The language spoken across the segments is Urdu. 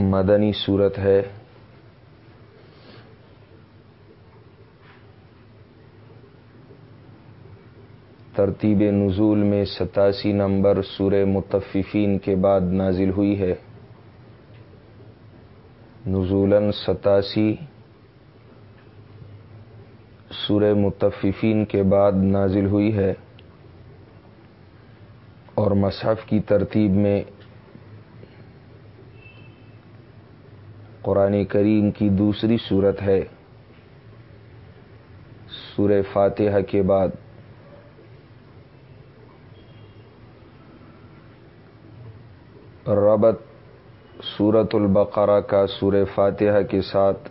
مدنی صورت ہے۔ ترتیب نزول میں ستاسی نمبر سور متففین کے بعد نازل ہوئی ہے۔ نزولاً ستاسی سور متففین کے بعد نازل ہوئی ہے۔ اور مصحف کی ترتیب میں قرآن کریم کی دوسری صورت ہے۔ سور فاتحہ کے بعد۔ ربط سورت البقرہ کا سور فاتحہ کے ساتھ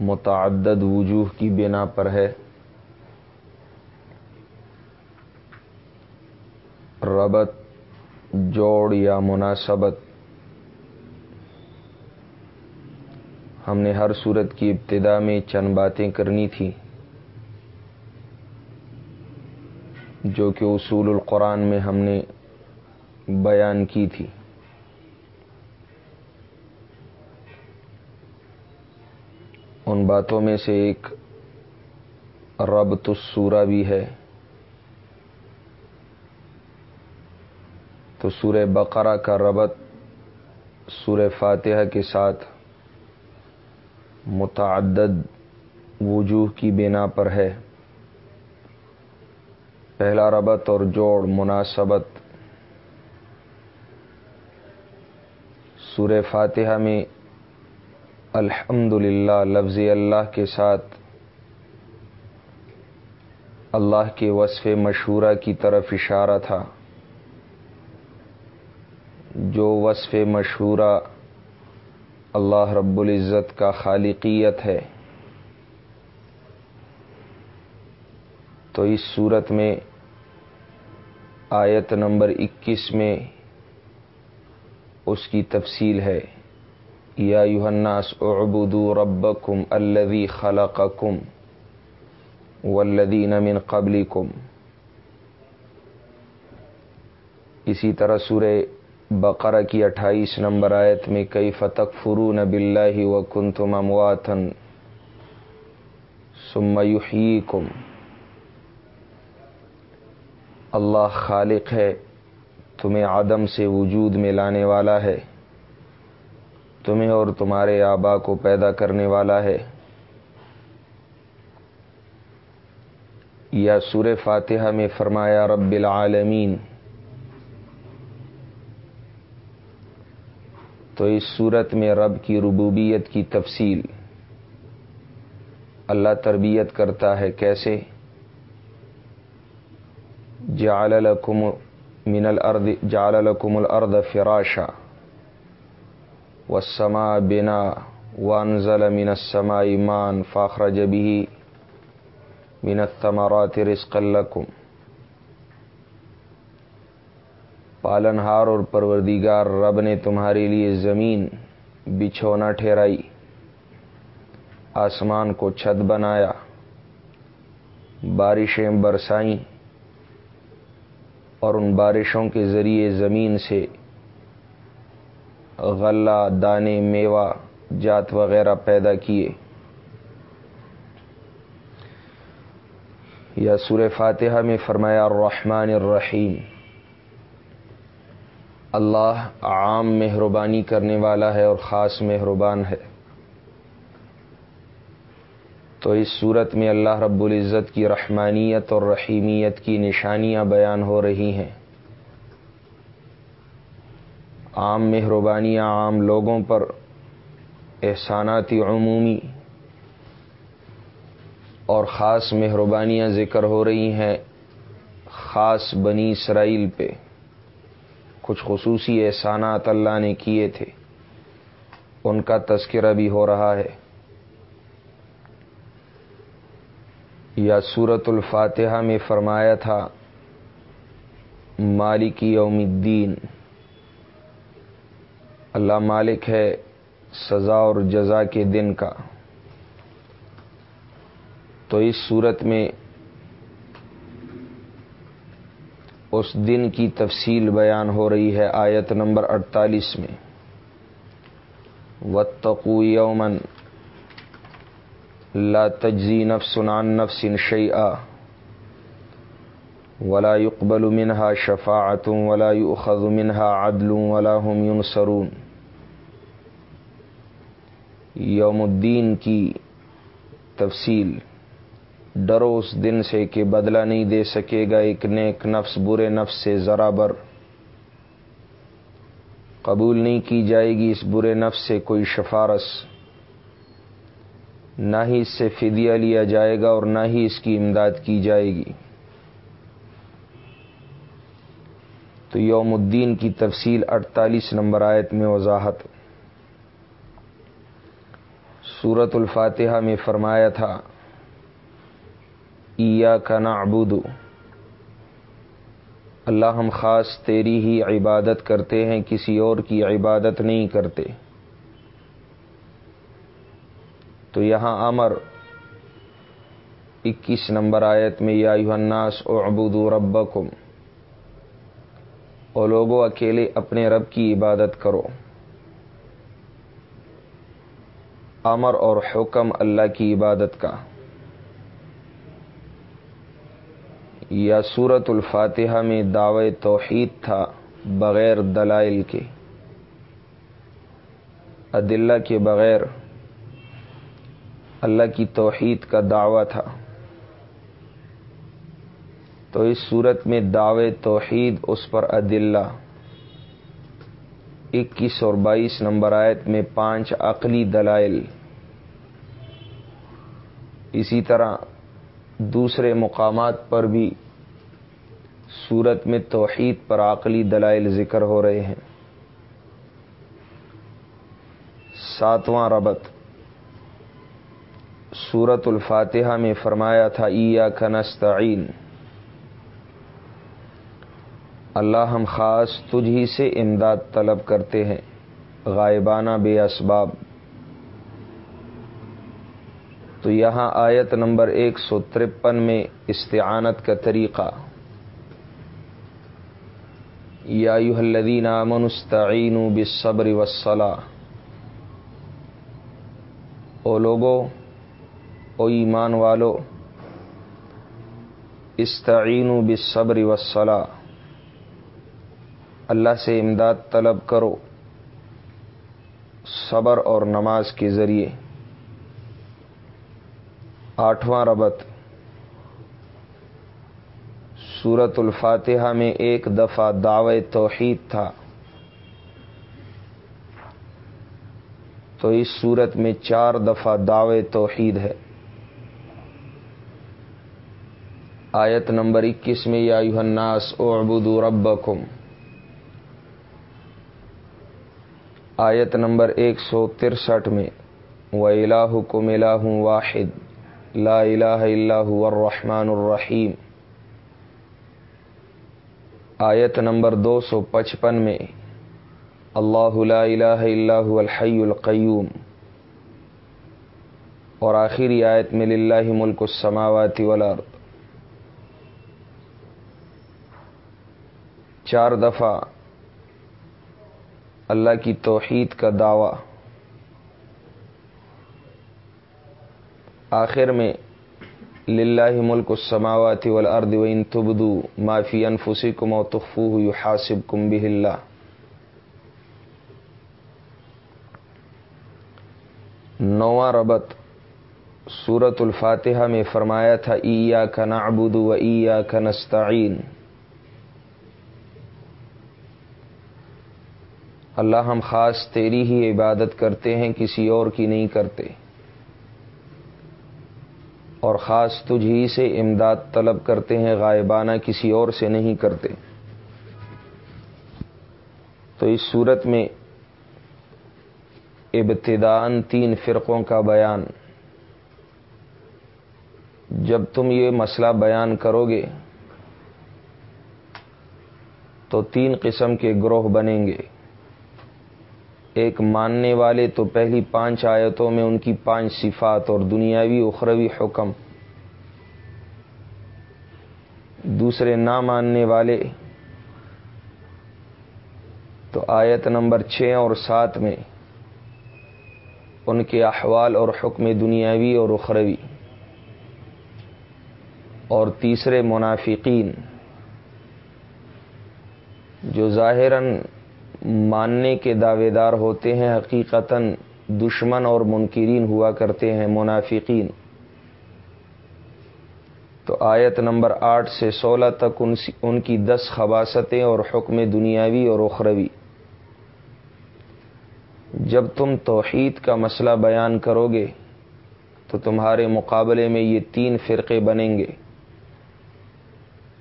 متعدد وجوہ کی بنا پر ہے۔ ربط جوڑ یا مناسبت۔ ہم نے ہر صورت کی ابتدا میں چند باتیں کرنی تھی جو کہ اصول القرآن میں ہم نے بیان کی تھی۔ ان باتوں میں سے ایک ربط السورہ بھی ہے۔ تو سورہ بقرہ کا ربط سورہ فاتحہ کے ساتھ متعدد وجوہ کی بنا پر ہے۔ پہلا ربط اور جوڑ مناسبت۔ سور فاتحہ میں الحمد للہ لفظ اللہ کے ساتھ اللہ کے وصف مشہورہ کی طرف اشارہ تھا۔ جو وصف مشہورہ اللہ رب العزت کا خالقیت ہے۔ تو اس صورت میں آیت نمبر اکیس میں اس کی تفصیل ہے۔ یا یوحناس اعبدو ربکم الذی خلقکم والذین من قبلکم۔ اسی طرح سورہ بقرہ کی اٹھائیس نمبر آیت میں کئی فتق فرو نب اللہ و کن تم امواتن کم اللہ خالق ہے، تمہیں عدم سے وجود میں لانے والا ہے، تمہیں اور تمہارے آبا کو پیدا کرنے والا ہے۔ یا سور فاتحہ میں فرمایا، رب العالمین تو اس صورت میں رب کی ربوبیت کی تفصیل۔ اللہ تربیت کرتا ہے کیسے؟ جعل لکم من الارض، جعل لکم الارض فراشا والسماء بنا وانزل من السماء ایمان فاخرج به من الثمرات رزقا لکم۔ پالن ہار اور پروردگار رب نے تمہارے لیے زمین بچھونا ٹھہرائی، آسمان کو چھت بنایا، بارشیں برسائیں اور ان بارشوں کے ذریعے زمین سے غلہ، دانے، میوہ، جات وغیرہ پیدا کیے۔ یا سور فاتحہ میں فرمایا، الرحمن الرحیم۔ اللہ عام مہربانی کرنے والا ہے اور خاص مہربان ہے۔ تو اس صورت میں اللہ رب العزت کی رحمانیت اور رحیمیت کی نشانیاں بیان ہو رہی ہیں۔ عام مہربانیاں عام لوگوں پر احساناتی عمومی اور خاص مہربانیاں ذکر ہو رہی ہیں خاص بنی اسرائیل پہ۔ کچھ خصوصی احسانات اللہ نے کیے تھے۔ ان کا تذکرہ بھی ہو رہا ہے۔ یا سورت الفاتحہ میں فرمایا تھا، مالک یوم الدین۔ اللہ مالک ہے سزا اور جزا کے دن کا۔ تو اس صورت میں اس دن کی تفصیل بیان ہو رہی ہے آیت نمبر اڑتالیس میں۔ وتقو یومن لا تجزی نفس عن نفس شيئا ولا يقبل منها شفاعة ولا يؤخذ منها عدل ولا هم ينصرون یوم الدین کی تفصیل۔ ڈرو اس دن سے کہ بدلہ نہیں دے سکے گا ایک نیک نفس، برے نفس سے ذرا بر۔ قبول نہیں کی جائے گی اس برے نفس سے کوئی شفارس۔ نہ ہی اس سے فدیہ لیا جائے گا اور نہ ہی اس کی امداد کی جائے گی۔ تو یوم الدین کی تفصیل اڑتالیس نمبر آیت میں وضاحت۔ سورت الفاتحہ میں فرمایا تھا ایا کا اللہ ہم خاص تیری ہی عبادت کرتے ہیں، کسی اور کی عبادت نہیں کرتے۔ تو یہاں امر اکیس نمبر آیت میں، یا الناس او ابود ربکم۔ او لوگوں اکیلے اپنے رب کی عبادت کرو۔ امر اور حکم اللہ کی عبادت کا۔ یا سورت الفاتحہ میں دعوی توحید تھا بغیر دلائل کے۔ عدلہ کے بغیر اللہ کی توحید کا دعویٰ تھا۔ تو اس صورت میں دعوے توحید، اس پر عدلہ اکیس اور بائیس نمبر آیت میں پانچ عقلی دلائل۔ اسی طرح دوسرے مقامات پر بھی صورت میں توحید پر عقلی دلائل ذکر ہو رہے ہیں۔ ساتواں ربط۔ سورت الفاتحہ میں فرمایا تھا ایا کنستعین اللہ ہم خاص تجھ ہی سے امداد طلب کرتے ہیں، غائبانہ بے اسباب۔ تو یہاں آیت نمبر ایک سو ترپن میں استعانت کا طریقہ۔ یا الذین آمنوا استعینوا بالصبر والصلاح او لوگوں او ایمان والو استعین بالصبر والصلاح اللہ سے امداد طلب کرو۔ صبر اور نماز کے ذریعے۔ آٹھواں ربط۔ سورت الفاتحہ میں ایک دفعہ دعوی توحید تھا۔ تو اس صورت میں چار دفعہ دعوی توحید ہے۔ آیت نمبر اکیس میں یا الناس اعبدوا ربکم۔ آیت نمبر ایک سو ترسٹھ میں و الہ کم الہ واحد۔ لا الہ اللہ الرحمن الرحیم آیت نمبر دو سو پچپن میں اللہ لا الہ اللہ الحی القیوم اور آخری آیت میں للہ ملک السماوات والارض. چار دفعہ اللہ کی توحید کا دعوی. آخر میں للہ ملک السماوات والارض وان تبدو ما فی انفسکم او تخفوه یحاسبکم به اللہ۔ نواں ربط سورت الفاتحہ میں فرمایا تھا ایا کا نعبد و ایا کا نستعین اللہ ہم خاص تیری ہی عبادت کرتے ہیں، کسی اور کی نہیں کرتے۔ اور خاص تجھ ہی سے امداد طلب کرتے ہیں، غائبانہ کسی اور سے نہیں کرتے۔ تو اس صورت میں ابتدان تین فرقوں کا بیان۔ جب تم یہ مسئلہ بیان کرو گے تو تین قسم کے گروہ بنیں گے۔ ایک ماننے والے تو پہلی پانچ آیتوں میں ان کی پانچ صفات اور دنیاوی اخروی حکم۔ دوسرے نہ ماننے والے تو آیت نمبر چھ اور سات میں ان کے احوال اور حکم دنیاوی اور اخروی۔ اور تیسرے منافقین جو ظاہراً ماننے کے دعوے دار ہوتے ہیں، حقیقتا دشمن اور منکرین ہوا کرتے ہیں منافقین۔ تو آیت نمبر آٹھ سے سولہ تک ان کی دس خباستیں اور حکم دنیاوی اور اخروی۔ جب تم توحید کا مسئلہ بیان کرو گے تو تمہارے مقابلے میں یہ تین فرقے بنیں گے۔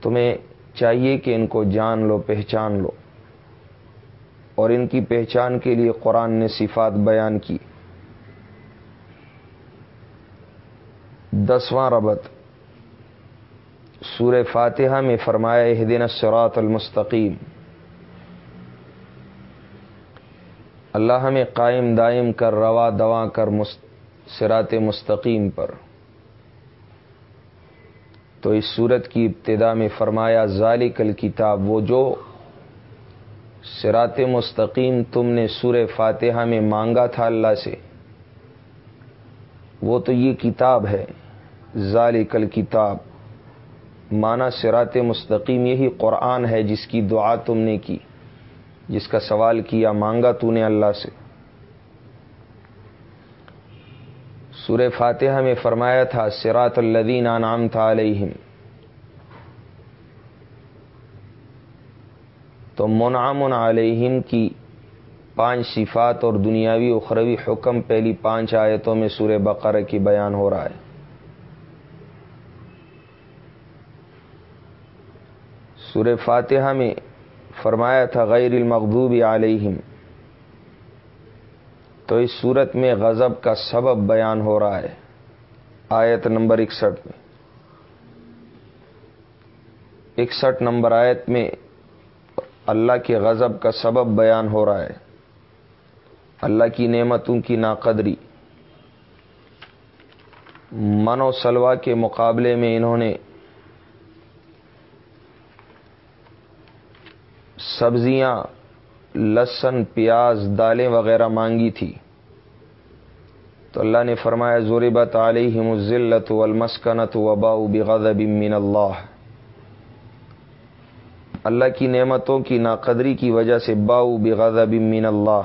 تمہیں چاہیے کہ ان کو جان لو، پہچان لو۔ اور ان کی پہچان کے لیے قرآن نے صفات بیان کی۔ دسواں ربط۔ سور فاتحہ میں فرمایا دن سرات المستقیم۔ اللہ ہمیں قائم دائم کر، روا دوا کر سرات مستقیم پر۔ تو اس صورت کی ابتدا میں فرمایا، ذالک الکتاب، وہ جو سرات مستقیم تم نے سور فاتحہ میں مانگا تھا اللہ سے۔ وہ تو یہ کتاب ہے، ذالک الکتاب۔ مانا سرات مستقیم یہی قرآن ہے جس کی دعا تم نے کی، جس کا سوال کیا، مانگا تو نے اللہ سے۔ سور فاتحہ میں فرمایا تھا سراط الدین نام تھا علیہم۔ تو منعام علیہم کی پانچ صفات اور دنیاوی اخروی حکم پہلی پانچ آیتوں میں سور بقرہ کی بیان ہو رہا ہے۔ سور فاتحہ میں فرمایا تھا، غیر المغضوب علیہم۔ تو اس صورت میں غضب کا سبب بیان ہو رہا ہے، آیت نمبر اکسٹھ میں۔ اکسٹھ نمبر آیت میں اللہ کے غضب کا سبب بیان ہو رہا ہے۔ اللہ کی نعمتوں کی ناقدری۔ من و سلوا کے مقابلے میں انہوں نے سبزیاں، لسن، پیاز، دالیں وغیرہ مانگی تھی۔ تو اللہ نے فرمایا ضربت علیہم الزلت والمسکنت وباء بغضب من اللہ اللہ کی نعمتوں کی ناقدری کی وجہ سے باؤ بغضب من اللہ۔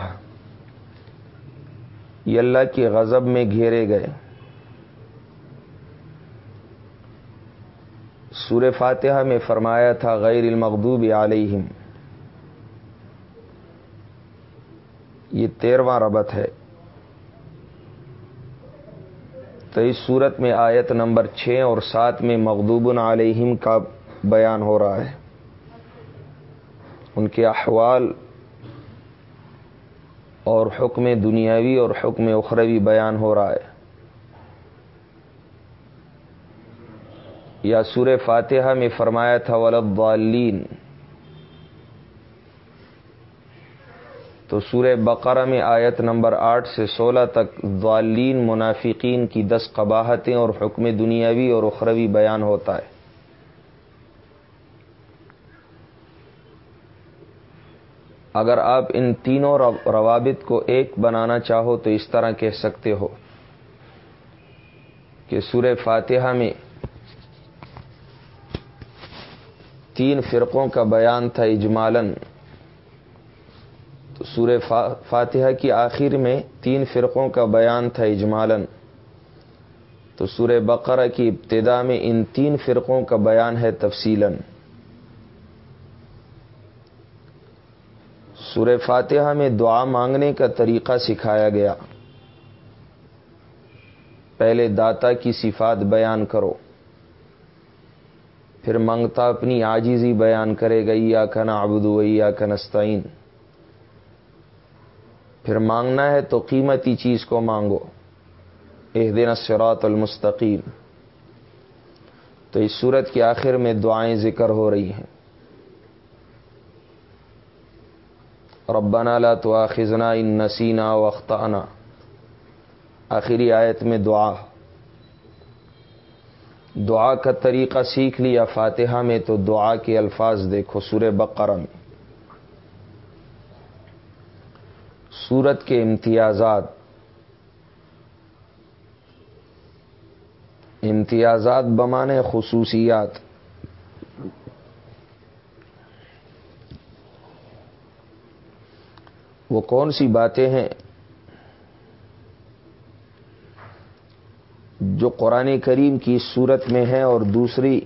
یہ اللہ کے غضب میں گھیرے گئے۔ سور فاتحہ میں فرمایا تھا، غیر المغضوب علیہم۔ یہ تیرواں ربط ہے۔ تو اس صورت میں آیت نمبر چھ اور سات میں مغدوب علیہم کا بیان ہو رہا ہے۔ ان کے احوال اور حکم دنیاوی اور حکم اخروی بیان ہو رہا ہے۔ یا سور فاتحہ میں فرمایا تھا ولدالین تو سورہ بقرہ میں آیت نمبر آٹھ سے سولہ تک ضالین، منافقین کی دس قباہتیں اور حکم دنیاوی اور اخروی بیان ہوتا ہے۔ اگر آپ ان تینوں روابط کو ایک بنانا چاہو تو اس طرح کہہ سکتے ہو کہ سورہ فاتحہ میں تین فرقوں کا بیان تھا اجمالن تو سور فاتحہ کی آخر میں تین فرقوں کا بیان تھا اجمالن تو سور بقرہ کی ابتدا میں ان تین فرقوں کا بیان ہے تفصیلاً۔ سور فاتحہ میں دعا مانگنے کا طریقہ سکھایا گیا۔ پہلے داتا کی صفات بیان کرو۔ پھر منگتا اپنی آجیزی بیان کرے گا یا کن آبدو یا کنستین پھر مانگنا ہے تو قیمتی چیز کو مانگو۔ ایک دن سرات المستقیم۔ تو اس صورت کے آخر میں دعائیں ذکر ہو رہی ہیں۔ ربنا لا تواخذنا ان نسینا وقتانہ آخری آیت میں دعا. دعا کا طریقہ سیکھ لیا فاتحہ میں تو دعا کے الفاظ دیکھو سور بقرہ میں. سورت کے امتیازات. امتیازات بمانے خصوصیات. وہ کون سی باتیں ہیں جو قرآن کریم کی صورت میں ہے اور دوسری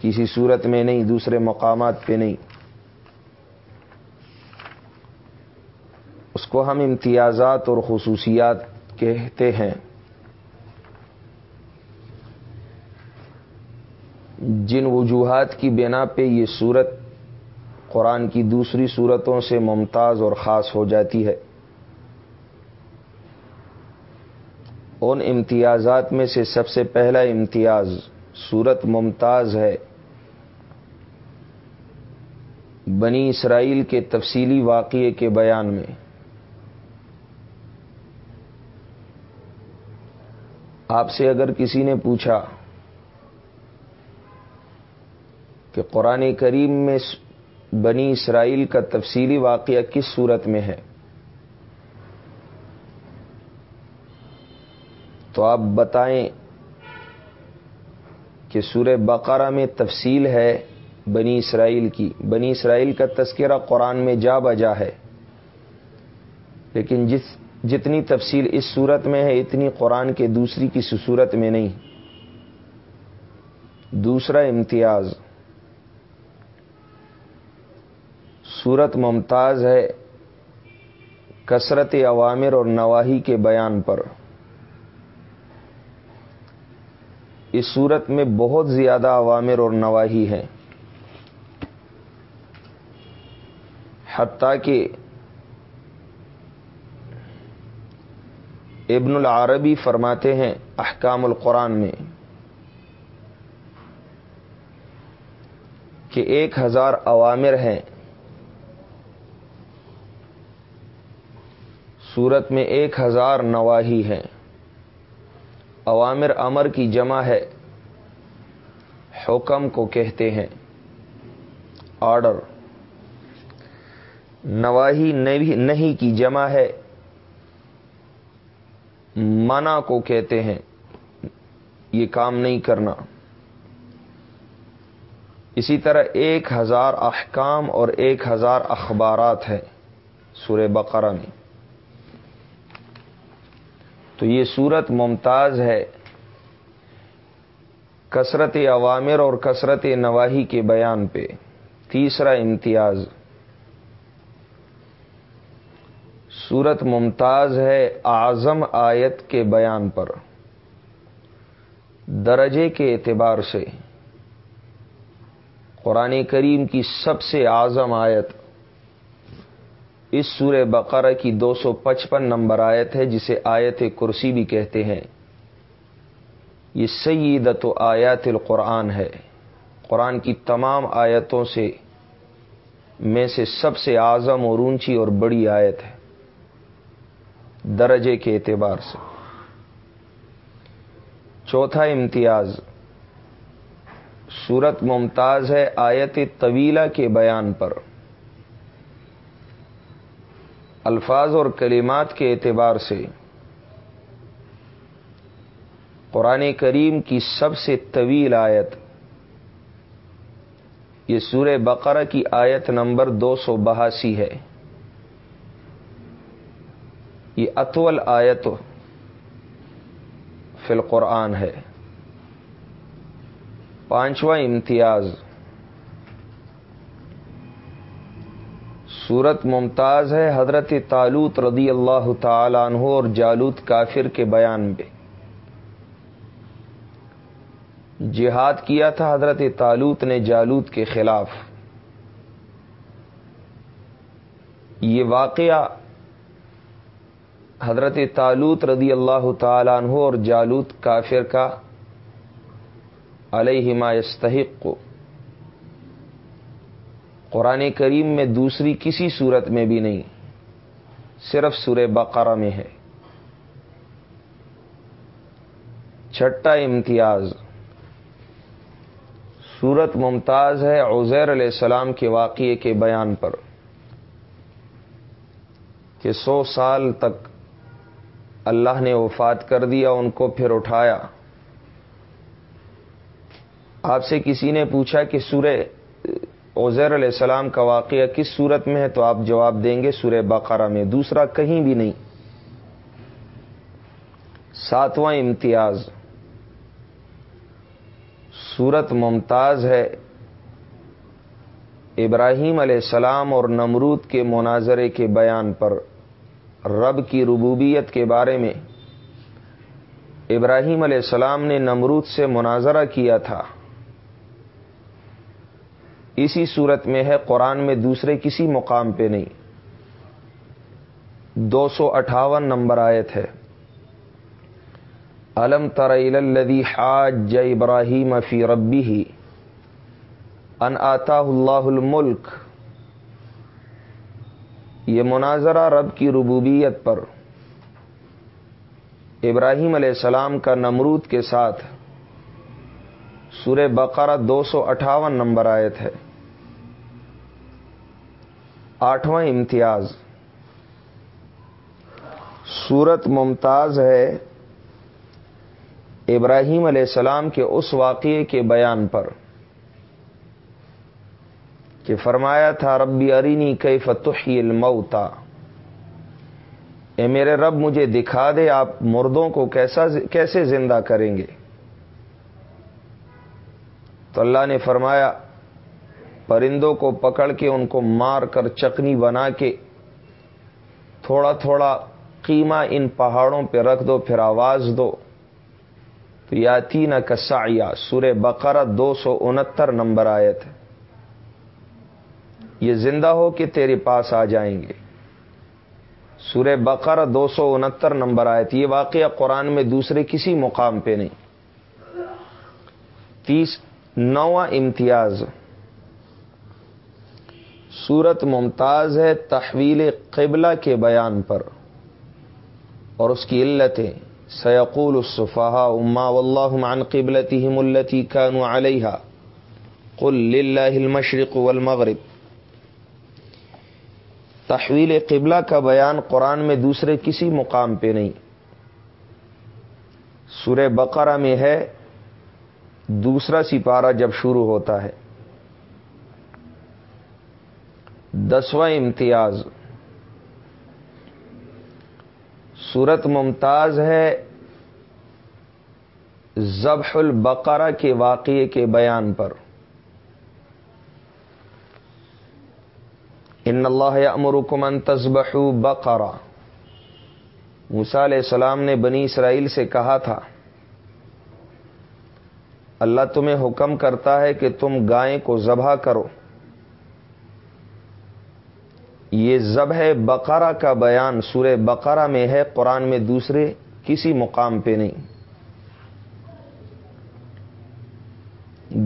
کسی صورت میں نہیں، دوسرے مقامات پہ نہیں؟ اس کو ہم امتیازات اور خصوصیات کہتے ہیں۔ جن وجوہات کی بنا پہ یہ صورت قرآن کی دوسری صورتوں سے ممتاز اور خاص ہو جاتی ہے۔ ان امتیازات میں سے سب سے پہلا امتیاز صورت ممتاز ہے۔ بنی اسرائیل کے تفصیلی واقعے کے بیان میں۔ آپ سے اگر کسی نے پوچھا کہ قرآن کریم میں بنی اسرائیل کا تفصیلی واقعہ کس صورت میں ہے؟ تو آپ بتائیں کہ سورہ بقرہ میں تفصیل ہے بنی اسرائیل کی۔ بنی اسرائیل کا تذکرہ قرآن میں جا بجا ہے، لیکن جس، جتنی تفصیل اس صورت میں ہے، اتنی قرآن کے دوسری کسی صورت میں نہیں۔ دوسرا امتیاز۔ صورت ممتاز ہے کثرت عوامر اور نواحی کے بیان پر۔ اس صورت میں بہت زیادہ عوامر اور نواحی ہیں۔ حتیٰ کہ ابن العربی فرماتے ہیں احکام القرآن میں کہ ایک ہزار عوامر ہیں۔ سورت میں ایک ہزار نواحی ہیں۔ عوامر امر کی جمع ہے۔ حکم کو کہتے ہیں۔ آرڈر۔ نواحی نہیں کی جمع ہے۔ منع کو کہتے ہیں۔ یہ کام نہیں کرنا۔ اسی طرح ایک ہزار احکام اور ایک ہزار اخبارات ہیں۔ سورہ بقرہ میں۔ تو یہ صورت ممتاز ہے۔ کثرت عوامر اور کثرت نواحی کے بیان پہ۔ تیسرا امتیاز۔ صورت ممتاز ہے اعظم آیت کے بیان پر۔ درجے کے اعتبار سے۔ قرآن کریم کی سب سے اعظم آیت۔ اس سورہ بقرہ کی دو سو پچپن نمبر آیت ہے جسے آیت کرسی بھی کہتے ہیں۔ یہ سیدت و آیات القرآن ہے۔ قرآن کی تمام آیتوں سے میں سے سب سے اعظم اور اونچی اور بڑی آیت ہے۔ درجے کے اعتبار سے۔ چوتھا امتیاز۔ صورت ممتاز ہے آیت طویلہ کے بیان پر۔ الفاظ اور کلمات کے اعتبار سے قرآن کریم کی سب سے طویل آیت، یہ سورہ بقرہ کی آیت نمبر دو سو بہاسی ہے۔ یہ اطول آیت فی القرآن ہے۔ پانچواں امتیاز۔ صورت ممتاز ہے حضرت تالوت رضی اللہ تعالیٰ عنہ اور جالوت کافر کے بیان میں جہاد کیا تھا حضرت تالوت نے جالوت کے خلاف۔ یہ واقعہ حضرت تالوت رضی اللہ تعالیٰ عنہ اور جالوت کافر کا علیہ مستحق کو قرآن کریم میں دوسری کسی صورت میں بھی نہیں، صرف سور بقرہ میں ہے۔ چھٹا امتیاز۔ صورت ممتاز ہے عزیر علیہ السلام کے واقعے کے بیان پر، کہ سو سال تک اللہ نے وفات کر دیا، ان کو پھر اٹھایا۔ آپ سے کسی نے پوچھا کہ سورہ عزیر علیہ السلام کا واقعہ کس صورت میں ہے تو آپ جواب دیں گے سورہ بقرہ میں، دوسرا کہیں بھی نہیں۔ ساتواں امتیاز۔ صورت ممتاز ہے۔ ابراہیم علیہ السلام اور نمرود کے مناظرے کے بیان پر، رب کی ربوبیت کے بارے میں۔ ابراہیم علیہ السلام نے نمرود سے مناظرہ کیا تھا۔ اسی صورت میں ہے قرآن میں دوسرے کسی مقام پہ نہیں۔ دو سو اٹھاون نمبر آیت ہے۔ علم الدی حاج ابراہیم فی ربی ہی ان آتا اللہ الملک۔ یہ مناظرہ رب کی ربوبیت پر۔ ابراہیم علیہ السلام کا نمرود کے ساتھ۔ سورہ بقرہ دو سو اٹھاون نمبر آیت ہے۔ آٹھواں امتیاز۔ سورت ممتاز ہے ابراہیم علیہ السلام کے اس واقعے کے بیان پر، کہ فرمایا تھا، ربی ارینی کئی فتحی الموتا۔ اے میرے رب، مجھے دکھا دے آپ مردوں کو کیسا کیسے زندہ کریں گے۔ تو اللہ نے فرمایا پرندوں کو پکڑ کے ان کو مار کر چکنی بنا کے تھوڑا تھوڑا قیمہ ان پہاڑوں پہ رکھ دو، پھر آواز دو۔ تو یاتی نہ کسایا سورہ بقرہ دو سو انہتر نمبر آئے تھے یہ زندہ ہو کہ تیرے پاس آ جائیں گے۔ سورہ بقرہ دو سو انہتر نمبر آئے تھے یہ واقعہ قرآن میں دوسرے کسی مقام پہ نہیں۔ تیس، نواں امتیاز۔ سورت ممتاز ہے تحویل قبلہ کے بیان پر اور اس کی علتیں، سیقول الصفحہ اما واللہ عن قبلتهم التي كانوا عليها قل لله المشرق والمغرب۔ تحویل قبلہ کا بیان قرآن میں دوسرے کسی مقام پہ نہیں۔ سورہ بقرہ میں ہے، دوسرا سپارہ جب شروع ہوتا ہے۔ دسواں امتیاز۔ سورت ممتاز ہے ذبح البقرہ کے واقعے کے بیان پر۔ ان اللہ امرکم ان تصبح بقرا موسا علیہ السلام نے بنی اسرائیل سے کہا تھا، اللہ تمہیں حکم کرتا ہے کہ تم گائے کو ذبح کرو۔ یہ ذبح بقرہ کا بیان سورہ بقرہ میں ہے، قرآن میں دوسرے کسی مقام پہ نہیں۔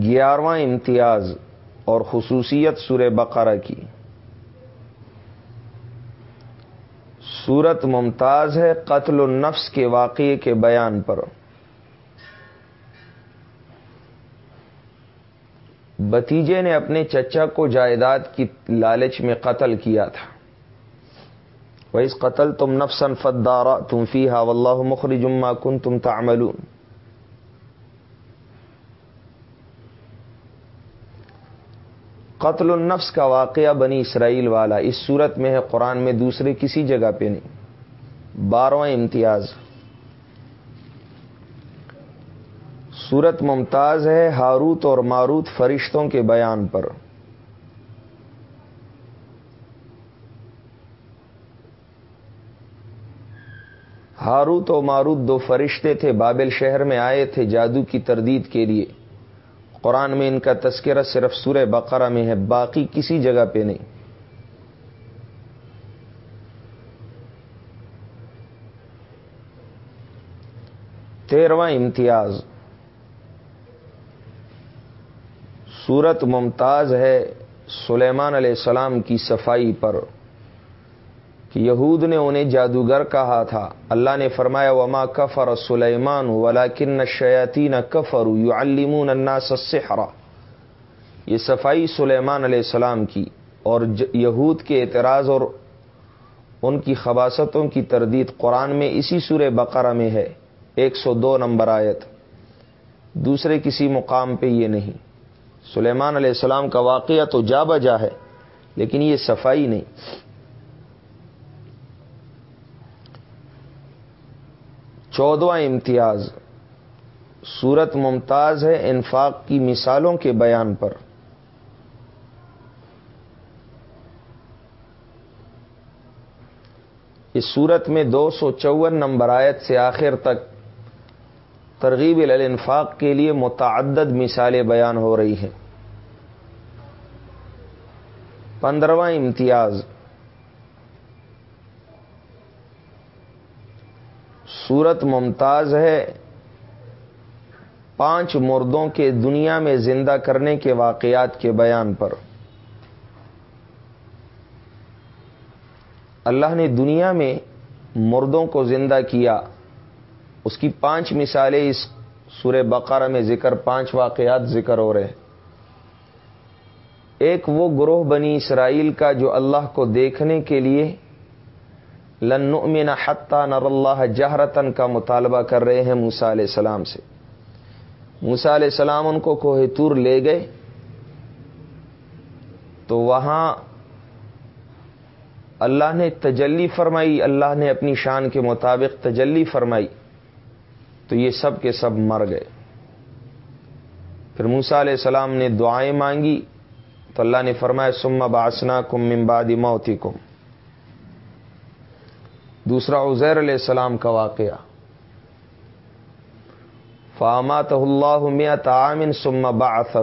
گیارہواں امتیاز اور خصوصیت سورہ بقرہ کی۔ صورت ممتاز ہے، قتل النفس کے واقعے کے بیان پر۔ بتیجے نے اپنے چچا کو جائیداد کی لالچ میں قتل کیا تھا۔ وہ اس قتل تم نفسن فدارا تم فی ہا اللہ مخری جمعہ کن تم تعملون۔ قتل النفس کا واقعہ بنی اسرائیل والا اس صورت میں ہے، قرآن میں دوسرے کسی جگہ پہ نہیں۔ بارہواں امتیاز۔ صورت ممتاز ہے ہاروت اور ماروت فرشتوں کے بیان پر۔ ہاروت و ماروت دو فرشتے تھے، بابل شہر میں آئے تھے جادو کی تردید کے لیے۔ قرآن میں ان کا تذکرہ صرف سورہ بقرہ میں ہے، باقی کسی جگہ پہ نہیں۔ تیرواں امتیاز۔ سورت ممتاز ہے سلیمان علیہ السلام کی صفائی پر کہ یہود نے انہیں جادوگر کہا تھا۔ اللہ نے فرمایا، وما کفر سلیمان ولاکن شیاتی نہ کفر یو المون السحرا یہ صفائی سلیمان علیہ السلام کی اور یہود کے اعتراض اور ان کی خباستوں کی تردید قرآن میں اسی سور بقرہ میں ہے۔ ایک سو دو نمبر آیت۔ دوسرے کسی مقام پہ یہ نہیں۔ سلیمان علیہ السلام کا واقعہ تو جا بجا ہے، لیکن یہ صفائی نہیں۔ چودواں امتیاز، صورت ممتاز ہے انفاق کی مثالوں کے بیان پر۔ اس صورت میں دو سو چون نمبر آیت سے آخر تک ترغیب الانفاق کے لیے متعدد مثالیں بیان ہو رہی ہیں۔ پندرواں امتیاز۔ صورت ممتاز ہے۔ پانچ مردوں کے دنیا میں زندہ کرنے کے واقعات کے بیان پر۔ اللہ نے دنیا میں مردوں کو زندہ کیا۔ اس کی پانچ مثالیں اس سورہ بقرہ میں ذکر، پانچ واقعات ذکر ہو رہے ہیں۔ ایک وہ گروہ بنی اسرائیل کا جو اللہ کو دیکھنے کے لیے لن نؤمن حتی نر اللہ جہرتن کا مطالبہ کر رہے ہیں موسا علیہ السلام سے۔ موسا علیہ السلام ان کو کوہ تور لے گئے۔ تو وہاں اللہ نے تجلی فرمائی، اللہ نے اپنی شان کے مطابق تجلی فرمائی۔ تو یہ سب کے سب مر گئے۔ پھر موسا علیہ السلام نے دعائیں مانگی، تو اللہ نے فرمایا سما باسنا کم ممبادی موتی کم دوسرا عزیر علیہ السلام کا واقعہ۔ فامات اللہ میت عامن سما باسہ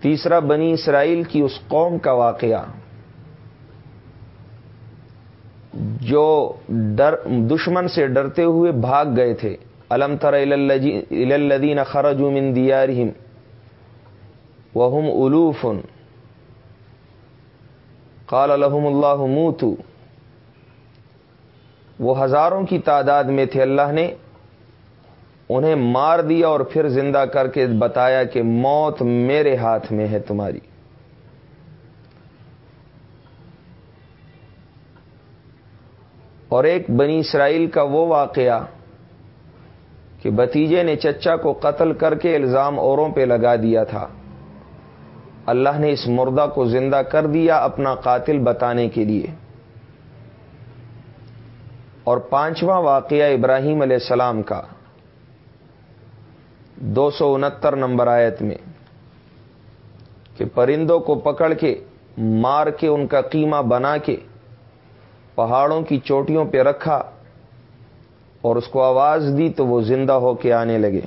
تیسرا بنی اسرائیل کی اس قوم کا واقعہ۔ جو ڈر دشمن سے ڈرتے ہوئے بھاگ گئے تھے۔ الم تر الدین خرج من دیارہم وهم الوف قال لهم اللہ موتو وہ ہزاروں کی تعداد میں تھے اللہ نے۔ انہیں مار دیا اور پھر زندہ کر کے بتایا کہ موت میرے ہاتھ میں ہے تمہاری۔ اور ایک بنی اسرائیل کا وہ واقعہ کہ بتیجے نے چچا کو قتل کر کے الزام اوروں پہ لگا دیا تھا۔ اللہ نے اس مردہ کو زندہ کر دیا اپنا قاتل بتانے کے لیے۔ اور پانچواں واقعہ ابراہیم علیہ السلام کا۔ دو سو انہتر نمبر آیت میں کہ پرندوں کو پکڑ کے، مار کے، ان کا قیمہ بنا کے پہاڑوں کی چوٹیوں پہ رکھا اور اس کو آواز دی تو وہ زندہ ہو کے آنے لگے۔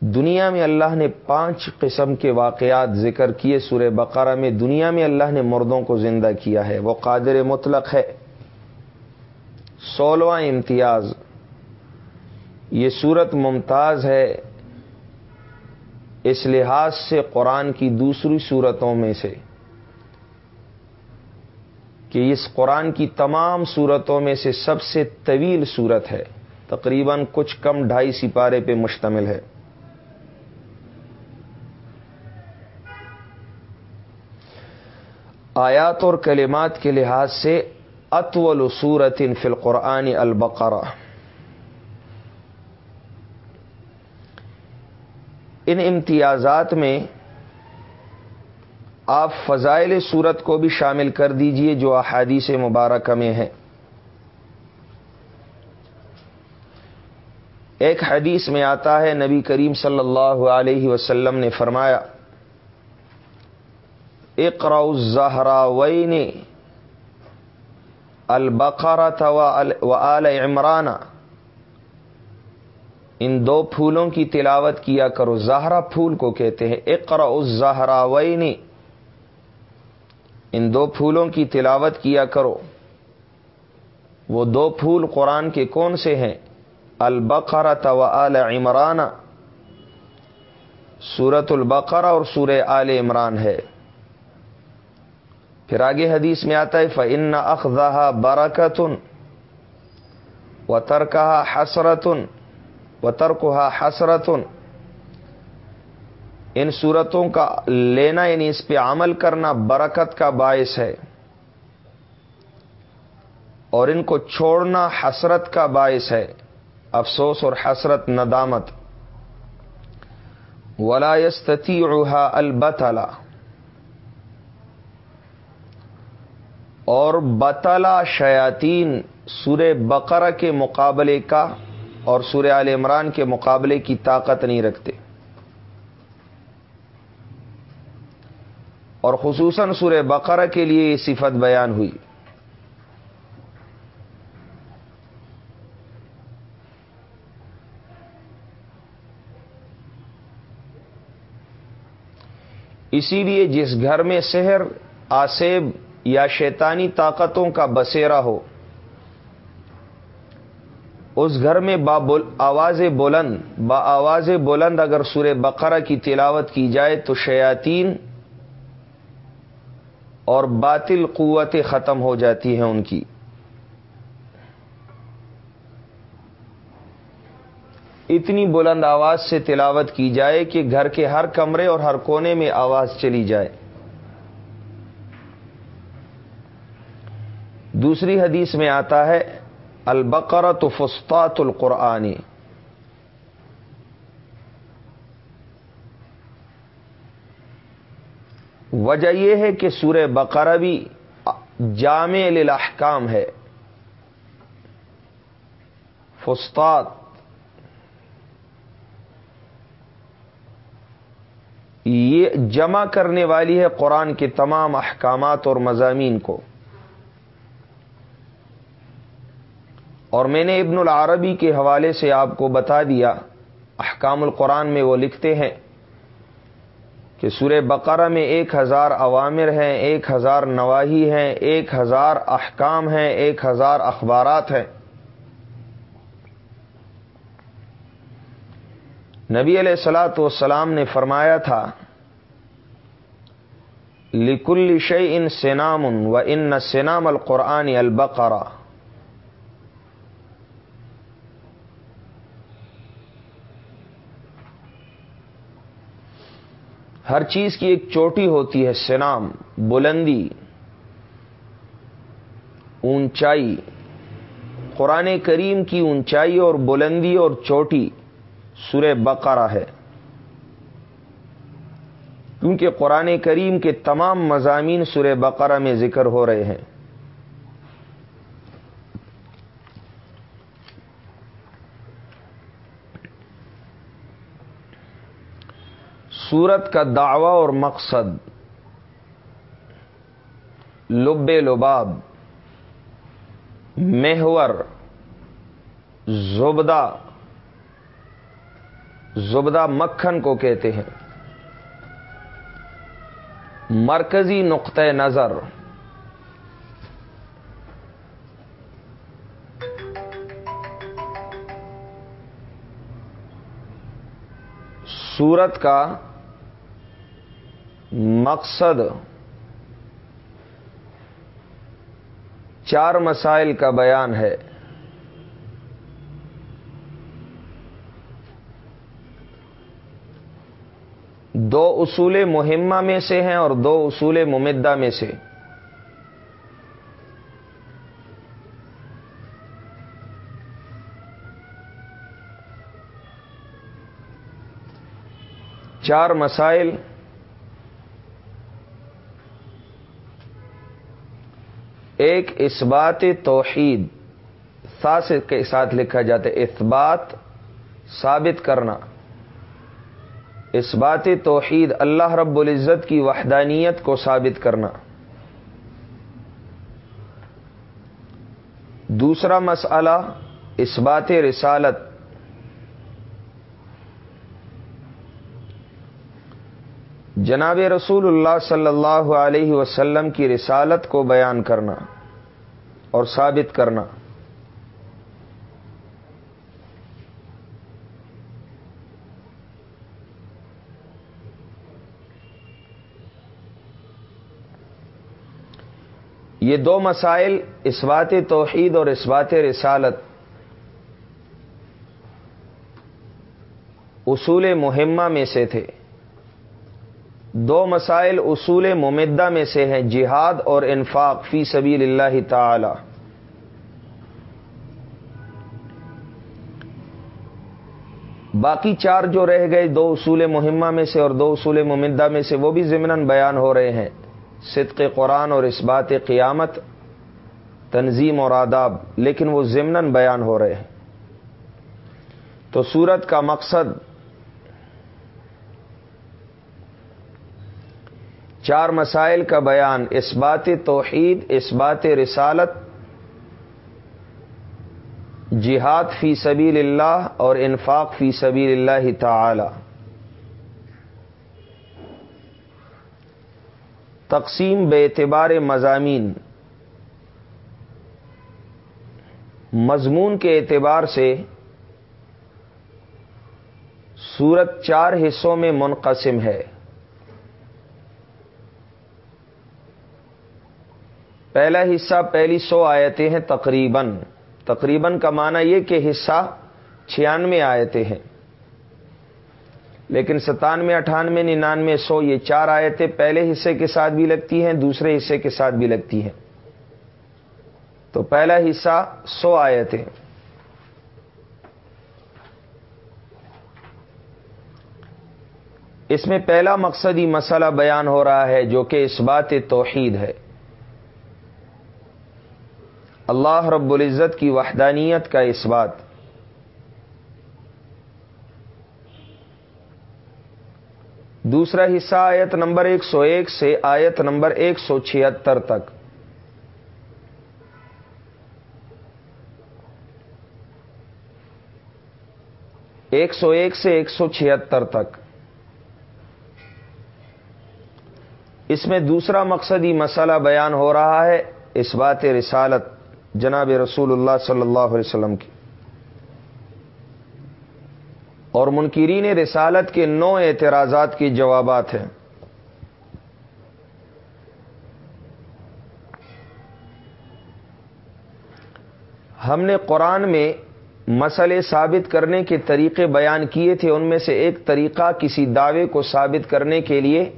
دنیا میں اللہ نے پانچ قسم کے واقعات ذکر کیے سورہ بقرہ میں۔ دنیا میں اللہ نے مردوں کو زندہ کیا ہے۔ وہ قادر مطلق ہے۔ سولہواں امتیاز۔ یہ صورت ممتاز ہے۔ اس لحاظ سے قرآن کی دوسری صورتوں میں سے۔ کہ اس قرآن کی تمام صورتوں میں سے سب سے طویل صورت ہے، تقریباً کچھ کم ڈھائی سپارے پہ مشتمل ہے۔ آیات اور کلمات کے لحاظ سے اطول صورت ان فل قرآن البقرہ۔ ان امتیازات میں آپ فضائل صورت کو بھی شامل کر دیجیے جو احادیث مبارکہ میں ہیں۔ ایک حدیث میں آتا ہے، نبی کریم صلی اللہ علیہ وسلم نے فرمایا اقرا الزہرا وین البقرا و آل عمران۔ ان دو پھولوں کی تلاوت کیا کرو۔ زہرا پھول کو کہتے ہیں اقرا الزہرا وین ان دو پھولوں کی تلاوت کیا کرو۔ وہ دو پھول قرآن کے کون سے ہیں؟ البقرا و آل عمران۔ سورت البقرہ اور سور آل عمران ہے۔ پھر آگے حدیث میں آتا ہے فن اخذہ برکتن و ترکہ حسرتن و ترکہ حسرتن ان صورتوں کا لینا یعنی اس پہ عمل کرنا برکت کا باعث ہے۔ اور ان کو چھوڑنا حسرت کا باعث ہے۔ افسوس اور حسرت ندامت۔ ولاستی اڑا البتلا اور بطلا شیاتین سور بقرہ کے مقابلے کا اور سورہ عال عمران کے مقابلے کی طاقت نہیں رکھتے۔ اور خصوصاً سورہ بقرہ کے لیے یہ صفت بیان ہوئی۔ اسی لیے جس گھر میں شہر آسیب یا شیطانی طاقتوں کا بسیرا ہو، اس گھر میں با آواز بلند، با آواز بلند اگر سورہ بقرہ کی تلاوت کی جائے تو شیاطین اور باطل قوتیں ختم ہو جاتی ہیں ان کی۔ اتنی بلند آواز سے تلاوت کی جائے کہ گھر کے ہر کمرے اور ہر کونے میں آواز چلی جائے۔ دوسری حدیث میں آتا ہے البقرت فستات القرآنی۔ وجہ یہ ہے کہ سورہ بقرہ بھی جامع للاحکام ہے۔ فستاد یہ جمع کرنے والی ہے قرآن کے تمام احکامات اور مضامین کو۔ اور میں نے ابن العربی کے حوالے سے آپ کو بتا دیا، احکام القرآن میں وہ لکھتے ہیں۔ کہ سورہ بقرہ میں ایک ہزار عوامر ہیں، ایک ہزار نواحی ہیں، ایک ہزار احکام ہیں، ایک ہزار اخبارات ہیں۔ نبی علیہ السلاۃ والسلام نے فرمایا تھا، لکل شعی ان سینام و ان سینام القرآن البقرا ہر چیز کی ایک چوٹی ہوتی ہے، سنام، بلندی، اونچائی۔ قرآن کریم کی اونچائی اور بلندی اور چوٹی سورہ بقرہ ہے۔ کیونکہ قرآن کریم کے تمام مضامین سورہ بقرہ میں ذکر ہو رہے ہیں۔ سورت کا دعوی اور مقصد۔ لب لباب، محور، زبدہ۔ زبدہ مکھن کو کہتے ہیں۔ مرکزی نقطۂ نظر۔ سورت کا مقصد چار مسائل کا بیان ہے۔ دو اصول مہمہ میں سے ہیں اور دو اصول ممدہ میں سے۔ چار مسائل ایک اس بات توحید ساس کے ساتھ لکھا جاتا ہے، اثبات ثابت کرنا۔ اس بات توحید، اللہ رب العزت کی وحدانیت کو ثابت کرنا۔ دوسرا مسئلہ اس بات رسالت۔ جناب رسول اللہ صلی اللہ علیہ وسلم کی رسالت کو بیان کرنا اور ثابت کرنا۔ یہ دو مسائل اس بات توحید اور اس بات رسالت۔ اصول مہمہ میں سے تھے۔ دو مسائل اصول ممدہ میں سے ہیں، جہاد اور انفاق فی سبیل اللہ تعالی۔ باقی چار جو رہ گئے دو اصول مہمہ میں سے اور دو اصول ممدہ میں سے، وہ بھی ضمن بیان ہو رہے ہیں۔ صدق قرآن اور اس بات قیامت، تنظیم اور آداب، لیکن وہ ضمن بیان ہو رہے ہیں۔ تو سورت کا مقصد چار مسائل کا بیان، اس بات توحید، اس بات رسالت، جہاد فی سبیل اللہ اور انفاق فی سبیل اللہ تعالی۔ تقسیم بے اعتبار مضامین۔ مضمون کے اعتبار سے سورت چار حصوں میں منقسم ہے۔ پہلا حصہ، پہلی سو آیتیں ہیں تقریباً۔ تقریباً کا معنی یہ کہ حصہ چھیانوے آیتیں ہیں۔ لیکن ستانوے، اٹھانوے، ننانوے، سو، یہ چار آیتیں پہلے حصے کے ساتھ بھی لگتی ہیں، دوسرے حصے کے ساتھ بھی لگتی ہیں۔ تو پہلا حصہ سو آیتیں۔ اس میں پہلا مقصدی مسئلہ بیان ہو رہا ہے جو کہ اس بات توحید ہے۔ اللہ رب العزت کی وحدانیت کا اس بات۔ دوسرا حصہ آیت نمبر ایک سو ایک سے آیت نمبر ایک سو چھہتر تک۔ ایک سو ایک سے ایک سو چھہتر تک۔ اس میں دوسرا مقصدی مسئلہ بیان ہو رہا ہے، اس بات رسالت۔ جناب رسول اللہ صلی اللہ علیہ وسلم کی۔ اور منکرین رسالت کے نو اعتراضات کی جوابات ہیں۔ ہم نے قرآن میں مسئلے ثابت کرنے کے طریقے بیان کیے تھے۔ ان میں سے ایک طریقہ کسی دعوے کو ثابت کرنے کے لیے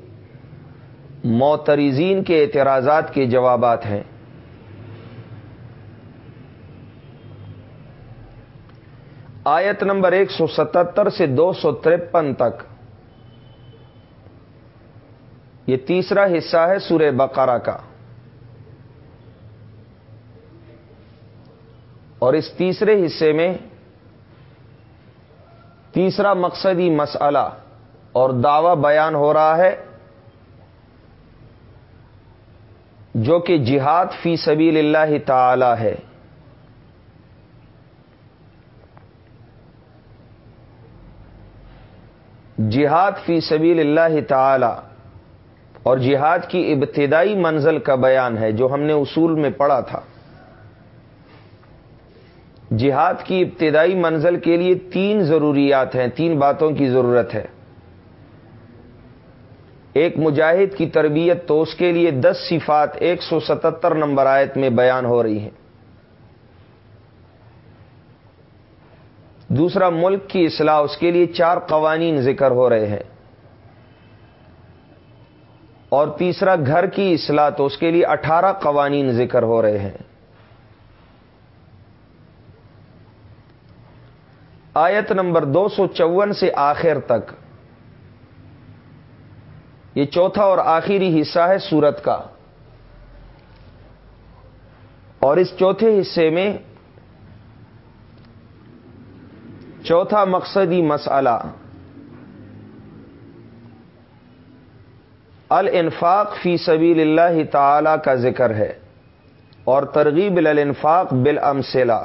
موترزین کے اعتراضات کے جوابات ہیں۔ آیت نمبر ایک سو ستتر سے دو سو ترپن تک۔ یہ تیسرا حصہ ہے سورہ بقرہ کا۔ اور اس تیسرے حصے میں تیسرا مقصدی مسئلہ اور دعوی بیان ہو رہا ہے، جو کہ جہاد فی سبیل اللہ تعالی ہے۔ جہاد فی سبیل اللہ تعالی، اور جہاد کی ابتدائی منزل کا بیان ہے جو ہم نے اصول میں پڑھا تھا۔ جہاد کی ابتدائی منزل کے لیے تین ضروریات ہیں، تین باتوں کی ضرورت ہے۔ ایک مجاہد کی تربیت تو اس کے لیے دس صفات، ایک سو ستتر نمبر آیت میں بیان ہو رہی ہیں۔ دوسرا ملک کی اصلاح، اس کے لیے چار قوانین ذکر ہو رہے ہیں۔ اور تیسرا گھر کی اصلاح، تو اس کے لیے اٹھارہ قوانین ذکر ہو رہے ہیں۔ آیت نمبر دو سو چون سے آخر تک۔ یہ چوتھا اور آخری حصہ ہے سورت کا۔ اور اس چوتھے حصے میں چوتھا مقصدی مسئلہ۔ الانفاق فی سبیل اللہ تعالی کا ذکر ہے اور ترغیب الانفاق بالامثلہ۔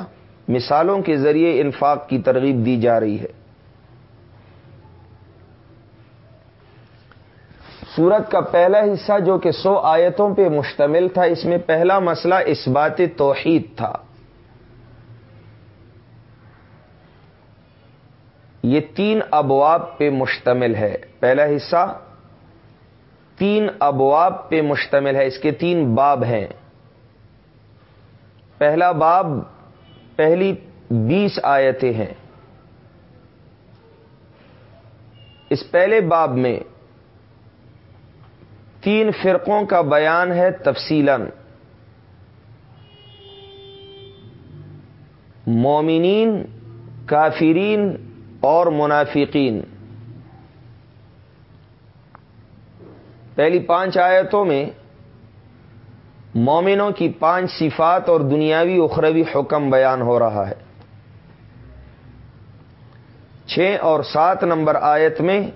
مثالوں کے ذریعے انفاق کی ترغیب دی جا رہی ہے۔ سورت کا پہلا حصہ جو کہ سو آیتوں پہ مشتمل تھا، اس میں پہلا مسئلہ اس بات توحید تھا۔ یہ تین ابواب پہ مشتمل ہے۔ پہلا حصہ، تین ابواب پہ مشتمل ہے۔ اس کے تین باب ہیں۔ پہلا باب، پہلی بیس آیتیں ہیں۔ اس پہلے باب میں تین فرقوں کا بیان ہے تفصیل مومنین، کافرین اور منافقین۔ پہلی پانچ آیتوں میں مومنوں کی پانچ صفات اور دنیاوی اخروی حکم بیان ہو رہا ہے۔ چھ اور سات نمبر آیت میں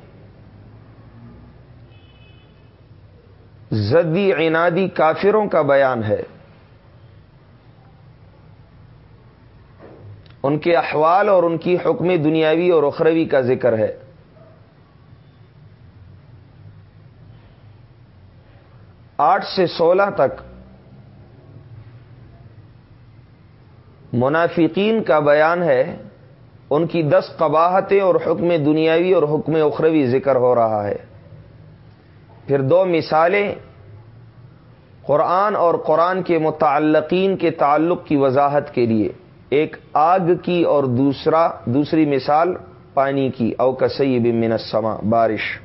زدی عنادی کافروں کا بیان ہے۔ ان کے احوال اور ان کی حکم دنیاوی اور اخروی کا ذکر ہے۔ آٹھ سے سولہ تک منافقین کا بیان ہے، ان کی دس قباہتیں اور حکم دنیاوی اور حکم اخروی ذکر ہو رہا ہے۔ پھر دو مثالیں، قرآن اور قرآن کے متعلقین کے تعلق کی وضاحت کے لیے۔ ایک آگ کی اور دوسرا دوسری مثال پانی کی. او کسی من السما، بارش.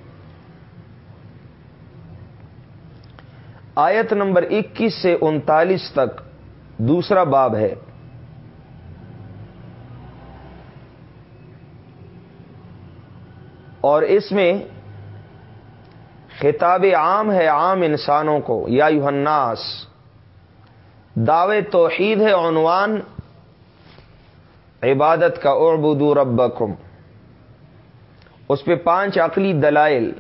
آیت نمبر اکیس سے انتالیس تک دوسرا باب ہے۔ اور اس میں خطاب عام ہے عام انسانوں کو، یا یوحناس دعوے توحید ہے عنوان عبادت کا اعبدو ربکم۔ اس پہ پانچ عقلی دلائل۔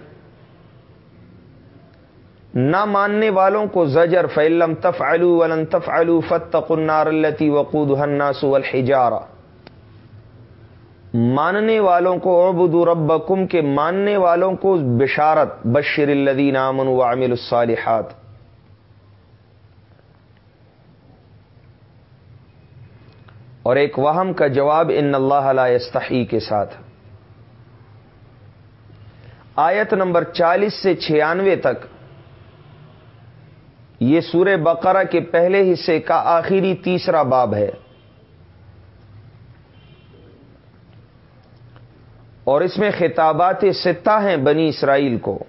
نہ ماننے والوں کو زجر فعلم تف علو ولن تف علو فتق النار التی وقود الناس والحجارہ ماننے والوں کو عبد ربکم کے ماننے والوں کو بشارت، بشر الدین امن وعمل الصالحات۔ اور ایک وہم کا جواب ان اللہ علیہ کے ساتھ۔ آیت نمبر چالیس سے چھیانوے تک یہ سورہ بقرہ کے پہلے حصے کا آخری تیسرا باب ہے۔ اور اس میں خطابات ستہ ہیں بنی اسرائیل کو۔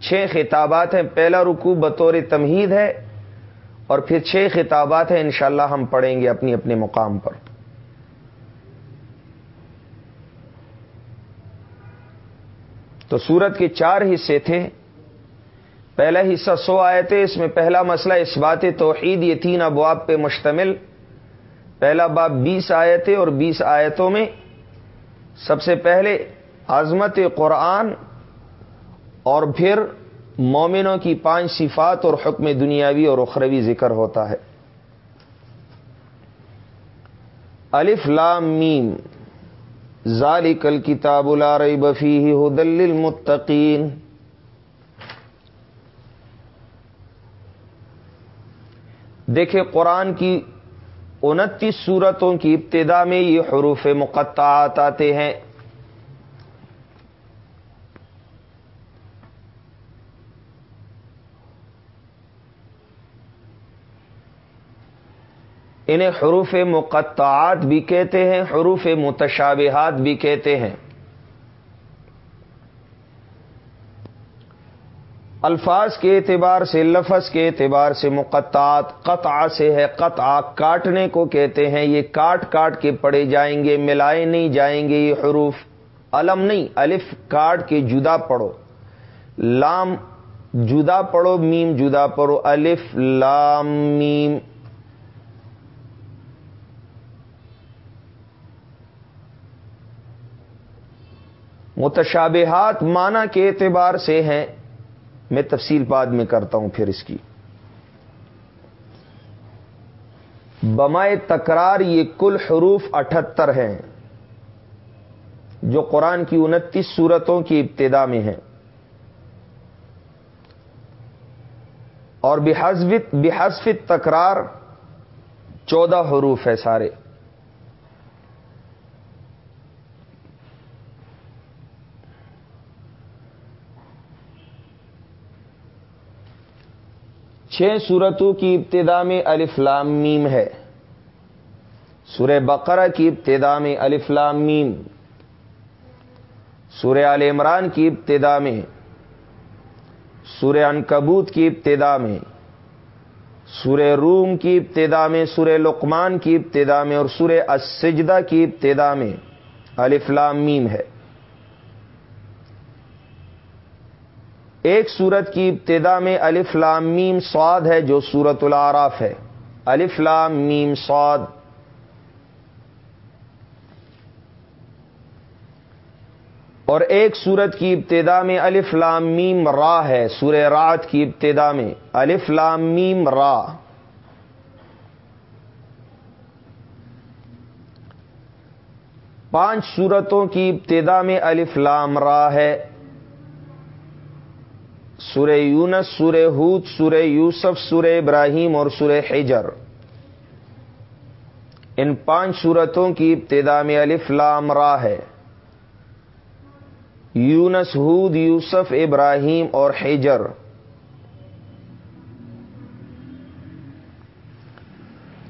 چھ خطابات ہیں۔ پہلا رکو بطور تمہید ہے۔ اور پھر چھ خطابات ہیں، انشاءاللہ ہم پڑھیں گے اپنی اپنے مقام پر۔ تو سورت کے چار حصے تھے۔ پہلا حصہ سو آئے تھے اس میں پہلا مسئلہ اس بات توحید، یہ تین ابواب پہ مشتمل۔ پہلا باب بیس آئے تھے اور بیس آیتوں میں سب سے پہلے عظمت قرآن اور پھر مومنوں کی پانچ صفات اور حکم دنیاوی اور اخروی ذکر ہوتا ہے۔ الف لام میم۔ ذالک الکتاب لا ریب فیہ ہدل للمتقین۔ دیکھیں قرآن کی انتیس صورتوں کی ابتدا میں یہ حروف مقطعات آتے ہیں۔ انہیں حروف مقطعات بھی کہتے ہیں، حروف متشابہات بھی کہتے ہیں۔ الفاظ کے اعتبار سے، لفظ کے اعتبار سے مقطعات قطع سے ہے قطع کاٹنے کو کہتے ہیں۔ یہ کاٹ کاٹ کے پڑے جائیں گے، ملائے نہیں جائیں گے، یہ حروف علم نہیں، الف کاٹ کے جدا پڑو لام جدا پڑھو، میم جدا پڑھو، الف، لام، میم۔ متشابہات معنی کے اعتبار سے ہیں۔ میں تفصیل بعد میں کرتا ہوں پھر اس کی۔ بمائے تکرار یہ کل حروف اٹھتر ہیں، جو قرآن کی انتیس صورتوں کی ابتدا میں ہیں۔ اور بحسف تکرار چودہ حروف ہے سارے۔ چھ صورتوں کی ابتدا میں لام میم ہے۔ سورہ بقرہ کی ابتدا میں لام میم۔ سورہ عال عمران کی ابتدا میں۔ سورہ انکبوت کی ابتدا میں۔ سورہ روم کی ابتدا میں، سورہ لقمان کی ابتدا میں اور سورہ السجدہ کی ابتدا میں لام میم ہے۔ ایک سورت کی ابتدا میں الف لام میم سواد ہے جو سورت العراف ہے۔ الف لام میم سواد اور ایک سورت کی ابتدا میں الف لام میم را ہے، سورہ رات کی ابتدا میں۔ الف لام میم را۔ پانچ سورتوں کی ابتدا میں الف لام را ہے۔ سورہ یونس، سورہ ہود، سورہ یوسف، سورہ ابراہیم اور سورہ حجر۔ ان پانچ صورتوں کی ابتدا میں الف لام را ہے۔ یونس، ہود، یوسف، ابراہیم اور حجر۔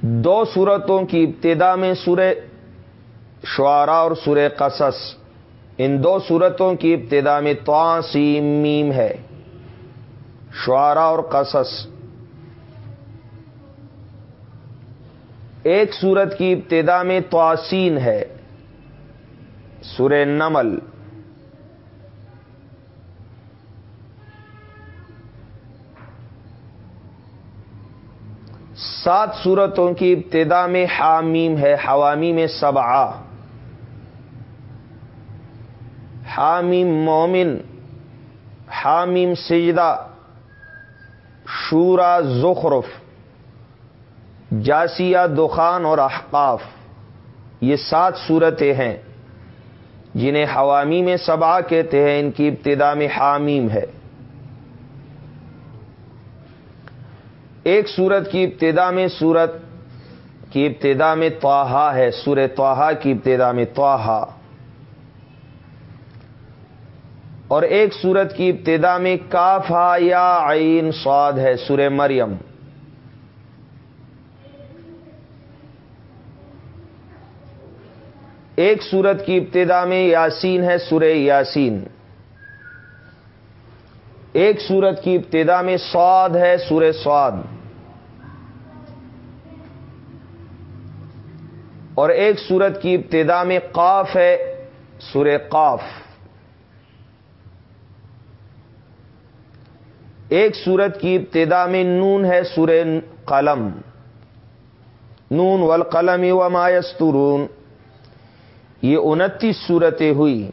دو صورتوں کی ابتدا میں سورہ شعرا اور سورہ قصص۔ ان دو صورتوں کی ابتدا میں توسیم میم ہے۔ شعرا اور قصص۔ ایک سورت کی ابتدا میں توسین ہے سور نمل۔ سات سورتوں کی ابتدا میں حامیم ہے حوامی میں سبع حامیم مومن، حامیم سجدہ شورا زخرف، جاسیہ دخان اور احقاف، یہ سات صورتیں ہیں، جنہیں حوامی میں سبا کہتے ہیں، ان کی ابتدا میں حامیم ہے۔ ایک سورت کی ابتدا میں سورت کی ابتدا میں توحا ہے سور توحا کی ابتدا میں توحا اور ایک سورت کی ابتدا میں کافا یا عین سواد ہے سور مریم۔ ایک سورت کی ابتدا میں یاسین ہے سورہ یاسین۔ ایک سورت کی ابتدا میں سواد ہے سورہ سواد اور ایک سورت کی ابتدا میں قاف ہے سورہ قاف۔ ایک سورت کی ابتدا میں نون ہے سور قلم۔ نون والقلم و مایسترون یہ انتیس صورتیں ہوئی۔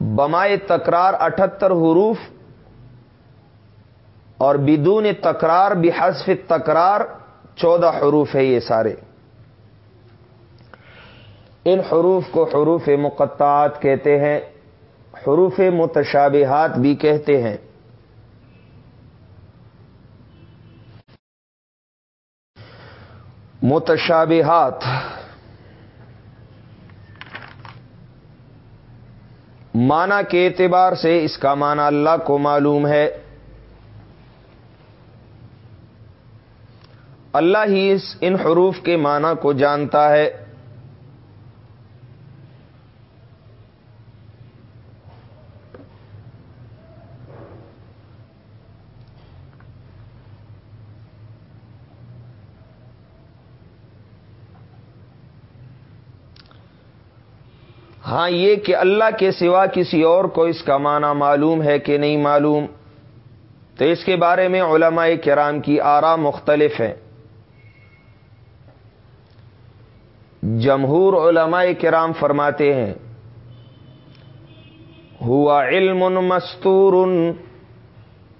بمائے تکرار اٹھتر حروف اور بدون تکرار بحسف تکرار چودہ حروف ہے یہ سارے۔ ان حروف کو حروف مقطعات کہتے ہیں۔ حروف متشابہات بھی کہتے ہیں۔ متشابہات۔ معنی کے اعتبار سے اس کا معنی اللہ کو معلوم ہے۔ اللہ ہی اس ان حروف کے معنی کو جانتا ہے۔ ہاں یہ کہ اللہ کے سوا کسی اور کو اس کا معنی معلوم ہے کہ نہیں معلوم۔ تو اس کے بارے میں علماء کرام کی آرا مختلف ہیں۔ جمہور علماء کرام فرماتے ہیں، ہوا علم مستور۔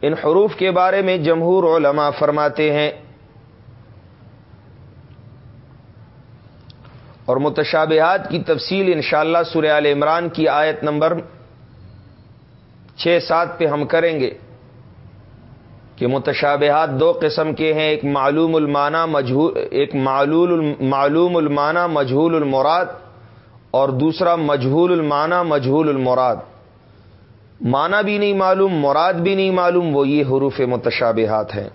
ان حروف کے بارے میں جمہور علماء فرماتے ہیں۔ اور متشابہات کی تفصیل انشاءاللہ اللہ سورہ عال عمران کی آیت نمبر چھ سات پہ ہم کریں گے کہ متشابہات دو قسم کے ہیں، ایک معلوم المانا مجہول ایک معلول معلوم المانا مجہول المراد اور دوسرا مجہول المانا مجہول المراد۔ معنی بھی نہیں معلوم، مراد بھی نہیں معلوم، وہ یہ حروف متشابہات ہیں۔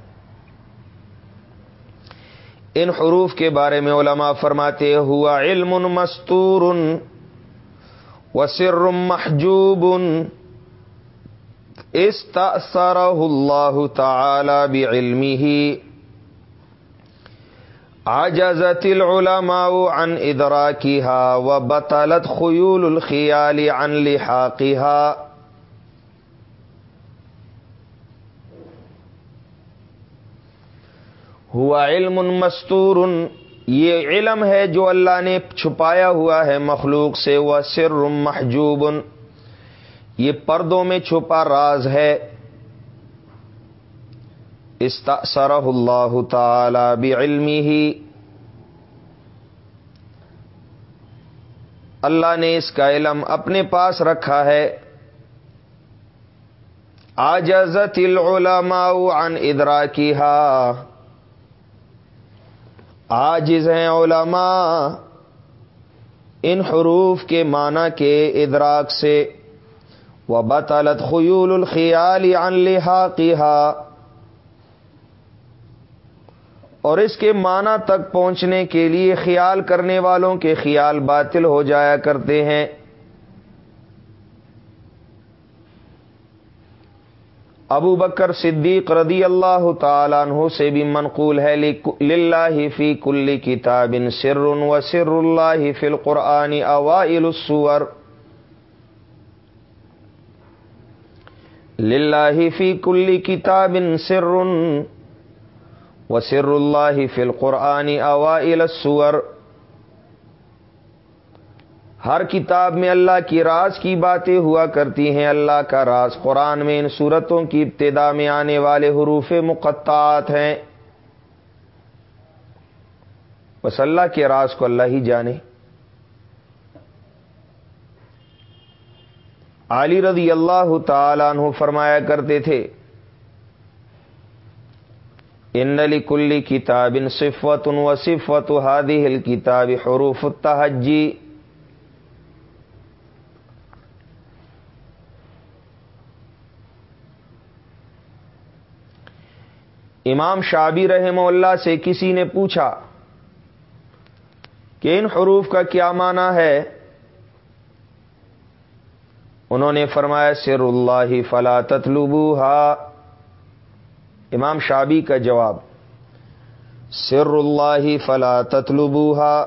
ان حروف کے بارے میں علماء فرماتے ہوا علم مستور وسر محجوب استأثره اللہ تعالی بعلمه عجزت العلماء عن ادراكها وبطلت خيول الخيال عن لحاقها ہوا علم مستور، یہ علم ہے جو اللہ نے چھپایا ہوا ہے مخلوق سے، وہ سر محجوب. یہ پردوں میں چھپا راز ہے. استرح اللہ تعالی بعلمی ہی اللہ نے اس کا علم اپنے پاس رکھا ہے. آجزت العلماء عن ادراکیہا آجز ہیں علماء۔ ان حروف کے معنی کے ادراک سے۔ وہ بطالت خیول الخیال عن لحاقها۔ اور اس کے معنی تک پہنچنے کے لیے خیال کرنے والوں کے خیال باطل ہو جایا کرتے ہیں۔ ابو بکر صدیق رضی اللہ تعالیٰ عنہ سے بھی منقول ہے للہ فی کل کتاب سر و سر اللہ فی القرآن اوائل السور۔ للہ فی کل کتاب سر و سر اللہ فی القرآن اوائل السور۔ ہر کتاب میں اللہ کی راز کی باتیں ہوا کرتی ہیں۔ اللہ کا راز قرآن میں ان صورتوں کی ابتدا میں آنے والے حروف مقطعات ہیں۔ بس اللہ کے راز کو اللہ ہی جانے۔ علی رضی اللہ تعالیٰ عنہ فرمایا کرتے تھے انلی کلی کتاب صفت و صفت ہادی ہل کتاب حروف التحجی امام شابی رحم اللہ سے کسی نے پوچھا کہ ان حروف کا کیا معنی ہے؟ انہوں نے فرمایا سر اللہ فلا تطلبوہا۔ امام شابی کا جواب سر اللہ فلا تطلبوہا۔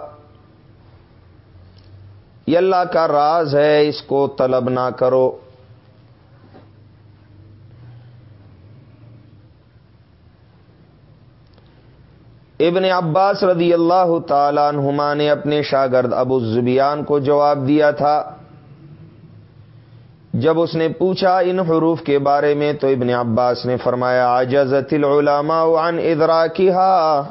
یہ اللہ کا راز ہے، اس کو طلب نہ کرو۔ ابن عباس رضی اللہ تعالیٰ عنہما نے اپنے شاگرد ابو زبیان کو جواب دیا تھا۔ جب اس نے پوچھا ان حروف کے بارے میں تو ابن عباس نے فرمایا، عجزت العلماء عن ادراکها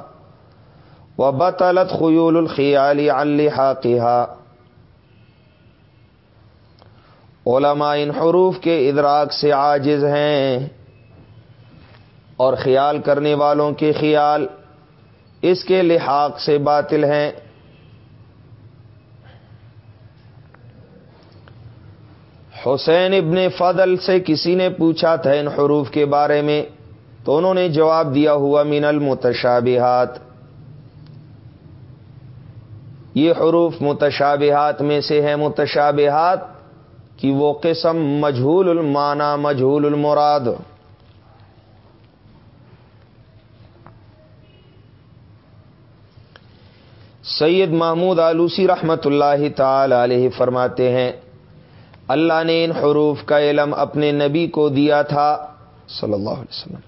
وبطلت خیول الخیال عن لحاقها علماء ان حروف کے ادراک سے عاجز ہیں اور خیال کرنے والوں کے خیال اس کے لحاق سے باطل ہیں۔ حسین ابن فضل سے کسی نے پوچھا تھا ان حروف کے بارے میں، تو انہوں نے جواب دیا ہوا من المتشابہات۔ یہ حروف متشابہات میں سے ہے متشابہات کی وہ قسم مجھول المانا مجھول المراد۔ سید محمود آلوسی رحمت اللہ تعالی علیہ فرماتے ہیں، اللہ نے ان حروف کا علم اپنے نبی کو دیا تھا، صلی اللہ علیہ وسلم۔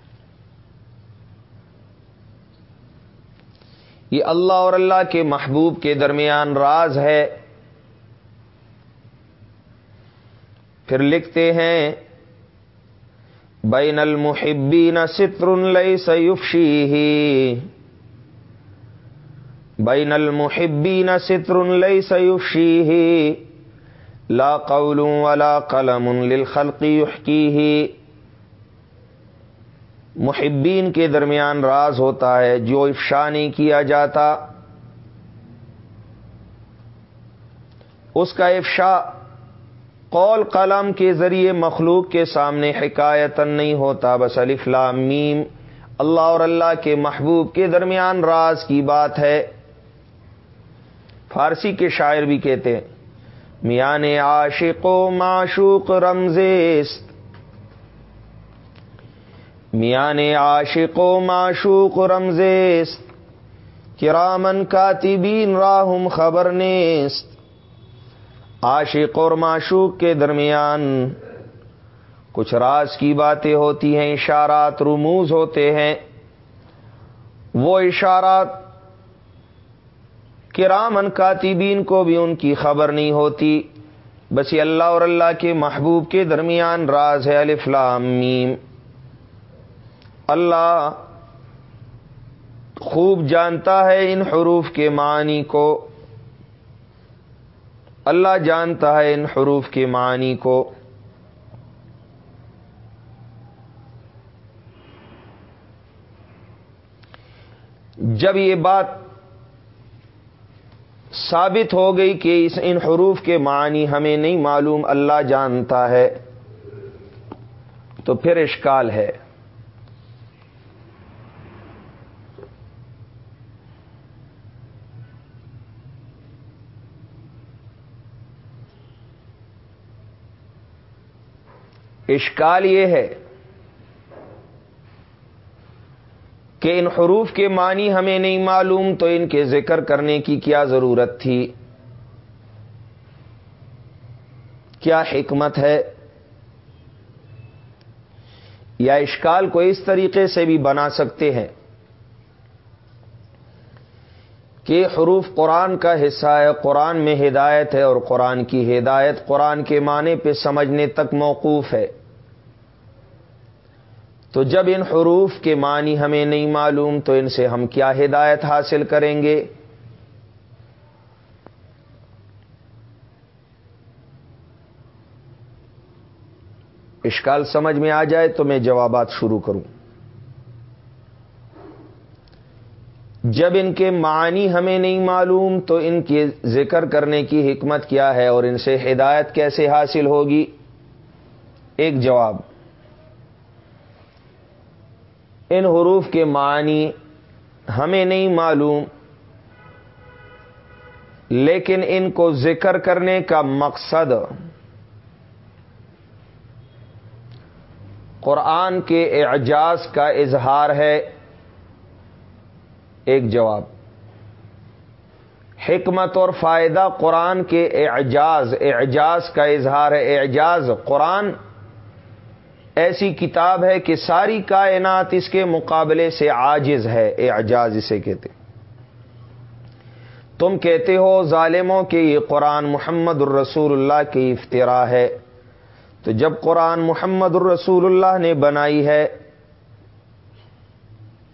یہ اللہ اور اللہ کے محبوب کے درمیان راز ہے۔ پھر لکھتے ہیں، بین المحبین ستر لئی سیفشی بین المحبین ستر لئی سیفشی لا قول ولا قلم للخلق يحكيه محبین کے درمیان راز ہوتا ہے، جو افشا نہیں کیا جاتا. اس کا افشا قول قلم کے ذریعے مخلوق کے سامنے حکایت نہیں ہوتا، بس لام میم. اللہ اور اللہ کے محبوب کے درمیان راز کی بات ہے۔ فارسی کے شاعر بھی کہتے ہیں، میان عاشق و معشوق رمزیست۔ میان عاشق و معشوق رمزیست۔ کرامن کاتبین راہم خبر نیست۔ عاشق اور معشوق کے درمیان کچھ راز کی باتیں ہوتی ہیں، اشارات رموز ہوتے ہیں۔ وہ اشارات کرامن کاتبین کو بھی ان کی خبر نہیں ہوتی۔ بس یہ اللہ اور اللہ کے محبوب کے درمیان راز ہے الفلام میم۔ اللہ خوب جانتا ہے ان حروف کے معنی کو۔ اللہ جانتا ہے ان حروف کے معنی کو۔ جب یہ بات ثابت ہو گئی کہ اس ان حروف کے معنی ہمیں نہیں معلوم، اللہ جانتا ہے۔ تو پھر اشکال ہے۔ اشکال یہ ہے کہ ان حروف کے معنی ہمیں نہیں معلوم تو ان کے ذکر کرنے کی کیا ضرورت تھی؟ کیا حکمت ہے؟ یا اشکال کو اس طریقے سے بھی بنا سکتے ہیں کہ حروف قرآن کا حصہ ہے، قرآن میں ہدایت ہے اور قرآن کی ہدایت قرآن کے معنی پہ سمجھنے تک موقوف ہے۔ تو جب ان حروف کے معنی ہمیں نہیں معلوم تو ان سے ہم کیا ہدایت حاصل کریں گے؟ اشکال سمجھ میں آ جائے تو میں جوابات شروع کروں۔ جب ان کے معنی ہمیں نہیں معلوم تو ان کے ذکر کرنے کی حکمت کیا ہے اور ان سے ہدایت کیسے حاصل ہوگی؟ ایک جواب۔ ان حروف کے معنی ہمیں نہیں معلوم، لیکن ان کو ذکر کرنے کا مقصد قرآن کے اعجاز کا اظہار ہے۔ ایک جواب، حکمت اور فائدہ قرآن کے اعجاز اعجاز کا اظہار ہے، اعجاز قرآن ایسی کتاب ہے کہ ساری کائنات اس کے مقابلے سے عاجز ہے اعجاز اسے کہتے۔ تم کہتے ہو ظالموں کہ یہ قرآن محمد الرسول اللہ کی افطرا ہے۔ تو جب قرآن محمد الرسول اللہ نے بنائی ہے،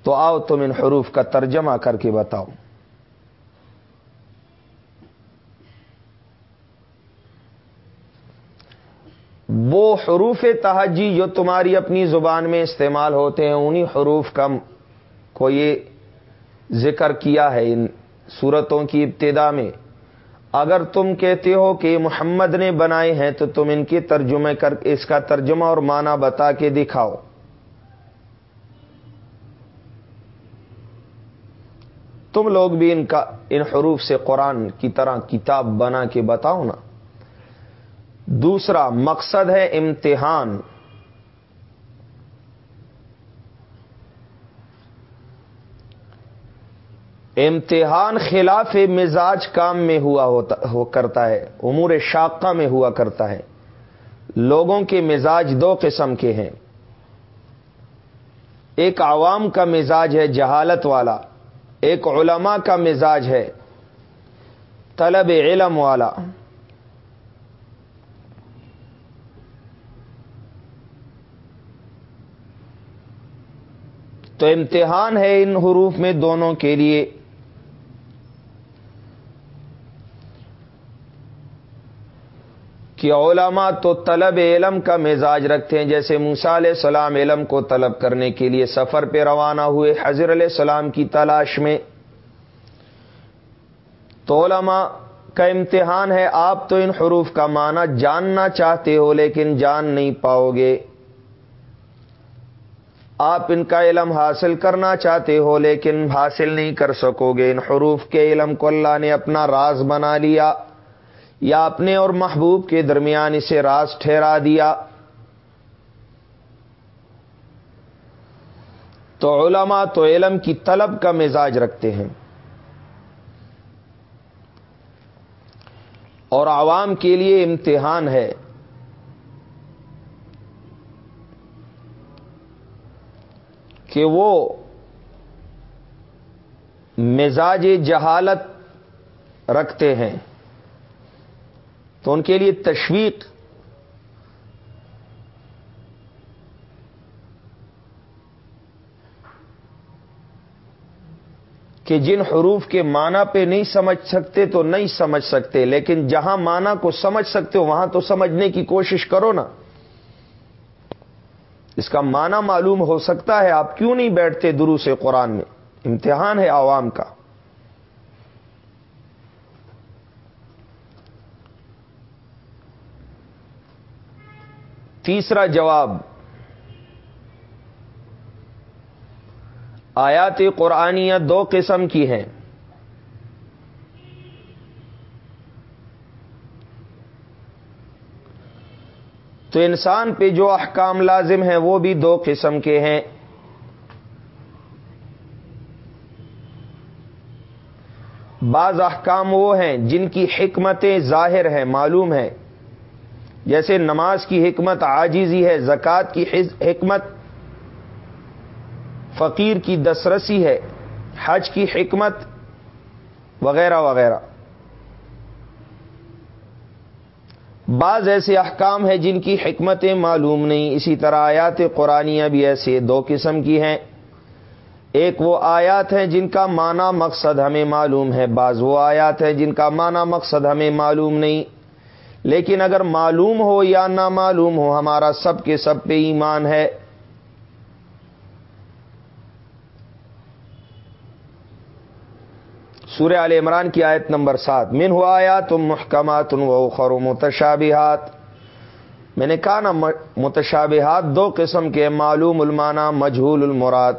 تو آؤ تم ان حروف کا ترجمہ کر کے بتاؤ۔ وہ حروف تحجی جو تمہاری اپنی زبان میں استعمال ہوتے ہیں، انہی حروف کا کو یہ ذکر کیا ہے ان صورتوں کی ابتدا میں۔ اگر تم کہتے ہو کہ محمد نے بنائے ہیں، تو تم ان کے ترجمے کر، اس کا ترجمہ اور معنی بتا کے دکھاؤ۔ تم لوگ بھی ان کا، ان حروف سے قرآن کی طرح کتاب بنا کے بتاؤ نا۔ دوسرا مقصد ہے امتحان۔ امتحان خلاف مزاج کام میں ہوا ہوتا ہو کرتا ہے، امور شاقہ میں ہوا کرتا ہے۔ لوگوں کے مزاج دو قسم کے ہیں۔ ایک عوام کا مزاج ہے جہالت والا، ایک علماء کا مزاج ہے طلب علم والا۔ تو امتحان ہے ان حروف میں دونوں کے لیے۔ کہ علماء تو طلب علم کا مزاج رکھتے ہیں، جیسے موسا علیہ السلام علم کو طلب کرنے کے لیے سفر پہ روانہ ہوئے حضر علیہ السلام کی تلاش میں۔ تو علماء کا امتحان ہے، آپ تو ان حروف کا معنی جاننا چاہتے ہو لیکن جان نہیں پاؤ گے۔ آپ ان کا علم حاصل کرنا چاہتے ہو لیکن حاصل نہیں کر سکو گے۔ ان حروف کے علم کو اللہ نے اپنا راز بنا لیا۔ یا اپنے اور محبوب کے درمیان اسے راز ٹھہرا دیا۔ تو علماء تو علم کی طلب کا مزاج رکھتے ہیں۔ اور عوام کے لیے امتحان ہے۔ کہ وہ مزاج جہالت رکھتے ہیں تو ان کے لیے تشویق کہ جن حروف کے معنی پہ نہیں سمجھ سکتے تو نہیں سمجھ سکتے، لیکن جہاں معنی کو سمجھ سکتے ہو، وہاں تو سمجھنے کی کوشش کرو نا۔ اس کا معنی معلوم ہو سکتا ہے آپ کیوں نہیں بیٹھتے درو سے قرآن میں؟ امتحان ہے عوام کا۔ تیسرا جواب، آیات قرآنیہ دو قسم کی ہیں۔ تو انسان پہ جو احکام لازم ہیں وہ بھی دو قسم کے ہیں۔ بعض احکام وہ ہیں جن کی حکمتیں ظاہر ہیں، معلوم ہیں۔ جیسے نماز کی حکمت آجیزی ہے، زکوٰۃ کی حکمت فقیر کی دسترسی ہے، حج کی حکمت وغیرہ وغیرہ۔ بعض ایسے احکام ہیں جن کی حکمتیں معلوم نہیں۔ اسی طرح آیات قرآنیاں بھی ایسے دو قسم کی ہیں۔ ایک وہ آیات ہیں جن کا معنی مقصد ہمیں معلوم ہے۔ بعض وہ آیات ہیں جن کا معنی مقصد ہمیں معلوم نہیں۔ لیکن اگر معلوم ہو یا نہ معلوم ہو، ہمارا سب کے سب پہ ایمان ہے۔ سورہ عال عمران کی آیت نمبر سات۔ من ہوا آیا تم محکمات و خرو متشابہات۔ میں نے کہا نا متشابہات دو قسم کے معلوم المانا مجھول المراد۔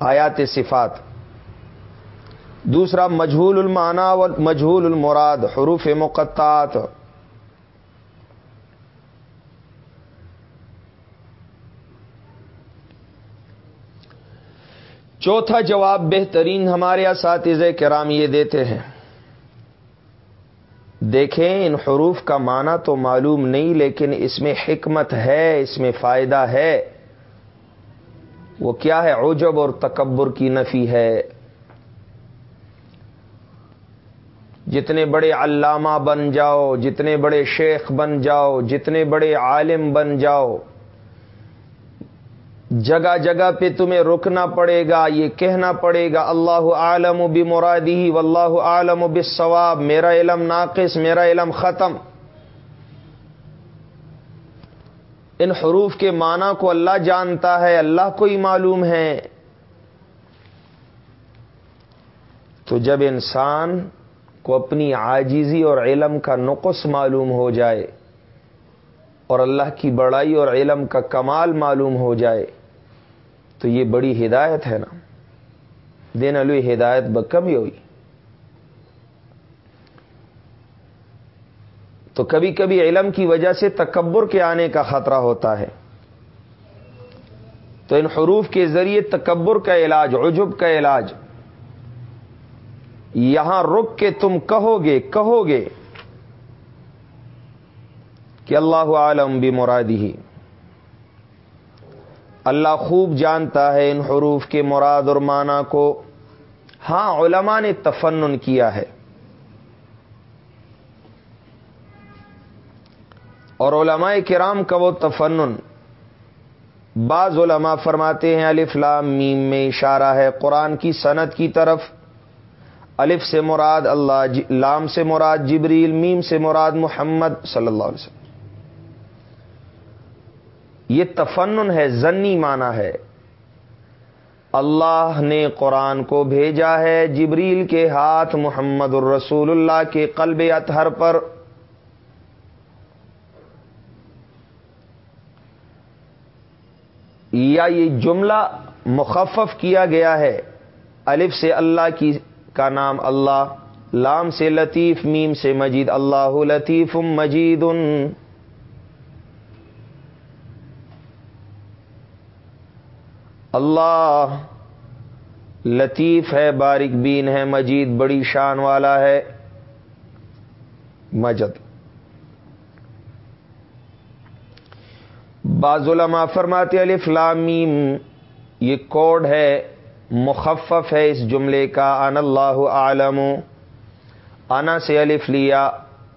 آیات صفات۔ دوسرا، مجہول المانا و مجہول المراد، حروف مقطعات۔ چوتھا جواب بہترین ہمارے اساتذہ کرام یہ دیتے ہیں۔ دیکھیں، ان حروف کا معنی تو معلوم نہیں، لیکن اس میں حکمت ہے، اس میں فائدہ ہے۔ وہ کیا ہے؟ عجب اور تکبر کی نفی ہے۔ جتنے بڑے علامہ بن جاؤ، جتنے بڑے شیخ بن جاؤ، جتنے بڑے عالم بن جاؤ جگہ جگہ پہ تمہیں رکنا پڑے گا، یہ کہنا پڑے گا، اللہ عالم و مرادی و اللہ عالم و ثواب میرا علم ناقص، میرا علم ختم۔ ان حروف کے معنی کو اللہ جانتا ہے، اللہ کو ہی معلوم ہے۔ تو جب انسان کو اپنی عاجزی اور علم کا نقص معلوم ہو جائے اور اللہ کی بڑائی اور علم کا کمال معلوم ہو جائے تو یہ بڑی ہدایت ہے نا۔ دینا لوئی ہدایت بکم ہی ہوئی۔ تو کبھی کبھی علم کی وجہ سے تکبر کے آنے کا خطرہ ہوتا ہے۔ تو ان حروف کے ذریعے تکبر کا علاج، عجب کا علاج۔ یہاں رک کے تم کہو گے کہو گے کہ اللہ عالم بھی مرادی ہی اللہ خوب جانتا ہے ان حروف کے مراد اور معنی کو۔ ہاں علماء نے تفنن کیا ہے۔ اور علماء کرام کا وہ تفنن۔ بعض علماء فرماتے ہیں، الف لام میم میں اشارہ ہے قرآن کی صنعت کی طرف۔ الف سے مراد اللہ لام سے مراد جبریل، میم سے مراد محمد صلی اللہ علیہ وسلم۔ یہ تفنن ہے، زنی مانا ہے۔ اللہ نے قرآن کو بھیجا ہے جبریل کے ہاتھ محمد الرسول اللہ کے قلب اطہر پر۔ یا یہ جملہ مخفف کیا گیا ہے۔ الف سے اللہ کی کا نام اللہ، لام سے لطیف، میم سے مجید، اللہ لطیف مجید اللہ لطیف ہے، باریک بین ہے، مجید بڑی شان والا ہے۔ مجد۔ بعض علماء فرماتے الف لامیم یہ کوڈ ہے، مخفف ہے اس جملے کا ان اللہ عالم انا سے الف لیا،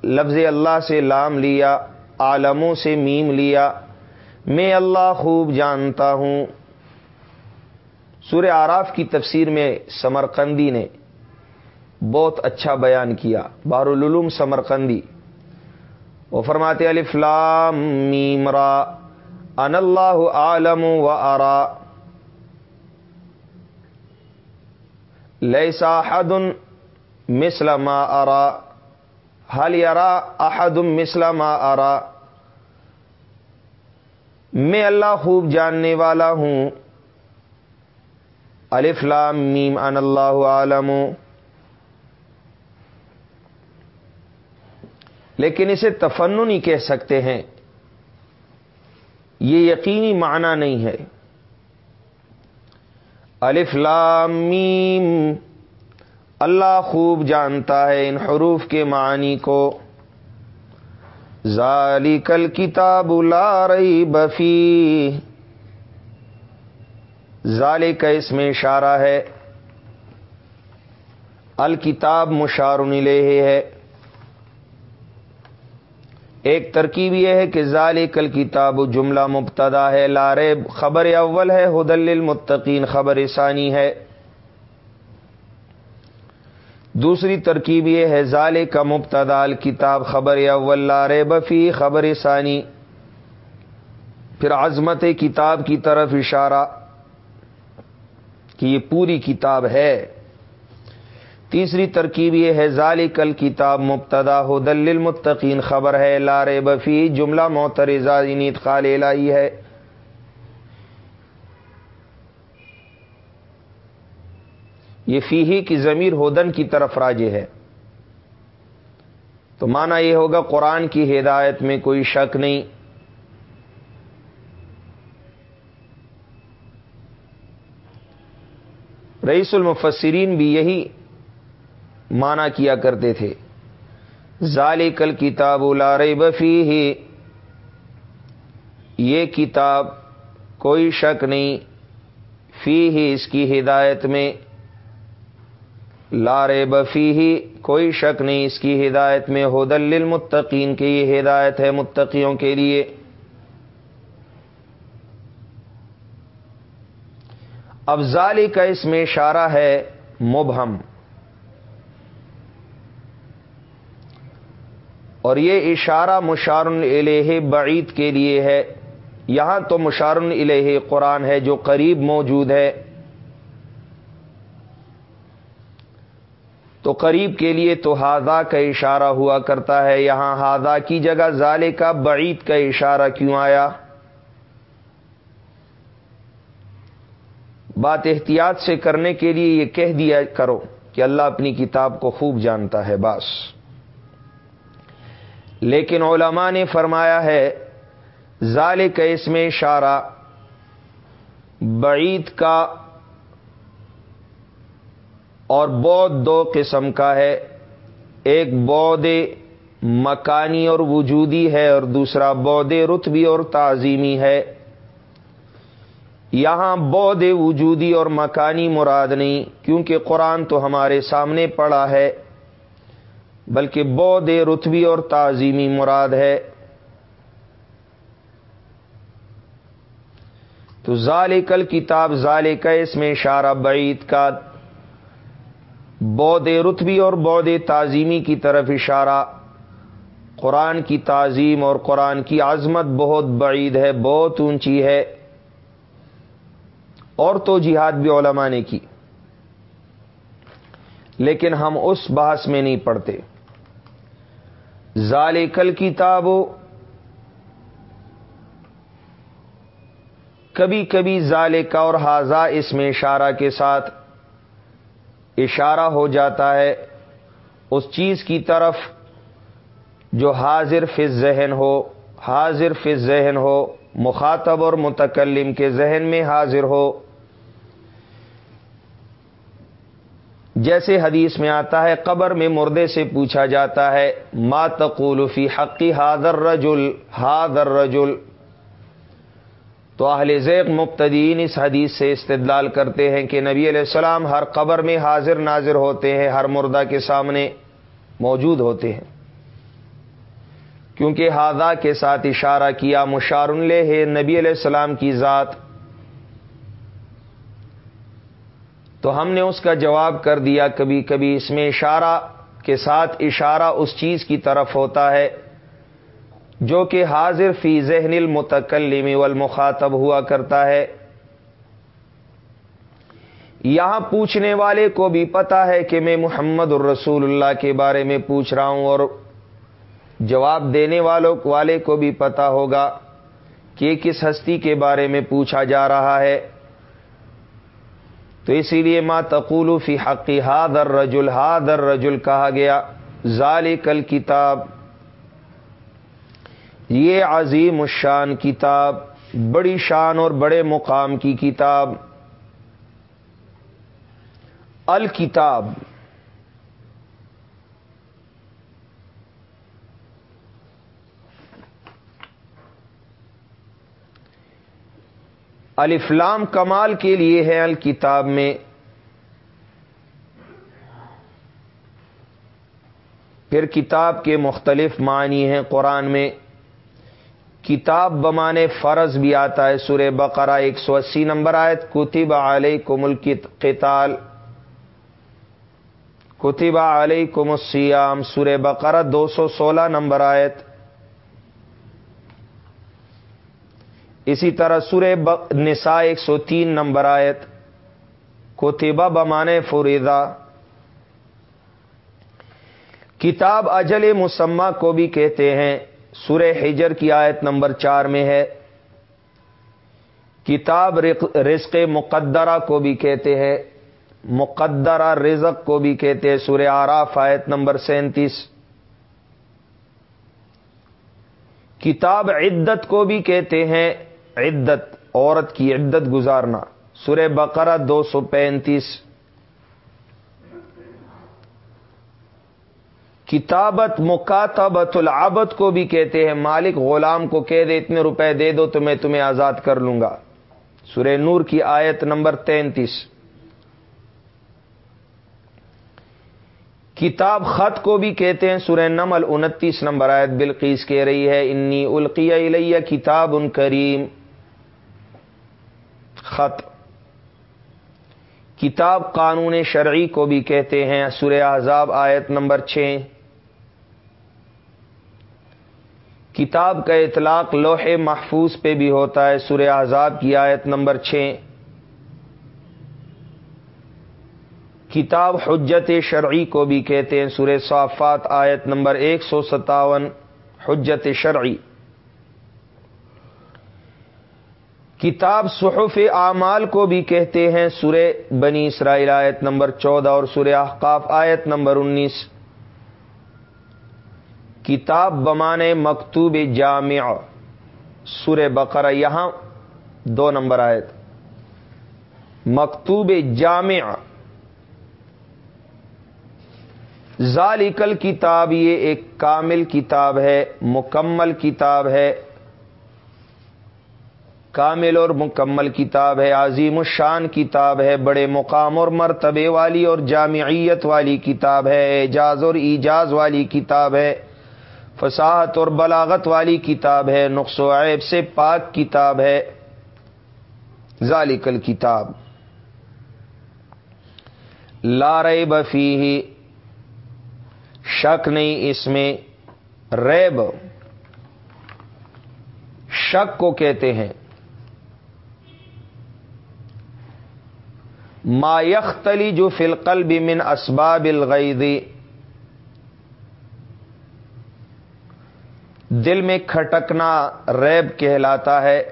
لفظ اللہ سے لام لیا، عالموں سے میم لیا۔ میں اللہ خوب جانتا ہوں۔ سورہ آراف کی تفسیر میں سمرقندی نے بہت اچھا بیان کیا بار العلوم سمرقندی۔ وہ فرماتے، الف لام میم را ان اللہ عالم و آرا لیسا احد مثل ما ارا۔ حل یرا احد مثل ما ارا۔ میں اللہ خوب جاننے والا ہوں الف لام میم ان اللہ عالم. لیکن اسے تفن کہہ سکتے ہیں. یہ یقینی معنی نہیں ہے. الف لام میم. اللہ خوب جانتا ہے ان حروف کے معنی کو. ظالی کل کتاب لا رہی بفی ظال کا اس میں اشارہ ہے۔ الکتاب مشار لے ہے۔ ایک ترکیب یہ ہے کہ ظال کل کتاب جملہ مبتدا ہے لارے خبر اول ہے حدل المتقین خبر ثانی ہے۔ دوسری ترکیب یہ ہے ظال کا مبتدا کتاب خبر اول لارے بفی خبر ثانی۔ پھر عظمت کتاب کی طرف اشارہ۔ کہ یہ پوری کتاب ہے۔ تیسری ترکیب یہ ہے ظال کل کتاب مبتدا ہو دل المتقین خبر ہے لار بفی جملہ محترزہ نیت خال لائی ہے۔ یہ فیہی کی ضمیر ہودن کی طرف راجے ہے۔ تو مانا یہ ہوگا، قرآن کی ہدایت میں کوئی شک نہیں۔ رئیس المفسرین بھی یہی مانا کیا کرتے تھے۔ ظال کل کتاب لارے بفی ہی یہ کتاب کوئی شک نہیں فی ہی اس کی ہدایت میں۔ لارے بفی ہی کوئی شک نہیں، اس کی ہدایت میں۔ ہدل للمتقین کی یہ ہدایت ہے متقیوں کے لیے۔ افزالی کا اس میں اشارہ ہے مبہم۔ اور یہ اشارہ مشار الہ بعید کے لیے ہے۔ یہاں تو مشار الہ قرآن ہے جو قریب موجود ہے۔ تو قریب کے لیے تو ہاضا کا اشارہ ہوا کرتا ہے۔ یہاں ہاضا کی جگہ ظالے کا بعید کا اشارہ کیوں آیا؟ بات احتیاط سے کرنے کے لیے یہ کہہ دیا کرو کہ اللہ اپنی کتاب کو خوب جانتا ہے بس لیکن علماء نے فرمایا ہے ظال کا اس میں اشارہ، بعید کا اور بود دو قسم کا ہے۔ ایک بود مکانی اور وجودی ہے اور دوسرا بود رتبی اور تعظیمی ہے۔ یہاں بود وجودی اور مکانی مراد نہیں، کیونکہ قرآن تو ہمارے سامنے پڑا ہے، بلکہ بود رتبی اور تعظیمی مراد ہے۔ تو ذالکل کتاب ذالک اس میں اشارہ بعید کا بود رتبی اور بود تعظیمی کی طرف اشارہ۔ قرآن کی تعظیم اور قرآن کی عظمت بہت بعید ہے، بہت اونچی ہے۔ اور تو جہاد بھی علماء نے کی۔ لیکن ہم اس بحث میں نہیں پڑھتے۔ ذالکل کتاب کبھی کبھی ذالکا اور حاضہ اس میں اشارہ کے ساتھ اشارہ ہو جاتا ہے اس چیز کی طرف جو حاضر فی ذہن ہو، حاضر فی ذہن ہو، مخاطب اور متکلم کے ذہن میں حاضر ہو۔ جیسے حدیث میں آتا ہے، قبر میں مردے سے پوچھا جاتا ہے، ما تقول فی حقی حاضر رجل حاضر رجل تو اہل ذیق مبتدین اس حدیث سے استدلال کرتے ہیں کہ نبی علیہ السلام ہر قبر میں حاضر ناظر ہوتے ہیں، ہر مردہ کے سامنے موجود ہوتے ہیں۔ کیونکہ ہاضا کے ساتھ اشارہ کیا، مشار ہے نبی علیہ السلام کی ذات۔ تو ہم نے اس کا جواب کر دیا کبھی کبھی اس میں اشارہ کے ساتھ اشارہ اس چیز کی طرف ہوتا ہے جو کہ حاضر فی ذہن المتکلم والمخاطب ہوا کرتا ہے۔ یہاں پوچھنے والے کو بھی پتا ہے کہ میں محمد الرسول اللہ کے بارے میں پوچھ رہا ہوں اور جواب دینے والوں والے کو بھی پتا ہوگا کہ کس ہستی کے بارے میں پوچھا جا رہا ہے۔ تو اسی لیے ما تقول فی حقی ہادر رجل ہادر رجل کہا گیا ظال کل کتاب یہ عظیم الشان کتاب، بڑی شان اور بڑے مقام کی کتاب۔ الکتاب۔ الفلام کمال کے لیے ہے الکتاب میں۔ پھر کتاب کے مختلف معنی ہیں قرآن میں۔ کتاب بمانے فرض بھی آتا ہے، سورہ بقرہ ایک سو اسی نمبر آیت۔ کتب علیہ کو ملک کتب علیہ کو مسیام سورہ بقرہ دو سو سولہ نمبر آیت۔ اسی طرح سورہ نساء ایک سو تین نمبر آیت۔ کوتبہ بمانے فریدا کتاب اجل مسمہ کو بھی کہتے ہیں۔ سورہ حجر کی آیت نمبر چار میں ہے۔ کتاب رزق مقدرہ کو بھی کہتے ہیں۔ مقدرہ رزق کو بھی کہتے ہیں۔ سورہ آراف آیت نمبر سینتیس۔ کتاب عدت کو بھی کہتے ہیں۔ عدت، عورت کی عدت گزارنا۔ سورہ بقرہ دو سو پینتیس۔ کتابت مکاتبت العبد کو بھی کہتے ہیں، مالک غلام کو کہہ دے، اتنے روپے دے دو تو میں تمہیں آزاد کر لوں گا۔ سورہ نور کی آیت نمبر تینتیس۔ کتاب خط کو بھی کہتے ہیں، سورہ نمل انتیس نمبر آیت بلقیس کہہ رہی ہے، انی القیہ الیہ کتاب ان کریم خط۔ کتاب قانون شرعی کو بھی کہتے ہیں، سورہ عذاب آیت نمبر چھ۔ کتاب کا اطلاق لوہے محفوظ پہ بھی ہوتا ہے، سورہ عذاب کی آیت نمبر چھ۔ کتاب حجت شرعی کو بھی کہتے ہیں، سورہ صافات آیت نمبر ایک سو ستاون۔ حجت شرعی۔ کتاب صحف اعمال کو بھی کہتے ہیں سورہ بنی اسرائیل آیت نمبر چودہ اور سورہ احقاف آیت نمبر انیس۔ کتاب بمانے مکتوب جامع۔ سور بقرہ، یہاں دو نمبر آئے مکتوب جامع۔ ذالکل کتاب یہ ایک کامل کتاب ہے، مکمل کتاب ہے۔ کامل اور مکمل کتاب ہے، عظیم الشان کتاب ہے، بڑے مقام اور مرتبے والی اور جامعیت والی کتاب ہے، اعجاز اور ایجاز والی کتاب ہے، فصاحت اور بلاغت والی کتاب ہے، نقص و عیب سے پاک کتاب ہے ذالکل کتاب ریب بفی شک نہیں اس میں، ریب شک کو کہتے ہیں۔ ما یختلی جو فلقل من اسباب الغیدی دل میں کھٹکنا ریب کہلاتا ہے،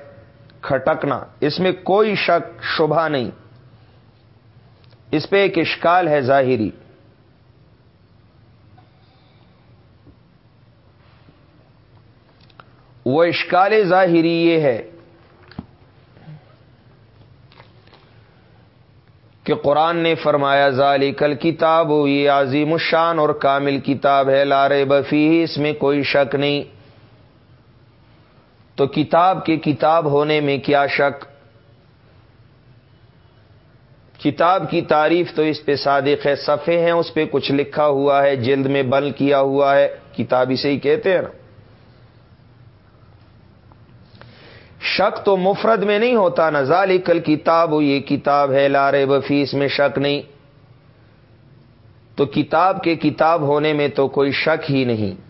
کھٹکنا، اس میں کوئی شک، شبہ نہیں۔ اس پہ ایک اشکال ہے ظاہری۔ وہ اشکال ظاہری یہ ہے کہ قرآن نے فرمایا ظالی کل کتاب ہو یہ عظیم الشان اور کامل کتاب ہے لارے بفی اس میں کوئی شک نہیں۔ تو کتاب کے کتاب ہونے میں کیا شک؟ کتاب کی تعریف تو اس پہ صادق ہے، صفحے ہیں، اس پہ کچھ لکھا ہوا ہے، جلد میں بل کیا ہوا ہے، کتاب اسے ہی کہتے ہیں نا۔ شک تو مفرد میں نہیں ہوتا نا ظالی کل کتاب یہ کتاب ہے لارے بفیس میں شک نہیں۔ تو کتاب کے کتاب ہونے میں تو کوئی شک ہی نہیں۔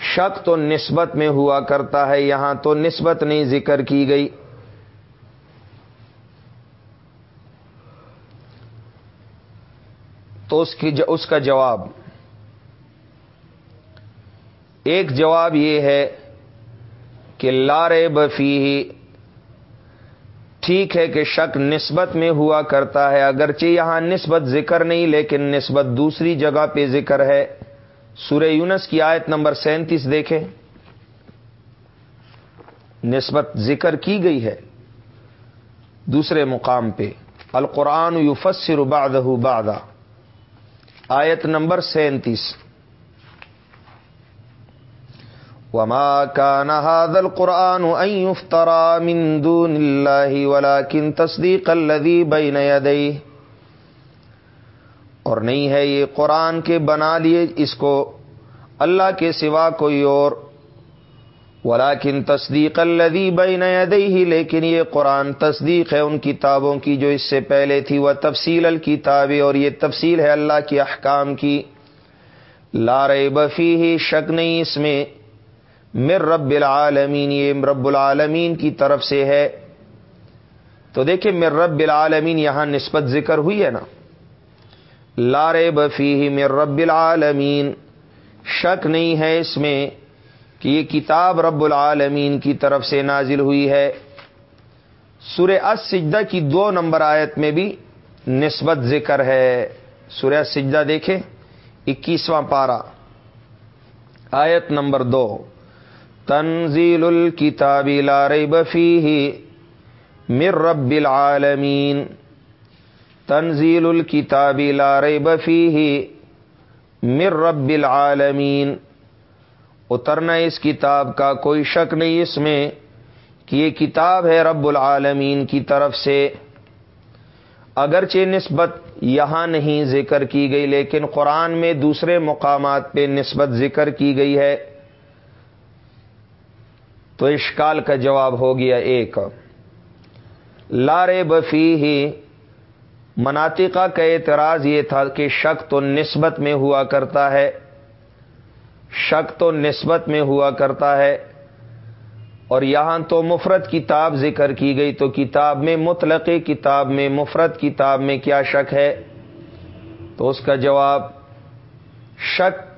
شک تو نسبت میں ہوا کرتا ہے، یہاں تو نسبت نہیں ذکر کی گئی۔ تو اس کی اس کا جواب۔ ایک جواب یہ ہے کہ لارے بفی ٹھیک ہے کہ شک نسبت میں ہوا کرتا ہے، اگرچہ یہاں نسبت ذکر نہیں، لیکن نسبت دوسری جگہ پہ ذکر ہے۔ سورہ یونس کی آیت نمبر سینتیس دیکھیں۔ نسبت ذکر کی گئی ہے دوسرے مقام پہ۔ القرآن یفسر بعدہ بعدا آیت نمبر سینتیس۔ وما كان هذا القرآن أن يفترى من دون الله ولكن تصديق الذي بين يديه۔ اور نہیں ہے یہ قرآن کے بنا لیے اس کو اللہ کے سوا کوئی اور۔ ولاکن تصدیق الدی بین يديه، لیکن یہ قرآن تصدیق ہے ان کتابوں کی جو اس سے پہلے تھی۔ وہ تفصیل الکتاب اور یہ تفصیل ہے اللہ کے احکام کی۔ لار بفی ہی شک نہیں اس میں مر رب العالمین یہ رب العالمین کی طرف سے ہے۔ تو دیکھیں مر رب العالمین یہاں نسبت ذکر ہوئی ہے نا۔ لارے بفی مر رب العالمین۔ شک نہیں ہے اس میں کہ یہ کتاب رب العالمین کی طرف سے نازل ہوئی ہے۔ سورہ سجدہ کی دو نمبر آیت میں بھی نسبت ذکر ہے۔ سورہ سجدہ دیکھیں، اکیسواں پارا آیت نمبر دو۔ تنزیل الکتاب لا ریب فیہ مر رب العالمین تنزیل الکتاب لا ریب فیہ مر رب العالمین اترنا اس کتاب کا کوئی شک نہیں اس میں کہ یہ کتاب ہے رب العالمین کی طرف سے. اگرچہ نسبت یہاں نہیں ذکر کی گئی لیکن قرآن میں دوسرے مقامات پہ نسبت ذکر کی گئی ہے. تو اشکال کا جواب ہو گیا ایک۔ لارے بفی ہی مناطقہ کا اعتراض یہ تھا کہ شک تو نسبت میں ہوا کرتا ہے۔ شک تو نسبت میں ہوا کرتا ہے۔ اور یہاں تو مفرت کتاب ذکر کی گئی تو کتاب میں مطلق کتاب میں مفرت کتاب میں کیا شک ہے؟ تو اس کا جواب شک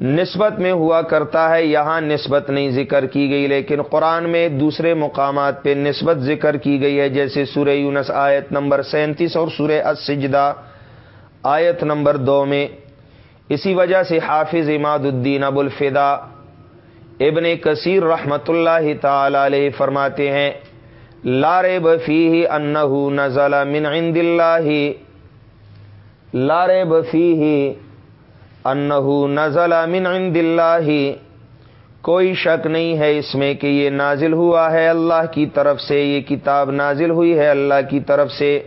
نسبت میں ہوا کرتا ہے، یہاں نسبت نہیں ذکر کی گئی، لیکن قرآن میں دوسرے مقامات پہ نسبت ذکر کی گئی ہے، جیسے سورہ یونس آیت نمبر سینتیس اور سورہ السجدہ آیت نمبر دو میں۔ اسی وجہ سے حافظ اماد الدین ابو الفدا ابن کثیر رحمت اللہ تعالی علیہ فرماتے ہیں لارے بفی انہ نزل من عند اللہ لارے بفی انہو نزل من عند اللہ کوئی شک نہیں ہے اس میں کہ یہ نازل ہوا ہے اللہ کی طرف سے، یہ کتاب نازل ہوئی ہے اللہ کی طرف سے۔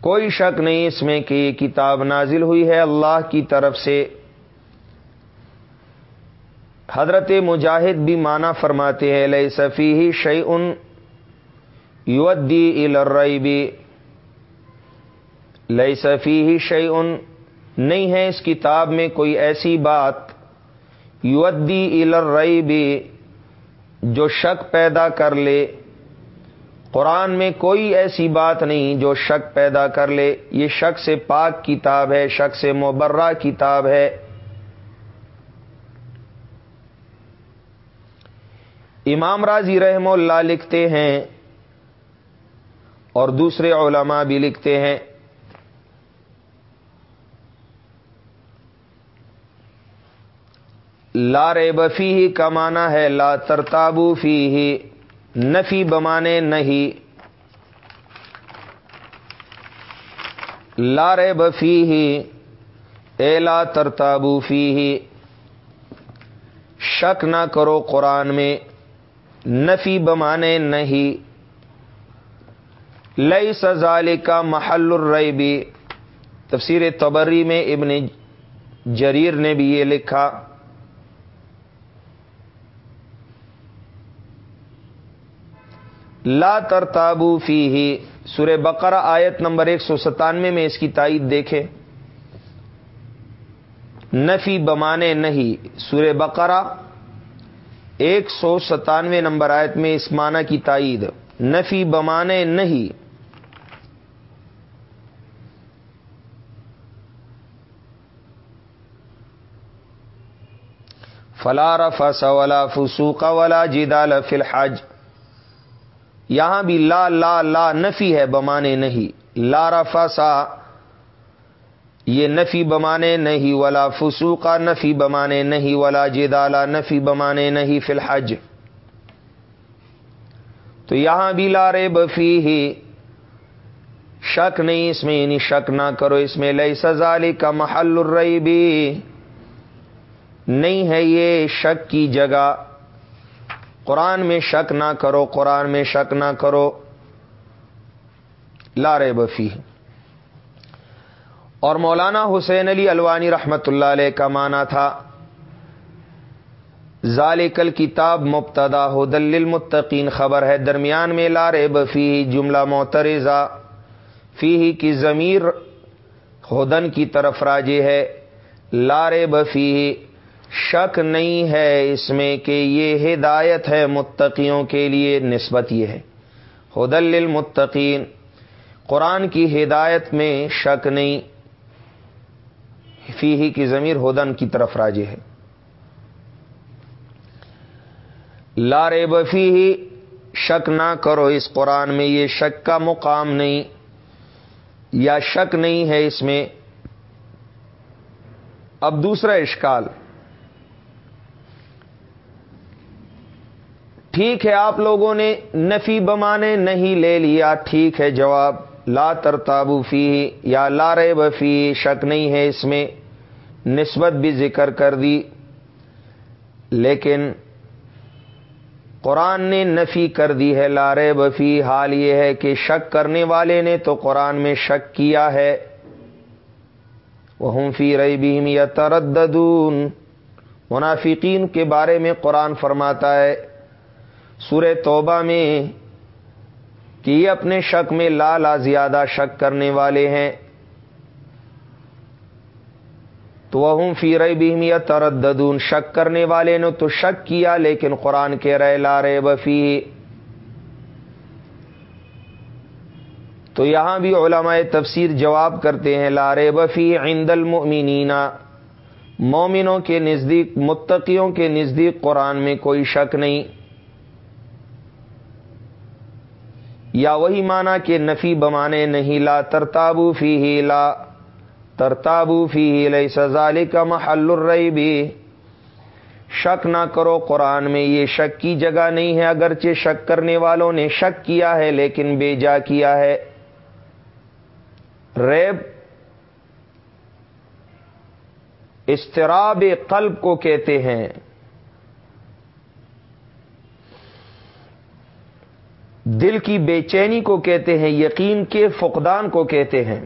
کوئی شک نہیں اس میں کہ یہ کتاب نازل ہوئی ہے اللہ کی طرف سے۔ حضرت مجاہد بھی مانا فرماتے ہیں لئی صفی ہی شعی ان یودی الربی لئی صفی ہی شعی نہیں ہے اس کتاب میں کوئی ایسی بات یودی الربی جو شک پیدا کر لے۔ قرآن میں کوئی ایسی بات نہیں جو شک پیدا کر لے۔ یہ شک سے پاک کتاب ہے، شک سے مبرہ کتاب ہے۔ امام راضی رحم اللہ لکھتے ہیں اور دوسرے علماء بھی لکھتے ہیں۔ لا بفی ہی کمانا ہے لا ترتابو فی ہی نفی بمانے نہیں۔ لارے بفی ہی اے لا ترتابو فی ہی شک نہ کرو قرآن میں، نفی بمانے نہیں۔ لئی سزال کا محل الربی تفسیر تبری میں ابن جریر نے بھی یہ لکھا۔ لا ترتابو فی ہی سورہ بقرہ آیت نمبر ایک سو ستانوے میں اس کی تائید دیکھے نفی بمانے نہیں۔ سورہ بقرہ ایک سو ستانوے نمبر آیت میں اس معنی کی تائید۔ نفی بمانے نہیں۔ فلا رفس ولا فسوق ولا جدال فی الحج۔ یہاں بھی لا لا لا نفی ہے بمانے نہیں۔ لا رفسا، یہ نفی بمانے نہیں، ولا فسوقا، نفی بمانے نہیں، ولا جدالا، نفی بمانے نہیں فی الحج۔ تو یہاں بھی لارے بفی ہی شک نہیں، اس میں یعنی شک نہ کرو، اس میں لئی سزالی کا محل الرئی بھی نہیں ہے یہ شک کی جگہ۔ قرآن میں شک نہ کرو، قرآن میں شک نہ کرو۔ لارے بفی اور مولانا حسین علی الوانی رحمت اللہ علیہ کا مانا تھا ذالکل کتاب مبتدا ہو دل متقین خبر ہے۔ درمیان میں لارے بفی جملہ موترزا فی کی ضمیر ہدن کی طرف راجے ہے۔ لارے بفی شک نہیں ہے اس میں کہ یہ ہدایت ہے متقیوں کے لیے، نسبت یہ ہے۔ ہدل المتقین قرآن کی ہدایت میں شک نہیں، فی ہی کی ضمیر ہدن کی طرف راجے ہے۔ لارے بفی ہی، شک نہ کرو اس قرآن میں، یہ شک کا مقام نہیں۔ یا شک نہیں ہے اس میں۔ اب دوسرا اشکال ٹھیک ہے، آپ لوگوں نے نفی بمانے نہیں لے لیا، ٹھیک ہے، جواب، لا ترتابو فی یا لا رے بفی شک نہیں ہے اس میں، نسبت بھی ذکر کر دی۔ لیکن قرآن نے نفی کر دی ہے لارے بفی حال یہ ہے کہ شک کرنے والے نے تو قرآن میں شک کیا ہے۔ وہ فی رئی بھیم یا ترددون منافقین کے بارے میں قرآن فرماتا ہے سورہ توبہ میں کہ یہ اپنے شک میں لا زیادہ شک کرنے والے ہیں۔ تو وہ فی رئی بہمی ترددون شک کرنے والے نے تو شک کیا لیکن قرآن کے رے لا رے بفی تو یہاں بھی علماء تفسیر جواب کرتے ہیں لارے بفی عند المؤمنین۔ مومنوں کے نزدیک، متقیوں کے نزدیک قرآن میں کوئی شک نہیں۔ یا وہی مانا کہ نفی بمانے نہیں، لا ترتابو فی ہی لا ترتابو فی ہی لئی سزال کا محل الرئی بھی شک نہ کرو قرآن میں، یہ شک کی جگہ نہیں ہے، اگرچہ شک کرنے والوں نے شک کیا ہے، لیکن بے جا کیا ہے۔ ریب استراب قلب کو کہتے ہیں۔ دل کی بے چینی کو کہتے ہیں، یقین کے فقدان کو کہتے ہیں۔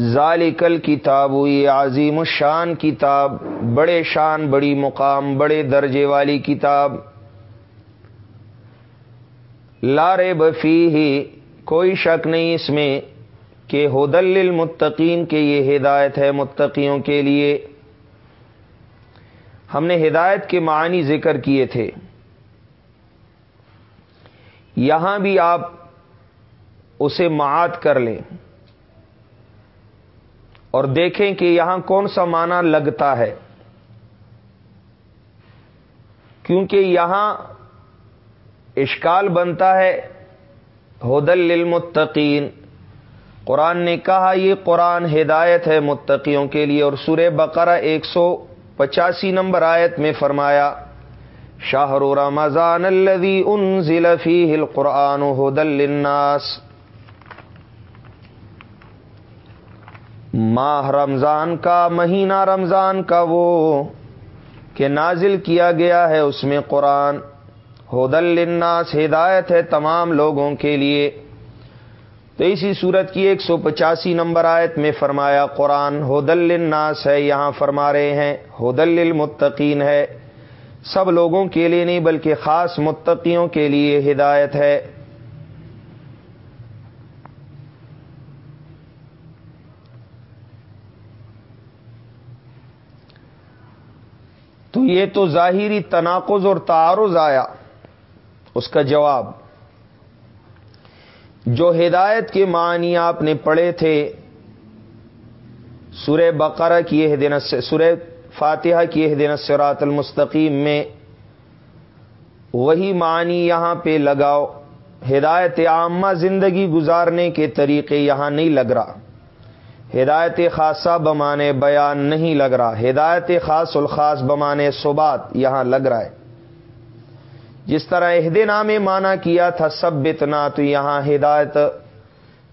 ذالکل کتاب یہ عظیم الشان کتاب، بڑے شان، بڑی مقام، بڑے درجے والی کتاب۔ لارے بفی ہی کوئی شک نہیں اس میں۔ کہ ہدل المتقین کے یہ ہدایت ہے متقیوں کے لیے۔ ہم نے ہدایت کے معنی ذکر کیے تھے۔ یہاں بھی آپ اسے معاد کر لیں اور دیکھیں کہ یہاں کون سا معنی لگتا ہے۔ کیونکہ یہاں اشکال بنتا ہے ہدل للمتقین۔ قرآن نے کہا یہ قرآن ہدایت ہے متقیوں کے لیے اور سورہ بقرہ ایک سو پچاسی نمبر آیت میں فرمایا شاہ رمضان الذي انزل فيه القرآن هدى للناس۔ ماہ رمضان کا، مہینہ رمضان کا وہ کہ نازل کیا گیا ہے اس میں قرآن۔ ہدل للناس، ہدایت ہے تمام لوگوں کے لیے۔ تو اسی صورت کی ایک سو پچاسی نمبر آیت میں فرمایا، قرآن ہدل للناس ہے، یہاں فرما رہے ہیں ہدل للمتقین ہے۔ سب لوگوں کے لیے نہیں، بلکہ خاص متقیوں کے لیے ہدایت ہے۔ تو یہ تو ظاہری تناقض اور تعارض آیا، اس کا جواب۔ جو ہدایت کے معنی آپ نے پڑھے تھے، سورہ بقرہ کی یہ دن سورہ فاتحہ کی یہ دن سرات المستقیم میں وہی معنی یہاں پہ لگاؤ، ہدایت عامہ زندگی گزارنے کے طریقے یہاں نہیں لگ رہا۔ ہدایت خاصہ بمانے بیان نہیں لگ رہا، ہدایت خاص الخاص بمانے صبات یہاں لگ رہا ہے۔ جس طرح عہد نام مانا کیا تھا سب بتنا تو یہاں ہدایت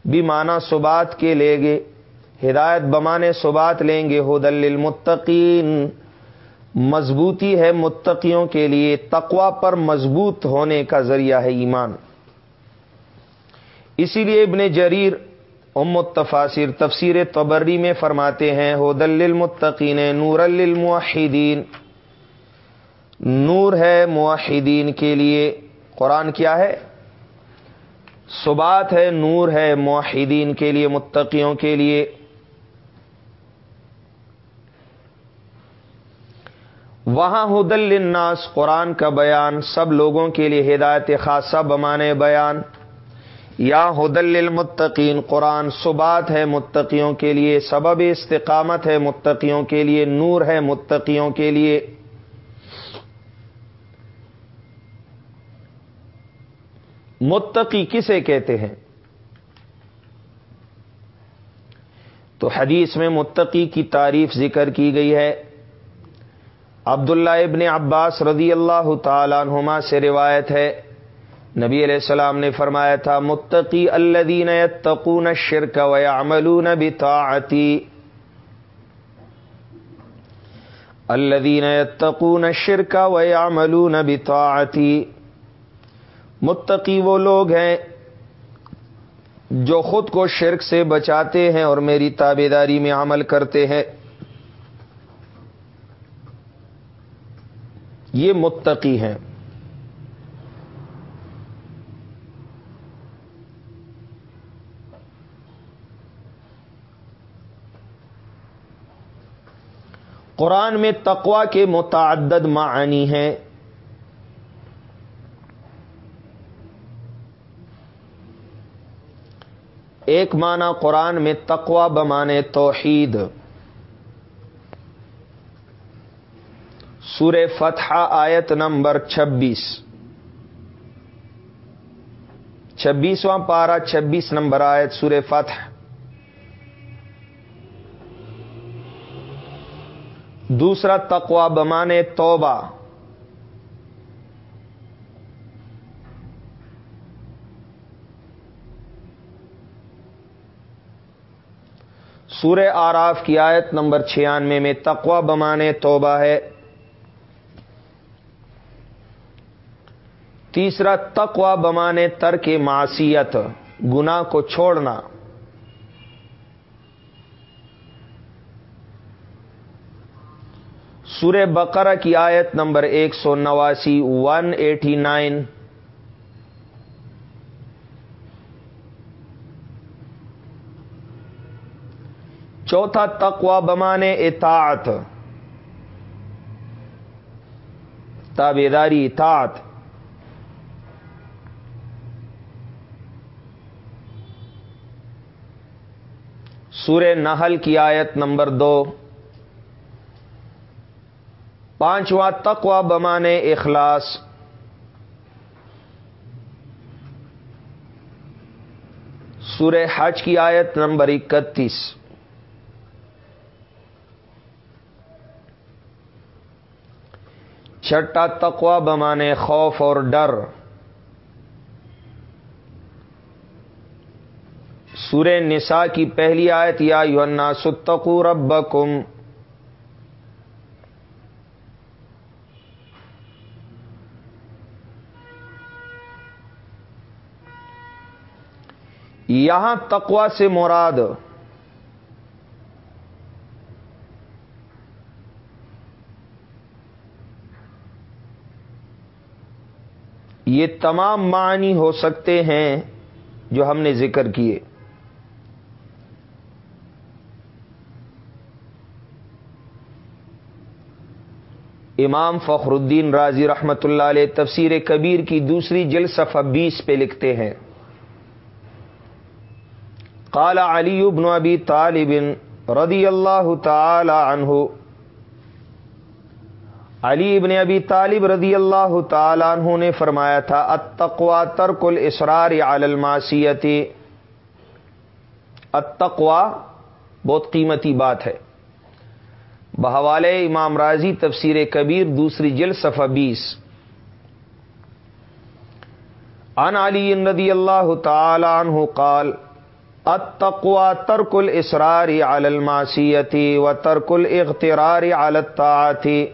بھی مانا صبات کے لے گے۔ ہدایت بمانے صبات لیں گے۔ ہدل المتقین مضبوطی ہے متقیوں کے لیے۔ تقوا پر مضبوط ہونے کا ذریعہ ہے ایمان۔ اسی لیے ابن جریر ام التفاصر تفسیر تبری میں فرماتے ہیں ہدل المتقین نور الموحدین نور ہے معاہدین کے لیے۔ قرآن کیا ہے؟ صبات ہے نور ہے معاہدین کے لیے، متقیوں کے لیے۔ وہاں حدل الناس قرآن کا بیان، سب لوگوں کے لیے ہدایت خاصہ بمانے بیان۔ یا حدل المتقین قرآن صبات ہے متقیوں کے لیے، سبب استقامت ہے متقیوں کے لیے، نور ہے متقیوں کے لیے۔ متقی کسے کہتے ہیں؟ تو حدیث میں متقی کی تعریف ذکر کی گئی ہے۔ عبداللہ ابن عباس رضی اللہ تعالیٰ عنہما سے روایت ہے۔ نبی علیہ السلام نے فرمایا تھا، متقی الدین تقون شرک و عملون بطاعتی۔ الدین تقون شرک و عملون بطاعتی۔ متقی وہ لوگ ہیں جو خود کو شرک سے بچاتے ہیں اور میری تابے داری میں عمل کرتے ہیں۔ یہ متقی ہیں۔ قرآن میں تقوا کے متعدد معنی ہیں۔ ایک معنی قرآن میں تقوا بمانے توحید۔ سور فتح آیت نمبر چھبیس۔ چھبیسواں پارا چھبیس نمبر آیت سور فتح۔ دوسرا تقوا بمانے توبہ۔ سورہ آراف کی آیت نمبر چھیانوے میں تقوا بمانے توبہ ہے۔ تیسرا تقوا بمانے تر کے معصیت گنا کو چھوڑنا۔ سورہ بقرہ کی آیت نمبر ایک سو نواسی ون ایٹی نائن چوتھا تقوا بمانے اطاعت۔ تابیداری اطاعت۔ سورہ نحل کی آیت نمبر دو۔ پانچواں تقوا بمانے اخلاص۔ سورہ حج کی آیت نمبر اکتیس۔ چھٹا تقوا بمانے خوف اور ڈر۔ سورہ نساء کی پہلی آیت، یا یونا ستقو ربکم۔ یہاں تقوا سے مراد یہ تمام معنی ہو سکتے ہیں جو ہم نے ذکر کیے۔ امام فخر الدین راضی رحمت اللہ علیہ تفسیر کبیر کی دوسری جل صفحہ بیس پہ لکھتے ہیں۔ قال علی ابن ابی طالب رضی اللہ تعالی عنہ علی ابن ابی طالب رضی اللہ تعالیٰ عنہ نے فرمایا تھا اتقوا ترک الاسرار علی الماسیتی اتقوا بہت قیمتی بات ہے۔ بحوال امام راضی، تفسیر کبیر، دوسری جل صفحہ بیس۔ ان علی رضی اللہ تعالی عنہ قال اتقوا ترک الاسرار علی الماسیتی و ترک الاغترار علی الطاعتی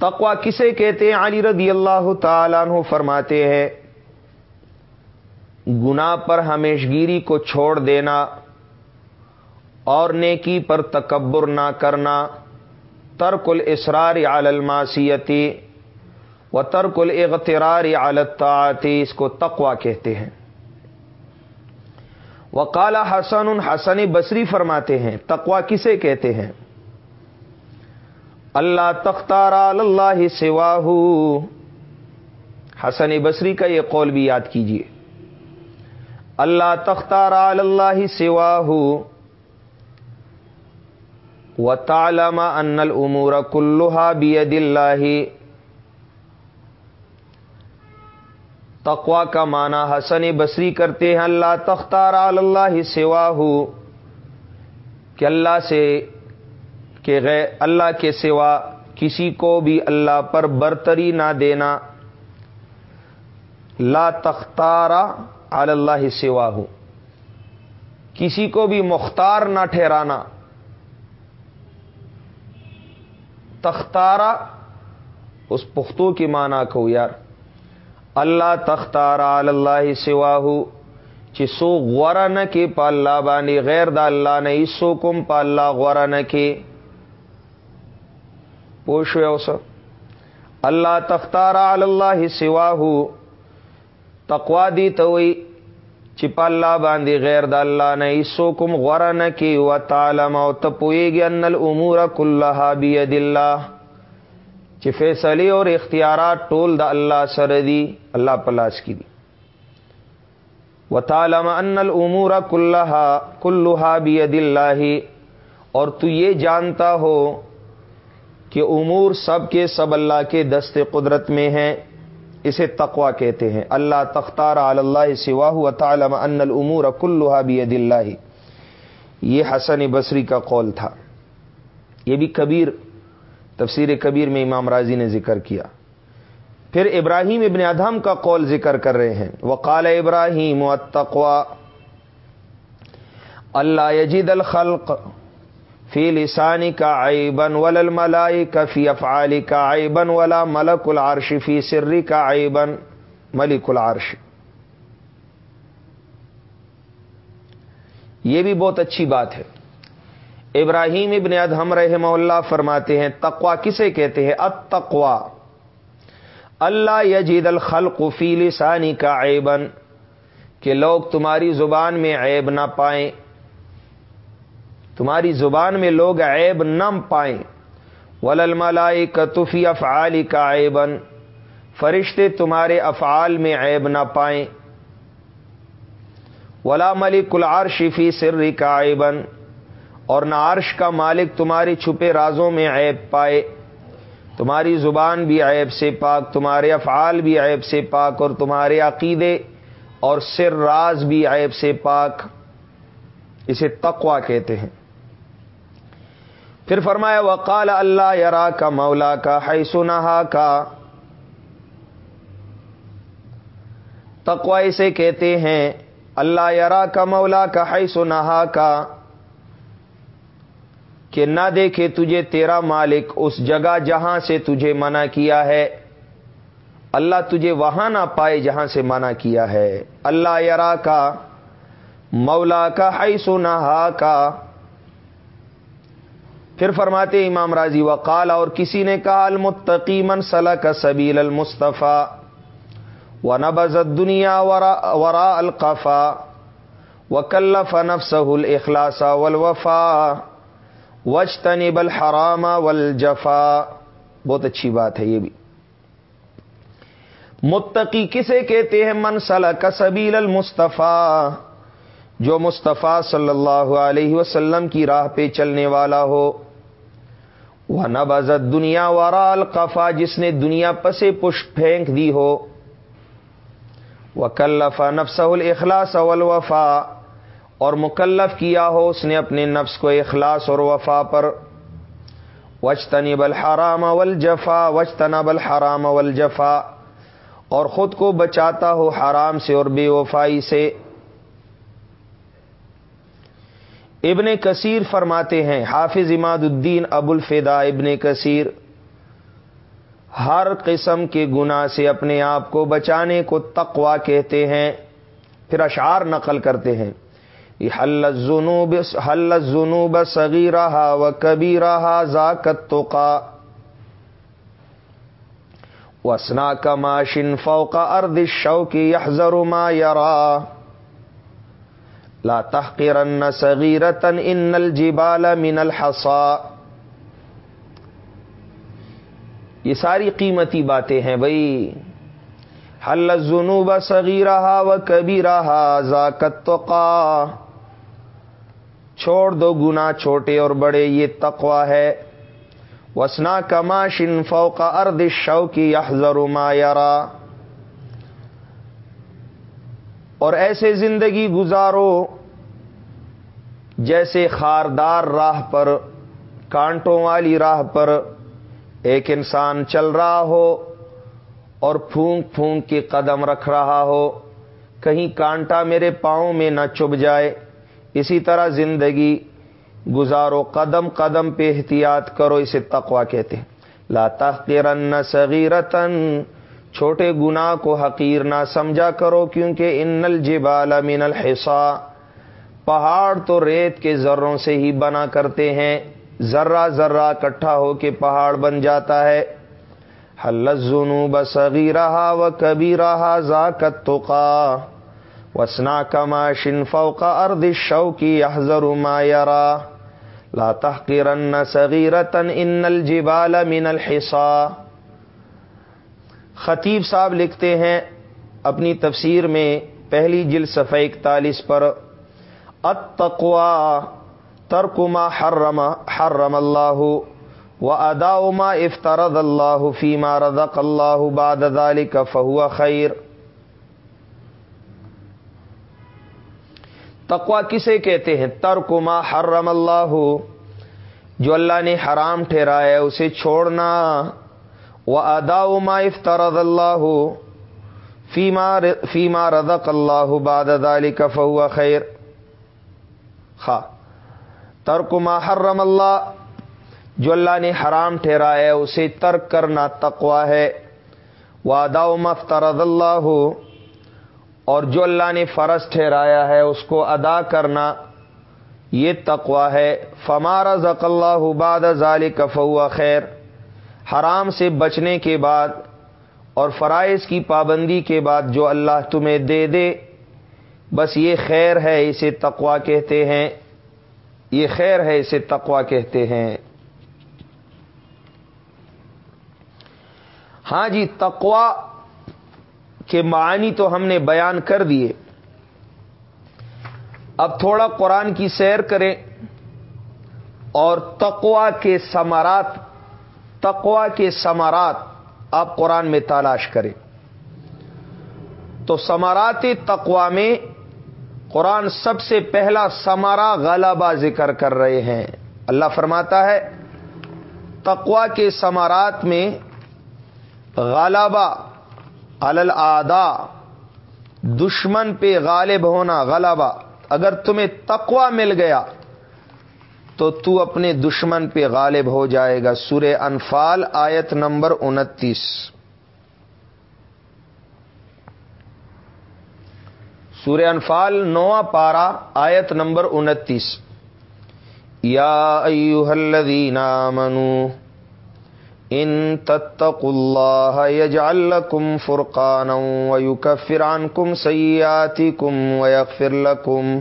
تقوا کسے کہتے ہیں؟ علی رضی اللہ تعالیٰ عنہ فرماتے ہیں گنا پر ہمیشگیری کو چھوڑ دینا، اور نیکی پر تکبر نہ کرنا، ترک الاسرار علی الماسیتی و ترک الاغترار علی الطاعتی اس کو تقوا کہتے ہیں۔ وقال حسن حسن بصری فرماتے ہیں تقوا کسے کہتے ہیں؟ اللہ تختار اللہ سواہ حسن بصری کا یہ قول بھی یاد کیجیے اللہ تختار اللہ سواہ و تالم ان العمور کلوہا بید اللہ۔ تقوا کا معنی حسن بصری کرتے ہیں اللہ تختار اللہ سواہ کہ اللہ سے کہ غیر اللہ کے سوا کسی کو بھی اللہ پر برتری نہ دینا لا تختارا اللہ سوا ہو کسی کو بھی مختار نہ ٹھہرانا۔ تختارا اس پختوں کی معنی کو یار۔ اللہ تختارا اللہ سوا ہو چسو غورا نہ کے پا بانی غیر دا اللہ نے اسو کم پا اللہ نہ کے پوش اوس اللہ تختار اللہ سوا ہو تقوا دی توئی چپا اللہ باندھی غیر دا اللہ نے اسو کم غور نہ کی و تالم او تپوئے گی ان الامور کلہا بید اللہ چی فیصلی اور اختیارات ٹول دا اللہ سردی اللہ پلاس کی دی و تالم ان الامور کلہا کلہا بید اللہ اور تو یہ جانتا ہو کہ امور سب کے سب اللہ کے دست قدرت میں ہیں، اسے تقوا کہتے ہیں۔ اللہ تختار اللہ سواہ و تعالم ان العمور کلحا بید اللہ۔ یہ حسن بصری کا قول تھا۔ یہ بھی کبیر، تفسیر کبیر میں امام راضی نے ذکر کیا۔ پھر ابراہیم ابن ادہم کا قول ذکر کر رہے ہیں۔ وقال ابراہیم و تقوا اللہ یجید الخلق۔ فی لسانی کا عیبن ول ملائی کا فی افعالی کا عیبن ولا ملک العرش، فی سری کا عیبن ملک العرش. یہ بھی بہت اچھی بات ہے۔ ابراہیم ابن ادہم رحمہ اللہ فرماتے ہیں تقوا کسے کہتے ہیں؟ اتقوا اللہ یجید الخلق فی لسانی کا عیبن کہ لوگ تمہاری زبان میں عیب نہ پائیں۔ تمہاری زبان میں لوگ عیب نہ پائیں۔ ولل ملائی کتفی افعالی کا عیبن فرشتے تمہارے افعال میں عیب نہ پائیں۔ ولا ملک العرش فی سری کا عیبن اور نہ عرش کا مالک تمہاری چھپے رازوں میں عیب پائے۔ تمہاری زبان بھی عیب سے پاک، تمہارے افعال بھی عیب سے پاک، اور تمہارے عقیدے اور سر راز بھی عیب سے پاک۔ اسے تقوا کہتے ہیں۔ پھر فرمایا، وقال اللہ یرا کا مولا کا ہے کا تقوا اسے کہتے ہیں اللہ یرا کا مولا کا ہے کا کہ نہ دیکھے تجھے تیرا مالک اس جگہ جہاں سے تجھے منع کیا ہے۔ اللہ تجھے وہاں نہ پائے جہاں سے منع کیا ہے۔ اللہ یرا کا مولا کا ہے کا پھر فرماتے امام راضی، وقال، اور کسی نے کہا المتقی من صلاح کا سبیل المصطفیٰ و نبزت دنیا ورا القفا و کلف نفسه الاخلاص والوفا وجتنب الحرام والجفا۔ بہت اچھی بات ہے یہ بھی۔ متقی کسے کہتے ہیں؟ من صلاح کا سبیل المصطفیٰ، جو مصطفیٰ صلی اللہ علیہ وسلم کی راہ پہ چلنے والا ہو۔ وہ نبزت دنیا وارا القفا، جس نے دنیا پسے پش پھینک دی ہو۔ وہ کلفا نفس الاخلاص والوفا اور مکلف کیا ہو، اس نے اپنے نفس کو اخلاص اور وفا پر۔ وچتنب الحرام والجفا وچتنب الحرام والجفا اور خود کو بچاتا ہو حرام سے اور بے وفائی سے۔ ابن کثیر فرماتے ہیں، حافظ اماد الدین ابو الفدا ابن کثیر، ہر قسم کے گناہ سے اپنے آپ کو بچانے کو تقوا کہتے ہیں، پھر اشعار نقل کرتے ہیں۔ حل جنوب حل جنوب سگی رہا و کبھی رہا ذاکت تو کا وسنا کا ماشن فوقا ارد شوقی ما یرا۔ لا تحقرن صغیرتن ان الجبال من الحصا یہ ساری قیمتی باتیں ہیں بھائی. حل الذنوب صغیرہا و کبیرہا ذاکت چھوڑ دو گنا چھوٹے اور بڑے، یہ تقوا ہے. وسنا کما شن فوق ارد شوقی یحذر ما یرا اور ایسے زندگی گزارو جیسے خاردار راہ پر، کانٹوں والی راہ پر ایک انسان چل رہا ہو اور پھونک پھونک کے قدم رکھ رہا ہو۔ کہیں کانٹا میرے پاؤں میں نہ چب جائے۔ اسی طرح زندگی گزارو، قدم قدم پہ احتیاط کرو، اسے تقوا کہتے ہیں۔ لا تحقرن صغیرتن چھوٹے گناہ کو حقیر نہ سمجھا کرو کیونکہ ان الجبال من الحصا، پہاڑ تو ریت کے ذروں سے ہی بنا کرتے ہیں۔ ذرہ ذرہ کٹھا ہو کے پہاڑ بن جاتا ہے۔ حلزنو بسغی رہا و کبھی رہا ذاکت تو وسنا کما شنفو کا ارد شوقی احضر ما یرا۔ لا تحقرن صغیرتن ان الجبال من الحصا۔ خطیب صاحب لکھتے ہیں اپنی تفسیر میں پہلی جل صفحہ اکتالیس پر اتقوا ترک ما حرم حرم اللہ و ادا ما افطرد اللہ فیما رزق اللہ بعد ذلك فهو خیر۔ تقوا کسے کہتے ہیں؟ ترک ما حرم اللہ، جو اللہ نے حرام ٹھہرایا اسے چھوڑنا۔ و ادا ما افطرد اللہ فیما فیما رزق اللہ بعد ذلك فهو خیر خا. ترک ما حرم اللہ، جو اللہ نے حرام ٹھہرایا ہے، اسے ترک کرنا تقوا ہے. وعدہ مفترض اللہ ہو اور جو اللہ نے فرض ٹھہرایا ہے، اس کو ادا کرنا، یہ تقوا ہے. فمارا ذک اللہ باد ظال کفوا خیر حرام سے بچنے کے بعد اور فرائض کی پابندی کے بعد جو اللہ تمہیں دے دے، بس یہ خیر ہے اسے تقوا کہتے ہیں۔ یہ خیر ہے اسے تقوا کہتے ہیں۔ ہاں جی تقوا کے معنی تو ہم نے بیان کر دیے۔ اب تھوڑا قرآن کی سیر کریں اور تقوا کے سمارات تقوا کے سمارات آپ قرآن میں تلاش کریں۔ تو سمارات تقوا میں قرآن سب سے پہلا سمارا غلبہ ذکر کر رہے ہیں۔ اللہ فرماتا ہے تقوا کے سمارات میں غلبہ الدا دشمن پہ غالب ہونا غلبہ۔ اگر تمہیں تقوا مل گیا تو تو اپنے دشمن پہ غالب ہو جائے گا۔ سورہ انفال آیت نمبر انتیس۔ سورہ انفال نواں پارا آیت نمبر انتیس۔ یا ایوہ الذین آمنوا ان تتقوا اللہ یجعل لکم فرقانا ویکفر عنکم سیئاتکم ویغفر لکم۔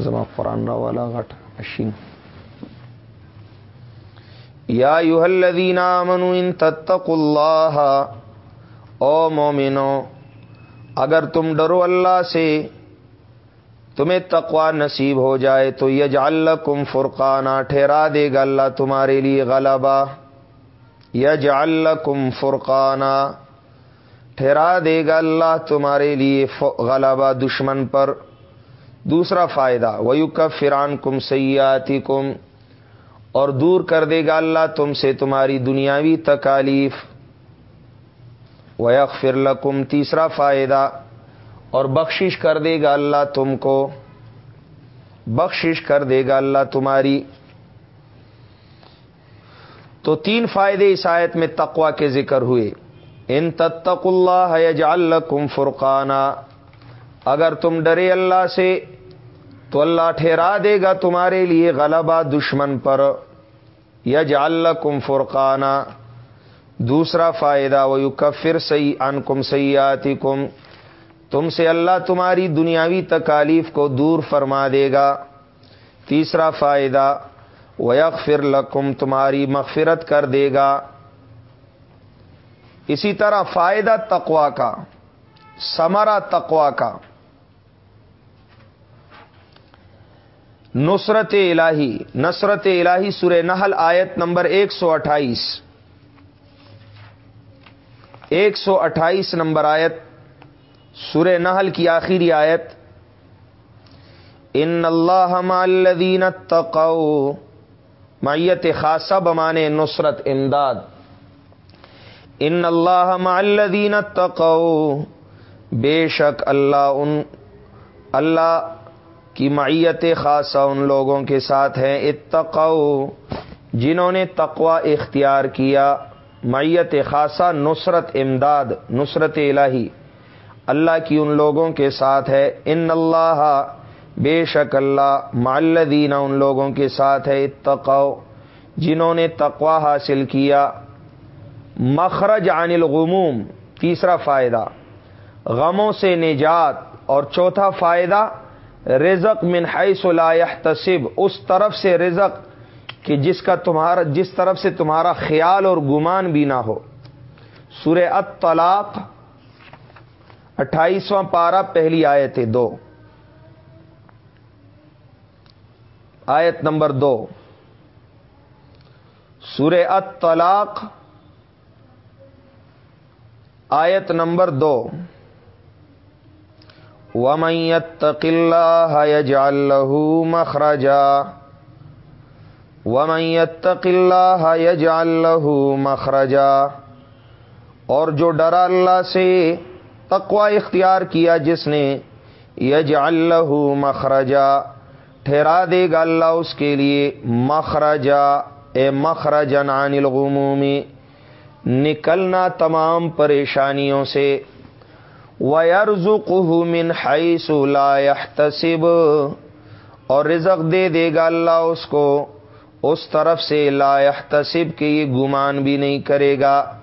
زمان قرآن را والا غٹ اشین یا ایوہ الذین آمنوا ان تتقوا اللہ، او مومنو، اگر تم ڈرو اللہ سے، تمہیں تقوا نصیب ہو جائے تو یج کم فرقانہ ٹھہرا دے گا اللہ تمہارے لیے غلبہ۔ یج کم فرقانہ ٹھہرا دے گا اللہ تمہارے لیے غلبہ دشمن پر۔ دوسرا فائدہ ویو کا فران کم سیاتی کم اور دور کر دے گا اللہ تم سے تمہاری دنیاوی تکالیف۔ ویک فرلکم تیسرا فائدہ، اور بخشش کر دے گا اللہ تم کو۔ بخشش کر دے گا اللہ تمہاری۔ تو تین فائدے اس آیت میں تقوا کے ذکر ہوئے۔ ان تتق اللہ یجعل کم فرقانہ اگر تم ڈرے اللہ سے، تو اللہ ٹھہرا دے گا تمہارے لیے غلبہ دشمن پر۔ یجعل کم فرقانہ دوسرا فائدہ وہ کفر سی ان کم سیاتی کم تم سے اللہ تمہاری دنیاوی تکالیف کو دور فرما دے گا۔ تیسرا فائدہ، ویغفر لکم، تمہاری مغفرت کر دے گا۔ اسی طرح فائدہ تقوا کا سمرا تقوا کا۔ نصرت الہی نصرت الہی سورہ نحل آیت نمبر ایک سو اٹھائیس۔ ایک سو اٹھائیس نمبر آیت، سورہ نحل کی آخری آیت۔ ان اللہ الذین تقو معیت خاصہ بمانے نصرت امداد۔ ان اللہ الذین تقو بے شک اللہ ان، اللہ کی معیت خاصہ ان لوگوں کے ساتھ ہے اتقو جنہوں نے تقوا اختیار کیا، معیت خاصہ نصرت امداد، نصرت الہی، اللہ کی ان لوگوں کے ساتھ ہے، ان اللہ، بے شک اللہ معلدین ان لوگوں کے ساتھ ہے اتقو جنہوں نے تقوا حاصل کیا، مخرج عن الغموم، تیسرا فائدہ، غموں سے نجات، اور چوتھا فائدہ رزق من حیث لا يحتسب اس طرف سے رزق کہ جس کا تمہارا، جس طرف سے تمہارا خیال اور گمان بھی نہ ہو۔ سورہ الطلاق، اٹھائیسواں پارا پہلی آیت ہے دو۔ آیت نمبر دو۔ سورہ الطلاق، آیت نمبر دو۔ ومت يجعل له مخرجا ومت الله يجعل له مخرجا اور جو ڈرا اللہ سے تقوا اختیار کیا جس نے یج اللہ مخرجا، ٹھہرا دے گا اللہ اس کے لیے مخرجا، اے مخرجن عن الغمومی نکلنا تمام پریشانیوں سے وَيَرْزُقُهُ مِنْ حَيْثُ لَا يَحْتَسِبُ۔ اور رزق دے دے گا اللہ اس کو۔ اس طرف سے لا يحتسب کہ یہ گمان بھی نہیں کرے گا۔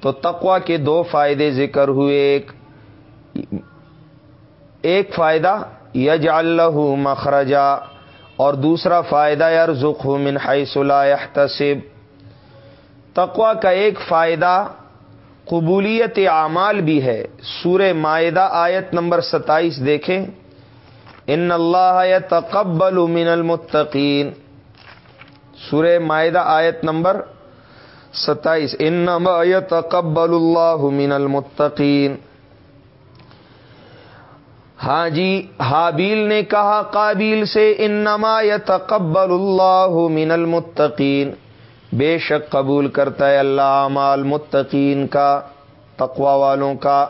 تو تقوا کے دو فائدے ذکر ہوئے۔ ایک ایک فائدہ یج اللہ مخرجا۔ اور دوسرا فائدہ یرزق من حیث لا يحتسب۔ تقوا کا ایک فائدہ قبولیت اعمال بھی ہے۔ سورہ معدہ آیت نمبر ستائیس دیکھیں۔ ان اللہ تقبل من المتقین۔ سورہ معدہ آیت نمبر ستائیس۔ ان تقبل اللہ من المتقین۔ ہاں جی حابیل نے کہا قابیل سے، انما یتقبل اللہ من المتقین۔ بے شک قبول کرتا ہے اللہ اعمال متقین کا تقوا والوں کا۔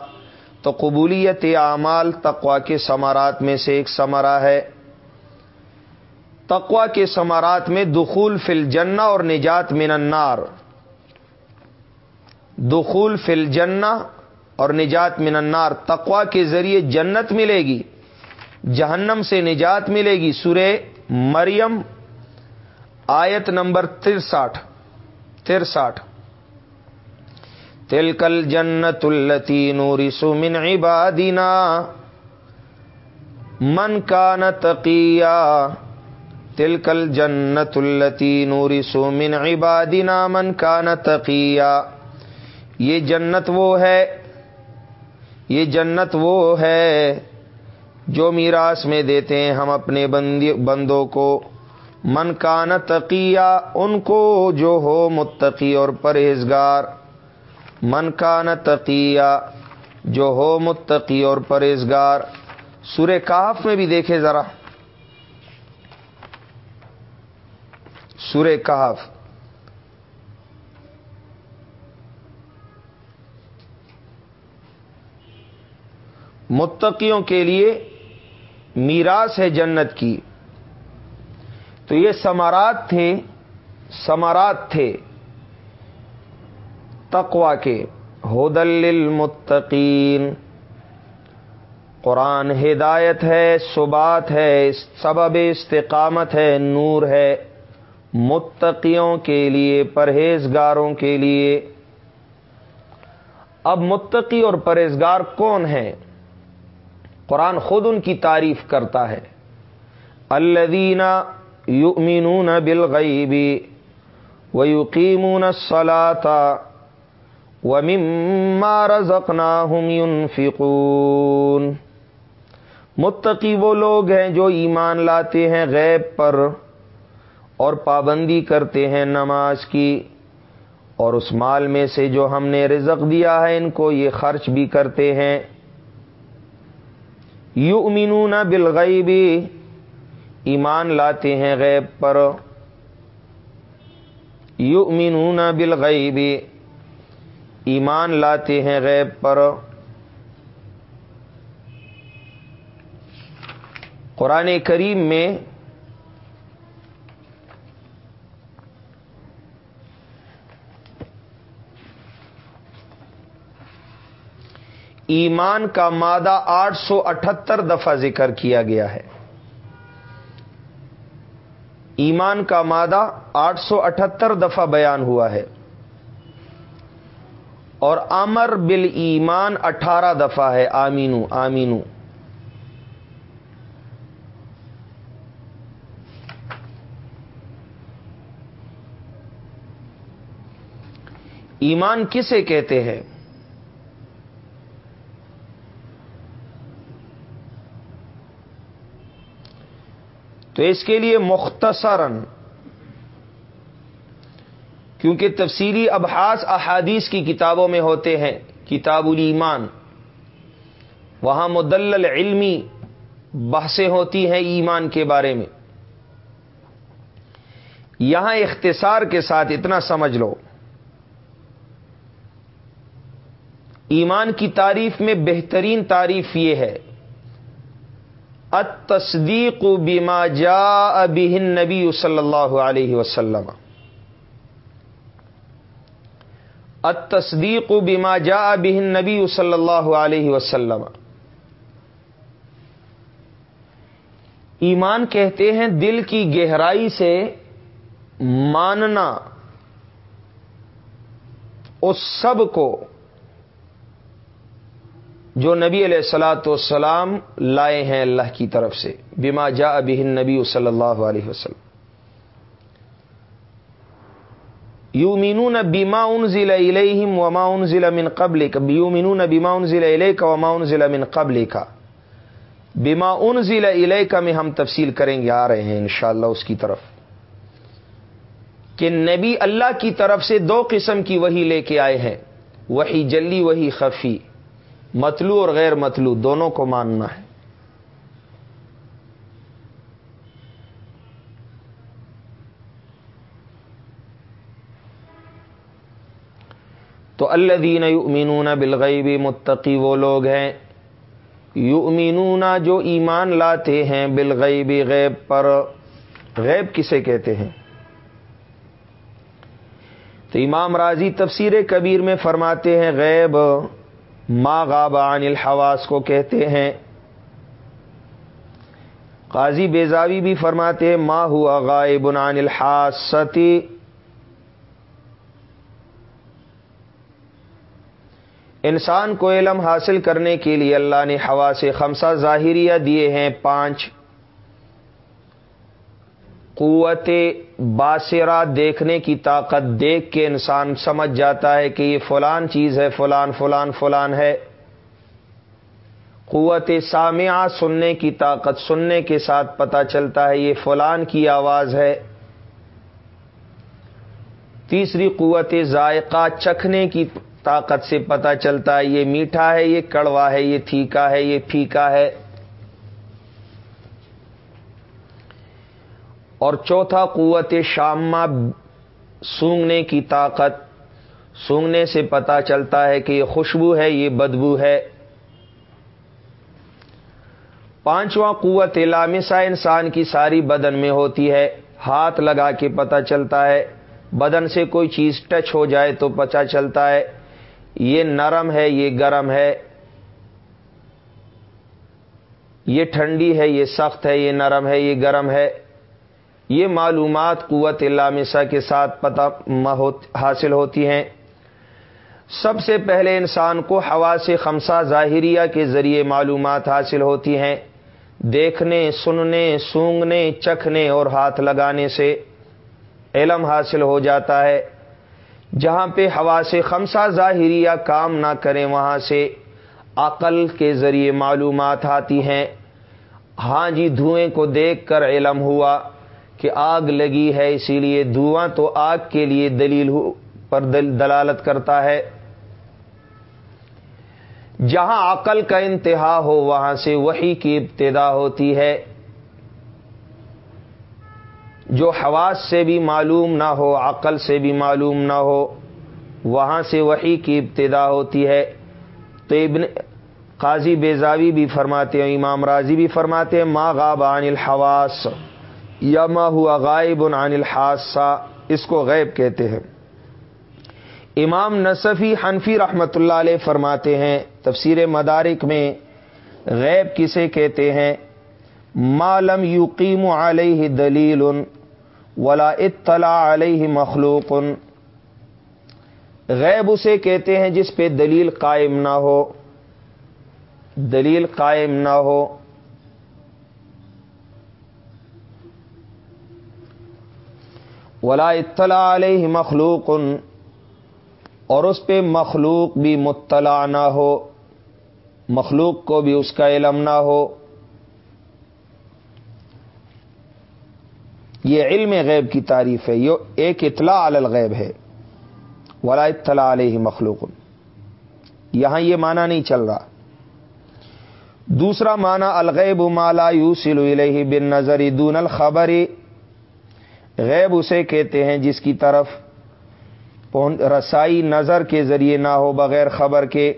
تو قبولیت اعمال تقوا کے ثمرات میں سے ایک ثمرہ ہے۔ تقوا کے ثمرات میں دخول فل جنا اور نجات من النار۔ دخول فل جنا اور نجات من النار۔ تقوا کے ذریعے جنت ملے گی، جہنم سے نجات ملے گی۔ سورہ مریم آیت نمبر ترسٹھ۔ ترسٹھ تلکل جنت التی نوری سمن عبادنا من کا نتقیا تلکل جنت التی نوری سمن عبادنا من کا نتقیا یہ جنت وہ ہے، یہ جنت وہ ہے جو میراث میں دیتے ہیں ہم اپنے بندوں کو۔ من کان تقیا، ان کو جو ہو متقی اور پرہیزگار۔ من کان تقیا، جو ہو متقی اور پرہیزگار۔ سورہ کاف میں بھی دیکھے ذرا۔ سورہ کاف متقیوں کے لیے میراث ہے جنت کی۔ تو یہ سمارات تھے سمارات تھے۔ تقوا کے ہدل للمتقین۔ قرآن ہدایت ہے سبات ہے، سبب استقامت ہے، نور ہے۔ متقیوں کے لیے، پرہیزگاروں کے لیے۔ اب متقی اور پرہیزگار کون ہے قرآن خود ان کی تعریف کرتا ہے۔ الدینہ یؤمنون بالغیب ویقیمون الصلاة ومما رزقناهم ينفقون۔ متقی وہ لوگ ہیں جو ایمان لاتے ہیں غیب پر اور پابندی کرتے ہیں نماز کی۔ اور اس مال میں سے جو ہم نے رزق دیا ہے، ان کو یہ خرچ بھی کرتے ہیں۔ یؤمنون بالغیب ایمان لاتے ہیں غیب پر۔ یؤمنون بالغیب، ایمان لاتے ہیں غیب پر۔ قرآن کریم میں ایمان کا مادہ آٹھ سو اٹھہتر دفعہ ذکر کیا گیا ہے۔ ایمان کا مادہ آٹھ سو اٹھہتر دفعہ بیان ہوا ہے۔ اور امر بل ایمان اٹھارہ دفعہ ہے۔ آمینو آمینو۔ ایمان کسے کہتے ہیں؟ تو اس کے لیے مختصراً، کیونکہ تفصیلی ابحاث احادیث کی کتابوں میں ہوتے ہیں، کتاب الایمان، وہاں مدلل علمی بحثیں ہوتی ہیں ایمان کے بارے میں۔ یہاں اختصار کے ساتھ اتنا سمجھ لو۔ ایمان کی تعریف میں بہترین تعریف یہ ہے التصدیق بما جاء به النبی صلی اللہ علیہ وسلم. التصدیق بما جاء به النبی صلی اللہ علیہ وسلم. ایمان کہتے ہیں دل کی گہرائی سے ماننا اس سب کو جو نبی علیہ السلاۃ والسلام لائے ہیں اللہ کی طرف سے، بما جا ابہن نبی صلی اللہ علیہ وسلم۔ یو مینون بیما ان ضلع وما ان ضلع من قبل کا یو مینون بیما ان ضلع کا وما ان ضلع من قبل کا بیما ان ضلع علیہ کا میں ہم تفصیل کریں گے، آ رہے ہیں انشاءاللہ اس کی طرف۔ کہ نبی اللہ کی طرف سے دو قسم کی وہی لے کے آئے ہیں وہی جلی وہی خفی۔ متلو اور غیر متلو دونوں کو ماننا ہے۔ تو اللہ دین یؤمنون بالغیب متقی وہ لوگ ہیں۔ یؤمنون جو ایمان لاتے ہیں بالغیب غیب پر، غیب کسے کہتے ہیں؟ تو امام راضی تفسیر کبیر میں فرماتے ہیں، غیب ما غاب عن الحواس کو کہتے ہیں۔ قاضی بیزاوی بھی فرماتے ہیں، ما ہوا غائب عن الحاستی انسان کو علم حاصل کرنے کے لیے اللہ نے ہوا سے خمسہ ظاہریہ دیے ہیں، پانچ۔ قوت باسرا دیکھنے کی طاقت دیکھ کے انسان سمجھ جاتا ہے کہ یہ فلان چیز ہے، فلان فلان فلان ہے۔ قوت سامعہ سننے کی طاقت، سننے کے ساتھ پتہ چلتا ہے یہ فلان کی آواز ہے۔ تیسری قوت ذائقہ چکھنے کی طاقت سے پتہ چلتا ہے یہ میٹھا ہے، یہ کڑوا ہے، یہ تھیکا ہے، یہ پھیکا ہے۔ اور چوتھا قوت شامہ سونگنے کی طاقت۔ سونگنے سے پتا چلتا ہے کہ یہ خوشبو ہے، یہ بدبو ہے۔ پانچواں قوت لامسا انسان کی ساری بدن میں ہوتی ہے۔ ہاتھ لگا کے پتا چلتا ہے۔ بدن سے کوئی چیز ٹچ ہو جائے تو پتا چلتا ہے، یہ نرم ہے، یہ گرم ہے۔ یہ ٹھنڈی ہے، یہ سخت ہے، یہ نرم ہے، یہ گرم ہے۔ یہ معلومات قوت علامسا کے ساتھ پتہ حاصل ہوتی ہیں۔ سب سے پہلے انسان کو ہوا سے خمسہ ظاہریہ کے ذریعے معلومات حاصل ہوتی ہیں۔ دیکھنے، سننے، سونگنے، چکھنے اور ہاتھ لگانے سے علم حاصل ہو جاتا ہے۔ جہاں پہ ہوا سے خمسہ ظاہریہ کام نہ کریں، وہاں سے عقل کے ذریعے معلومات آتی ہیں۔ ہاں جی دھوئیں کو دیکھ کر علم ہوا۔ کہ آگ لگی ہے، اسی لیے دھواں تو آگ کے لیے دلیل پر دلالت کرتا ہے۔ جہاں عقل کا انتہا ہو، وہاں سے وہی کی ابتدا ہوتی ہے۔ جو حواس سے بھی معلوم نہ ہو، عقل سے بھی معلوم نہ ہو، وہاں سے وہی کی ابتدا ہوتی ہے۔ تو ابن قاضی بیزاوی بھی فرماتے ہیں، امام راضی بھی فرماتے ہیں، ما غاب عن الحواس۔ یما ہوا غائب عن الحاسہ، اس کو غیب کہتے ہیں۔ امام نصفی حنفی رحمت اللہ علیہ فرماتے ہیں، تفسیر مدارک میں غیب کسے کہتے ہیں؟ مالم یقیم علیہ دلیل ولا اطلاع علیہ مخلوق۔ غیب اسے کہتے ہیں جس پہ دلیل قائم نہ ہو۔ دلیل قائم نہ ہو۔ ولا اطلاع علیہ مخلوق، اور اس پہ مخلوق بھی مطلع نہ ہو، مخلوق کو بھی اس کا علم نہ ہو۔ یہ علم غیب کی تعریف ہے، یہ ایک اطلاع علی الغیب ہے۔ ولا اطلاع علیہ مخلوق۔ یہاں یہ معنی نہیں چل رہا۔ دوسرا معنی، الغیب مالا یوسل الیہ بن نظری دون الخبری غیب اسے کہتے ہیں جس کی طرف رسائی نظر کے ذریعے نہ ہو بغیر خبر کے۔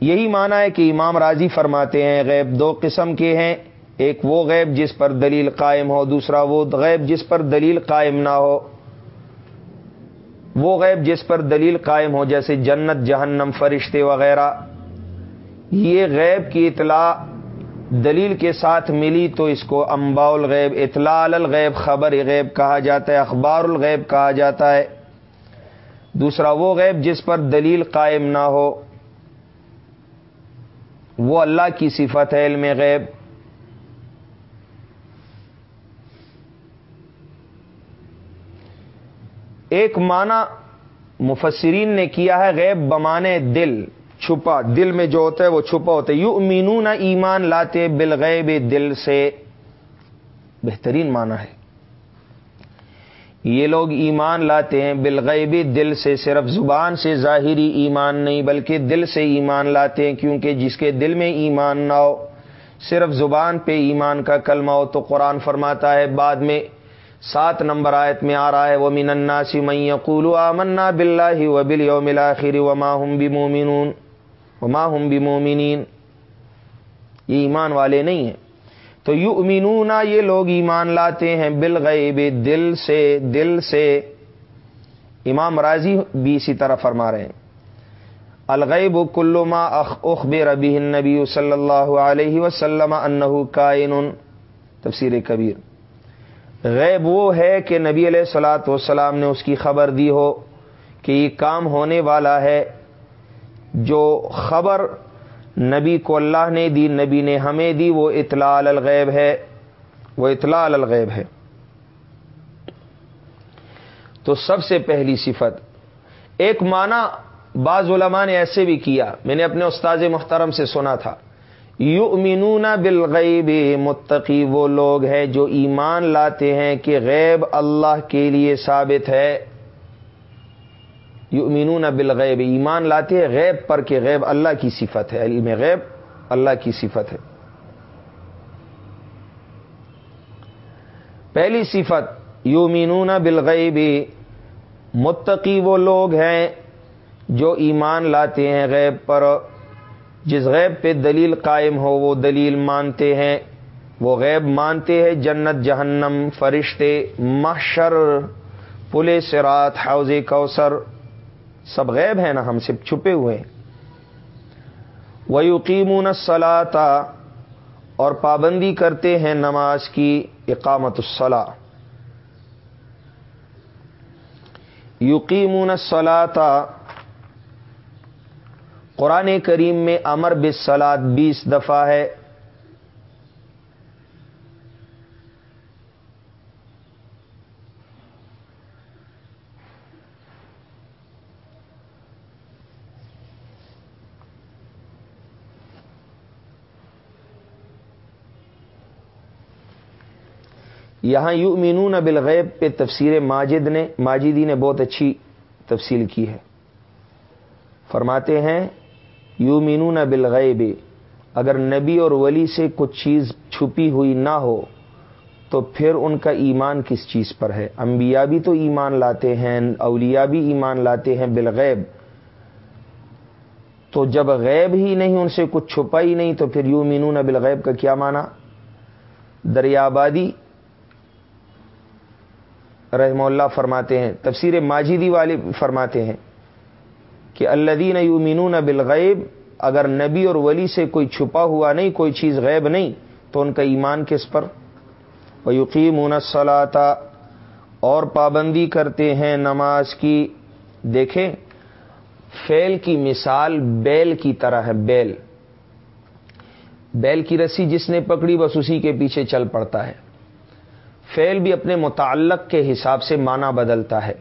یہی مانا ہے کہ امام راضی فرماتے ہیں غیب دو قسم کے ہیں، ایک وہ غیب جس پر دلیل قائم ہو، دوسرا وہ غیب جس پر دلیل قائم نہ ہو۔ وہ غیب جس پر دلیل قائم ہو، جیسے جنت، جہنم، فرشتے وغیرہ۔ یہ غیب کی اطلاع دلیل کے ساتھ ملی تو اس کو امبا الغیب اطلاع الغیب خبر غیب کہا جاتا ہے، اخبار الغیب کہا جاتا ہے۔ دوسرا وہ غیب جس پر دلیل قائم نہ ہو۔ وہ اللہ کی صفت ہے علم غیب۔ ایک معنی مفسرین نے کیا ہے، غیب بمانے دل۔ چھپا، دل میں جو ہوتا ہے وہ چھپا ہوتا ہے۔ یو امینون ایمان لاتے بالغیب، دل سے بہترین معنی ہے۔ یہ لوگ ایمان لاتے ہیں بالغیب، دل سے، صرف زبان سے ظاہری ایمان نہیں، بلکہ دل سے ایمان لاتے ہیں، کیونکہ جس کے دل میں ایمان نہ ہو، صرف زبان پہ ایمان کا کلمہ ہو، تو قرآن فرماتا ہے۔ بعد میں سات نمبر آیت میں آ رہا ہے وہ من الناسی من یقول آمنا باللہ و بالیوم الاخر وما هم بمؤمنون۔ وما هم بمؤمنین۔ یہ ایمان والے نہیں ہیں۔ تو یو یہ لوگ ایمان لاتے ہیں بالغیب، دل سے دل سے۔ امام راضی بھی اسی طرح فرما رہے ہیں۔ الغیب کلو ما اخبر به النبی صلی اللہ علیہ وسلم انه کائن۔ تفسیر کبیر۔ غیب وہ ہے کہ نبی علیہ السلاۃ والسلام نے اس کی خبر دی ہو کہ یہ کام ہونے والا ہے۔ جو خبر نبی کو اللہ نے دی، نبی نے ہمیں دی، وہ اطلاع الغیب ہے۔ وہ اطلاع الغیب ہے۔ تو سب سے پہلی صفت۔ ایک معنی بعض علماء نے ایسے بھی کیا، میں نے اپنے استاذ محترم سے سنا تھا۔ یؤمنون بالغیب، متقی وہ لوگ ہیں جو ایمان لاتے ہیں کہ غیب اللہ کے لیے ثابت ہے۔ یؤمنون بالغیب، ایمان لاتے ہیں، غیب پر کہ غیب اللہ کی صفت ہے، علم غیب اللہ کی صفت ہے۔ پہلی صفت، یؤمنون بالغیب، متقی وہ لوگ ہیں جو ایمان لاتے ہیں غیب پر۔ جس غیب پہ دلیل قائم ہو، وہ دلیل مانتے ہیں۔ وہ غیب مانتے ہیں جنت، جہنم، فرشتے، محشر پولیس رات حوض کوثر۔ سب غیب ہیں نا ہم سے چھپے ہوئے وہ یقیمون سلاتا اور پابندی کرتے ہیں نماز کی اقامت الصلاح یقیمون سلاتا قرآن کریم میں امر بسلاد بیس دفعہ ہے۔ یہاں یو مینون بالغیب پہ تفسیر ماجد نے، ماجدی نے بہت اچھی تفصیل کی ہے۔ فرماتے ہیں یو مینون بالغیب، اگر نبی اور ولی سے کچھ چیز چھپی ہوئی نہ ہو، تو پھر ان کا ایمان کس چیز پر ہے؟ انبیاء بھی تو ایمان لاتے ہیں، اولیاء بھی ایمان لاتے ہیں بالغیب۔ تو جب غیب ہی نہیں، ان سے کچھ چھپا ہی نہیں، تو پھر یو مینون بالغیب کا کیا مانا دریابادی رحم اللہ فرماتے ہیں، تفسیر ماجدی والے فرماتے ہیں کہ الدین یومینون بالغیب، اگر نبی اور ولی سے کوئی چھپا ہوا نہیں، کوئی چیز غیب نہیں، تو ان کا ایمان کس پر؟ وہ یقین سلاتا اور پابندی کرتے ہیں نماز کی۔ دیکھیں فیل کی مثال بیل کی طرح ہے، بیل۔ بیل کی رسی جس نے پکڑی، بس اسی کے پیچھے چل پڑتا ہے۔ فعل بھی اپنے متعلق کے حساب سے معنی بدلتا ہے۔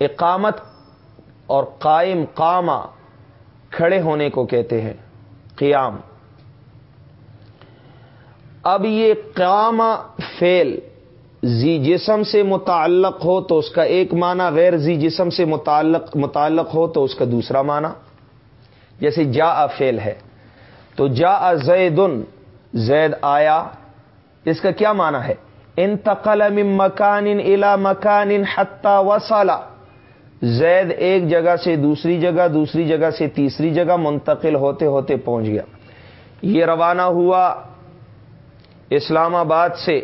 اقامت اور قائم قامہ کھڑے ہونے کو کہتے ہیں۔ قیام۔ اب یہ قام فیل زی جسم سے متعلق ہو تو اس کا ایک معنی، غیر زی جسم سے متعلق متعلق ہو تو اس کا دوسرا معنی۔ جیسے جا فیل ہے۔ تو جا زیدن، زید آیا۔ اس کا کیا معنی ہے؟ انتقل من مکان الى مکان حتى وصل. زید ایک جگہ سے دوسری جگہ دوسری جگہ سے تیسری جگہ منتقل ہوتے ہوتے پہنچ گیا۔ یہ روانہ ہوا اسلام آباد سے۔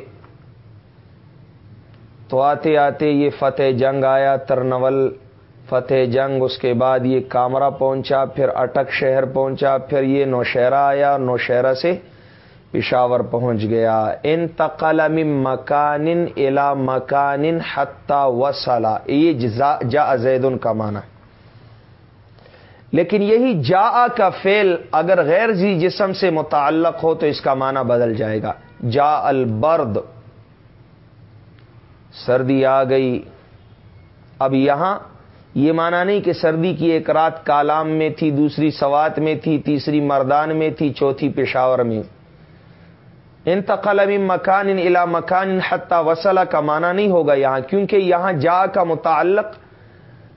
تو آتے آتے یہ فتح جنگ آیا، ترنول فتح جنگ، اس کے بعد یہ کامرا پہنچا، پھر اٹک شہر پہنچا، پھر یہ نوشہرا آیا نوشہرا سے پشاور پہنچ گیا۔ ان تقل مکان الا مکان حتہ وسلا یہ جا زید کا معنی۔ ہے لیکن یہی جا کا فیل اگر غیر زی جسم سے متعلق ہو تو اس کا معنی بدل جائے گا۔ جا البرد۔ سردی آ گئی۔ اب یہاں یہ مانا نہیں کہ سردی کی ایک رات کالام میں تھی، دوسری سوات میں تھی، تیسری مردان میں تھی، چوتھی پشاور میں۔ انتقل ابھی مکان ان مکان حتہ وسلہ کا معنی نہیں ہوگا یہاں، کیونکہ یہاں جا کا متعلق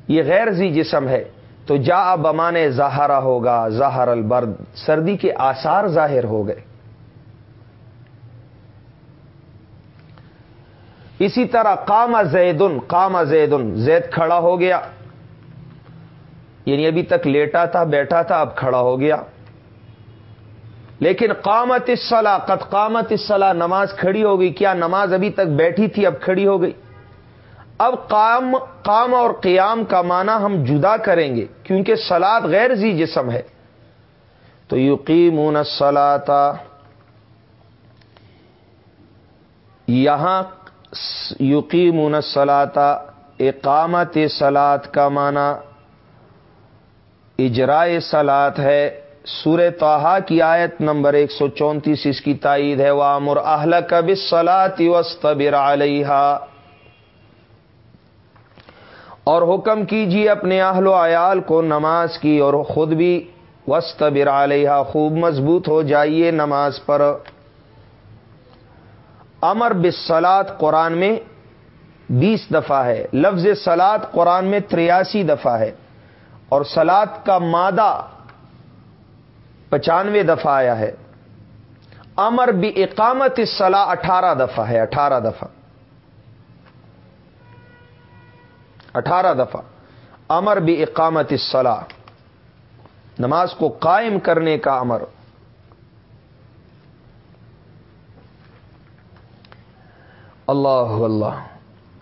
یہ غیر زی جسم ہے۔ تو جا بمانے ظاہرہ ہوگا ظاہر البرد، سردی کے آثار ظاہر ہو گئے۔ اسی طرح کام زیدن کام زیدن، زید کھڑا ہو گیا۔ یعنی ابھی تک لیٹا تھا، بیٹھا تھا، اب کھڑا ہو گیا۔ لیکن قامت الصلاح قد قامت الصلاح نماز کھڑی ہو گئی، کیا نماز ابھی تک بیٹھی تھی، اب کھڑی ہو گئی؟ اب قام قام اور قیام کا معنی ہم جدا کریں گے، کیونکہ سلاد غیر زی جسم ہے۔ تو یقیمون الصلاتا یہاں یقیمون الصلاتا اقامت سلاد کا معنی اجرائے سلاد ہے۔ سور توحا کی آیت نمبر ایک سو چونتیس اس کی تائید ہے وامر اہل کب سلاتی وسطبر علیہ اور حکم کیجیے اپنے اہل و عیال کو نماز کی اور خود بھی۔ وسط علیہ خوب مضبوط ہو جائیے نماز پر۔ امر بسلاد قرآن میں بیس دفعہ ہے۔ لفظ سلاد قرآن میں تریاسی دفعہ ہے۔ اور سلاد کا مادہ پچانوے دفعہ آیا ہے۔ امر بھی اقامت سلا اٹھارہ دفعہ ہے، اٹھارہ دفعہ۔ اٹھارہ دفعہ۔ امر بھی اقامت سلا نماز کو قائم کرنے کا امر۔ اللہ اللہ۔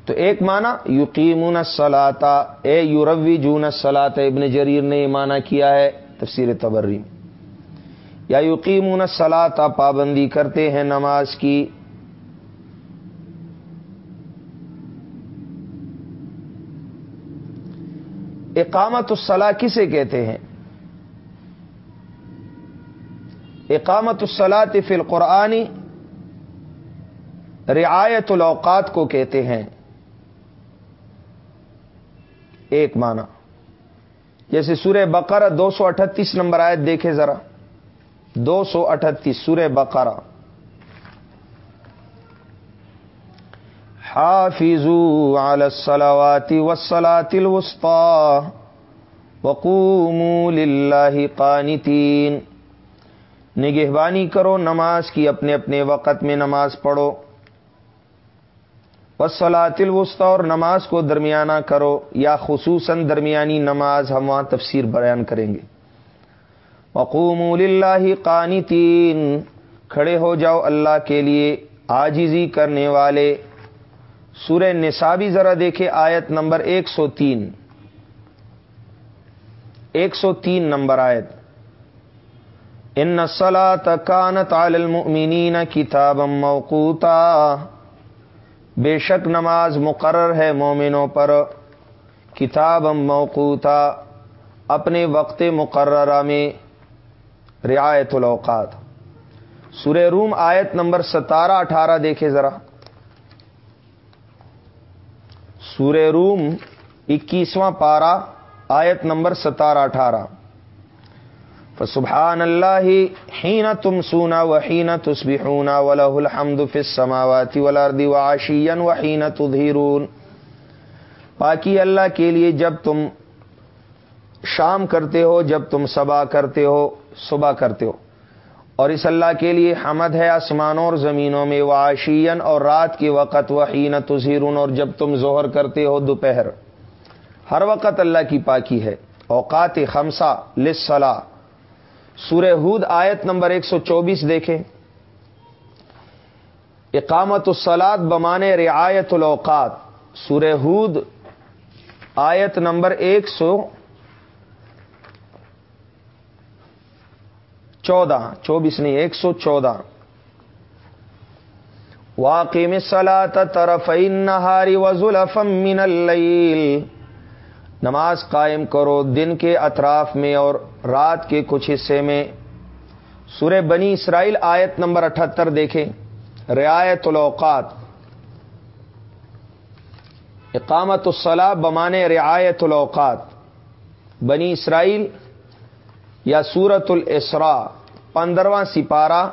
تو ایک معنی، یقیمون سلاتا اے یوروی جون سلاط ابن جریر نے یہ معنی کیا ہے، تفسیر تبری یا یقیمون سلاتا پابندی کرتے ہیں نماز کی۔ اقامت الصلاح کسے کہتے ہیں؟ اقامت الصلاط فی القرآنی رعایت الاوقات کو کہتے ہیں۔ ایک معنی۔ جیسے سورہ بقرہ دو سو اٹھتیس نمبر آیت دیکھے ذرا۔ دو سو اٹھتیس، سورہ بقرہ۔ حافظو علی الصلاوات والصلاة الوسطى وقوموا للہ قانتین۔ نگہبانی کرو، نماز کی اپنے اپنے وقت میں نماز پڑھو۔ وسلاۃ الوسطی، اور نماز کو درمیانہ کرو، یا خصوصاً درمیانی نماز ہم وہاں تفسیر بیان کریں گے۔ وقوم اللہ قانی تین کھڑے ہو جاؤ اللہ کے لیے آجزی کرنے والے۔ سورہ نصابی ذرا دیکھے آیت نمبر ایک سو تین۔ ایک سو تین نمبر آیت۔ ان نسلا تکانت المؤمنین کتاب موقوتا۔ بے شک نماز مقرر ہے مومنوں پر۔ کتاب موقوتا، اپنے وقت مقررہ میں۔ رعایت الاوقات۔ سور روم آیت نمبر ستارہ اٹھارہ دیکھے ذرا۔ سور روم اکیسواں پارہ آیت نمبر ستارہ اٹھارہ۔ فسبحان اللہ حین تم سونا و حین تصبحونا ولہ الحمد فی السماوات والارض وعشیا وحین تظہرون۔ پاکی اللہ کے لیے جب تم شام کرتے ہو، جب تم صبح کرتے ہو صبح کرتے ہو۔ اور اس اللہ کے لیے حمد ہے آسمانوں اور زمینوں میں وعشین اور رات کے وقت، وحین تظہرون اور جب تم ظہر کرتے ہو دوپہر۔ ہر وقت اللہ کی پاکی ہے۔ اوقات خمسہ لسلا سورہ ہود آیت نمبر ایک سو چوبیس دیکھیں۔ اقامت السلاد بمانے رعایت الاوقات۔ سورہ ہود آیت نمبر ایک سو چودہ، چوبیس نہیں، ایک سو چودہ۔ واقعی میں سلا طرف نہاری من اللیل نماز قائم کرو دن کے اطراف میں اور رات کے کچھ حصے میں۔ سورہ بنی اسرائیل آیت نمبر اٹھہتر دیکھیں۔ رعایت الاوقات۔ اقامت الصلاح بمانے رعایت الاوقات۔ بنی اسرائیل یا سورت الاسرا پندرواں سپارہ،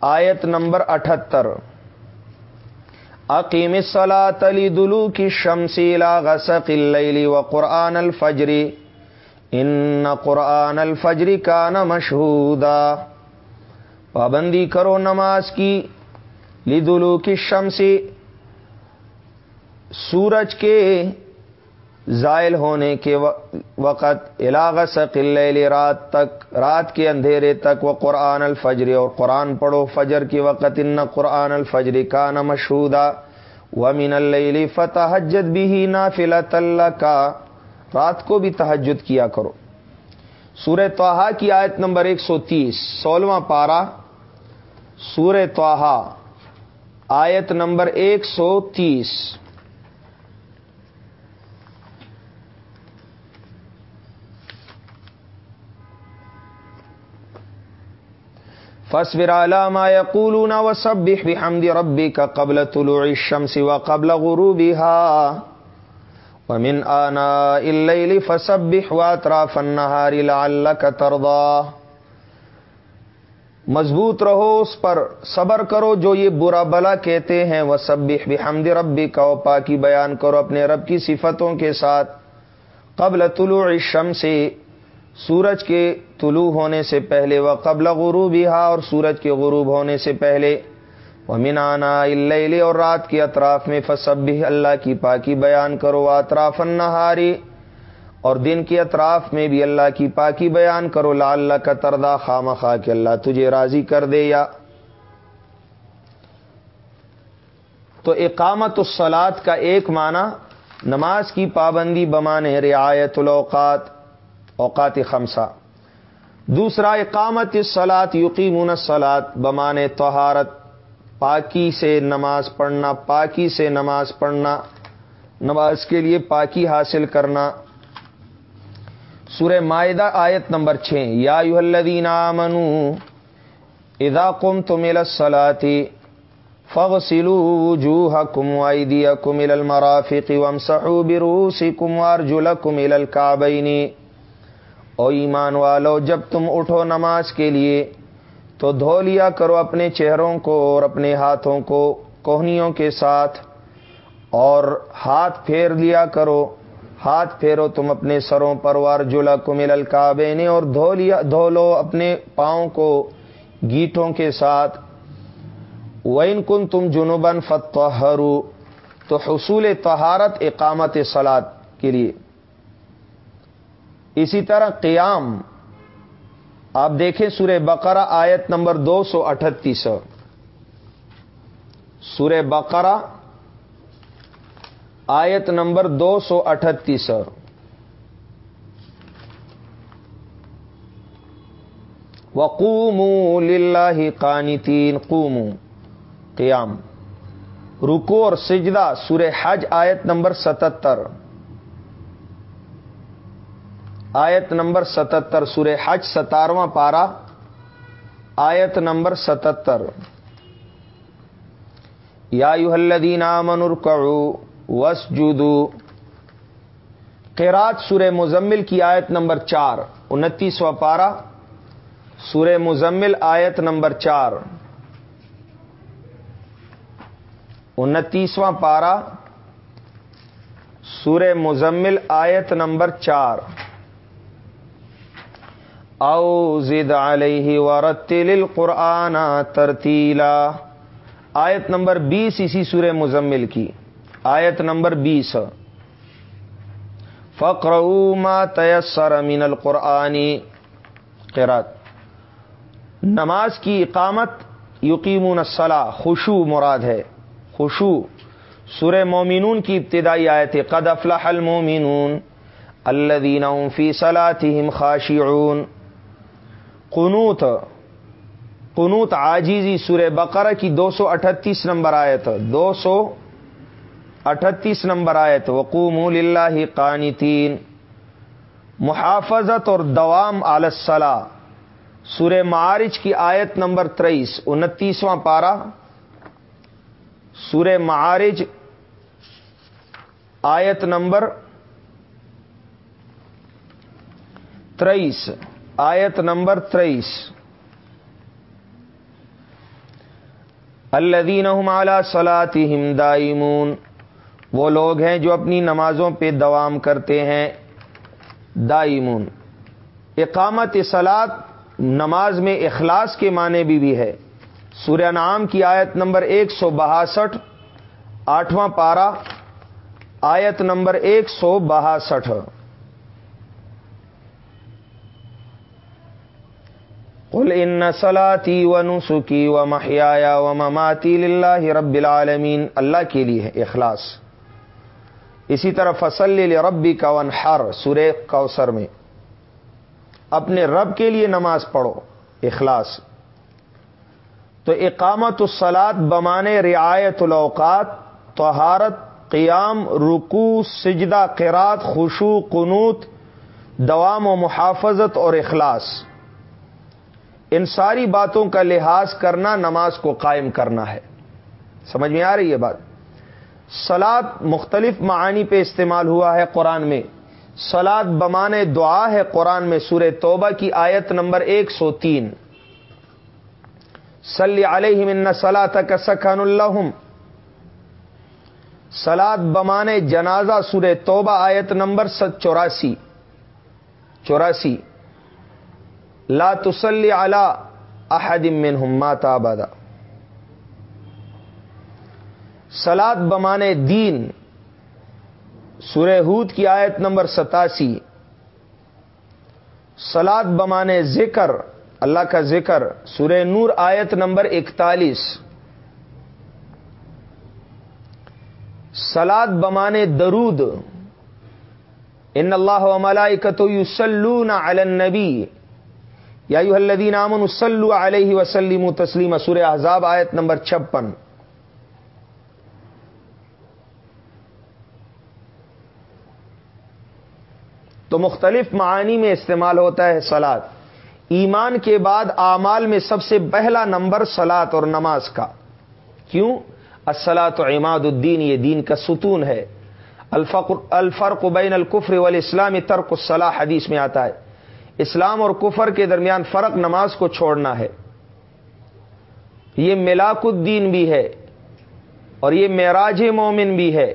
آیت نمبر اٹھہتر عقیم صلاح تلی دلو کی شمسیلا غسق اللیلی و قرآن الفجری ان قرآن الفجری کا ن مشہودا۔ پابندی کرو نماز کی۔ لدلو کی شمسی سورج کے زائل ہونے کے وقت علاق سقل رات تک، رات کے اندھیرے تک، وہ قرآن الفجر، اور قرآن پڑھو فجر کے وقت، ان قرآن الفجر کا ن مشہودہ و من اللی فتح حجت بھی نا اللہ کا رات کو بھی تحجد کیا کرو۔ سورہ توحا کی آیت نمبر ایک سو تیس، سولہواں پارہ، سورہ توحا آیت نمبر ایک سو تیس۔ فصبر علامہ یقولون وسبح بحمد ربك قبل طلوع الشمس وقبل غروبها. ومن آناء الليل فسبح واطراف النهار لعلك ترضى. مضبوط رہو، اس پر صبر کرو جو یہ برا بلا کہتے ہیں۔ وہ سب بحمد ربی کا پاکی بیان کرو اپنے رب کی صفتوں کے ساتھ قبل طلوع الشمس سے سورج کے طلوع ہونے سے پہلے وہ قبل غروب اور سورج کے غروب ہونے سے پہلے۔ وہ منانا اللہ اور رات کے اطراف میں فصب بھی اللہ کی پاکی بیان کرو، اطراف النہاری اور دن کے اطراف میں بھی اللہ کی پاکی بیان کرو لا اللہ کا تردا خام خواہ کہ اللہ تجھے راضی کر دے یا۔ تو اقامت السلاد کا ایک معنی، نماز کی پابندی بمانے رعایت الاوقات، اوقات خمسہ۔ دوسرا، اقامت سلاد یقین سلاد بمان تہارت پاکی سے نماز پڑھنا، پاکی سے نماز پڑھنا، نماز کے لیے پاکی حاصل کرنا۔ سورہ معدہ آیت نمبر چھ۔ یا الدین منو ادا کم تو مل فغ سلو جو کم وائی کمل المرافی وم سہو بروسی کموار جل کمل الکابینی او ایمان والو، جب تم اٹھو نماز کے لیے، تو دھو لیا کرو اپنے چہروں کو اور اپنے ہاتھوں کو، کوہنیوں کے ساتھ، اور ہاتھ پھیر لیا کرو۔ ہاتھ پھیرو تم اپنے سروں پر وار جلا کو مل نے اور دھو لیا، دھو لو اپنے پاؤں کو گیٹوں کے ساتھ۔ وین کن تم جنوبن فتح تو حصول تہارت اقامت سلاد کے لیے۔ اسی طرح قیام، آپ دیکھیں سورہ بقرہ آیت نمبر دو سو اٹھتیس۔ سورہ بقرہ آیت نمبر دو سو اٹھتیس۔ وقوم للہ قانتین قوم قیام۔ رکو اور سجدہ، سورہ حج آیت نمبر ستتر۔ آیت نمبر ستتر، سورہ حج ستارواں پارا آیت نمبر ستتر۔ یا الدین منر وس جدو قیرات سورہ مزمل کی آیت نمبر چار، انتیسواں پارا سورہ مزمل آیت نمبر چار۔ انتیسواں پارا سورہ مزمل آیت نمبر چار۔ او زد علیہ ورتل القرآن ترتیلا آیت نمبر بیس اسی سورہ مزمل کی۔ آیت نمبر بیس۔ فقر ما تیسر من القرآنی قرات نماز کی اقامت یقیمون الصلاح خوشو مراد ہے۔ خوشو سورہ مومنون کی ابتدائی آیت قد افلح المومنون الذین فی صلاتهم خاشعون۔ قنوت قنوت عاجیزی سورہ بقرہ کی دو سو اٹھتیس نمبر آیت، دو سو اٹھتیس نمبر آیت وقوم اللہ قانتین محافظت اور دوام الصلاح سورہ معارج کی آیت نمبر تریس، انتیسواں پارا سورہ معارج آیت نمبر تریس۔ آیت نمبر تریس۔ الدین علی صلاتہم دائمون۔ وہ لوگ ہیں جو اپنی نمازوں پہ دوام کرتے ہیں۔ دائمون۔ اقامت سلاد نماز میں اخلاص کے معنی بھی بھی ہے۔ سورہ نام کی آیت نمبر ایک سو بہاسٹھ، آٹھواں پارا آیت نمبر ایک سو بہاسٹھ۔ قل ان سلاتی و نسخی و محیا و مماتی اللہ رب العالمین اللہ کے لیے ہے اخلاص. اسی طرح فصل ربی کا ون ہر سورے کوثر میں. اپنے رب کے لیے نماز پڑھو، اخلاص. تو اقامت السلاد بمانے رعایت الاوقات، طہارت، قیام رکو سجدہ قرات خوشو قنوت، دوام و محافظت اور اخلاص. ان ساری باتوں کا لحاظ کرنا نماز کو قائم کرنا ہے۔ سمجھ میں آ رہی ہے بات؟ سلاد مختلف معانی پہ استعمال ہوا ہے قرآن میں۔ سلاد بمانے دعا ہے قرآن میں سورہ توبہ کی آیت نمبر ایک سو تین۔ صلی علیہ من سلا تک سکھن الحم سلاد بمانے جنازہ سورہ توبہ آیت نمبر چوراسی۔ چوراسی۔ لا تسلی علی احد منہم مات آبادا سلاد بمانے دین، سورہ ہود کی آیت نمبر ستاسی. سلاد بمانے ذکر، اللہ کا ذکر، سورہ نور آیت نمبر اکتالیس. سلاد بمانے درود، ان اللہ و ملائکت یسلون علی النبی. یا الذین آمنوا صلوا علیہ وسلم تسلیم سورہ احزاب آیت نمبر چھپن۔ تو مختلف معانی میں استعمال ہوتا ہے سلاد ایمان کے بعد اعمال میں سب سے پہلا نمبر سلاد اور نماز کا۔ کیوں؟ السلاط و عماد الدین، یہ دین کا ستون ہے۔ الفرق بین القفر والاسلام ترک الصلاح، حدیث میں آتا ہے۔ اسلام اور کفر کے درمیان فرق نماز کو چھوڑنا ہے۔ یہ ملاک الدین بھی ہے اور یہ معراج مومن بھی ہے۔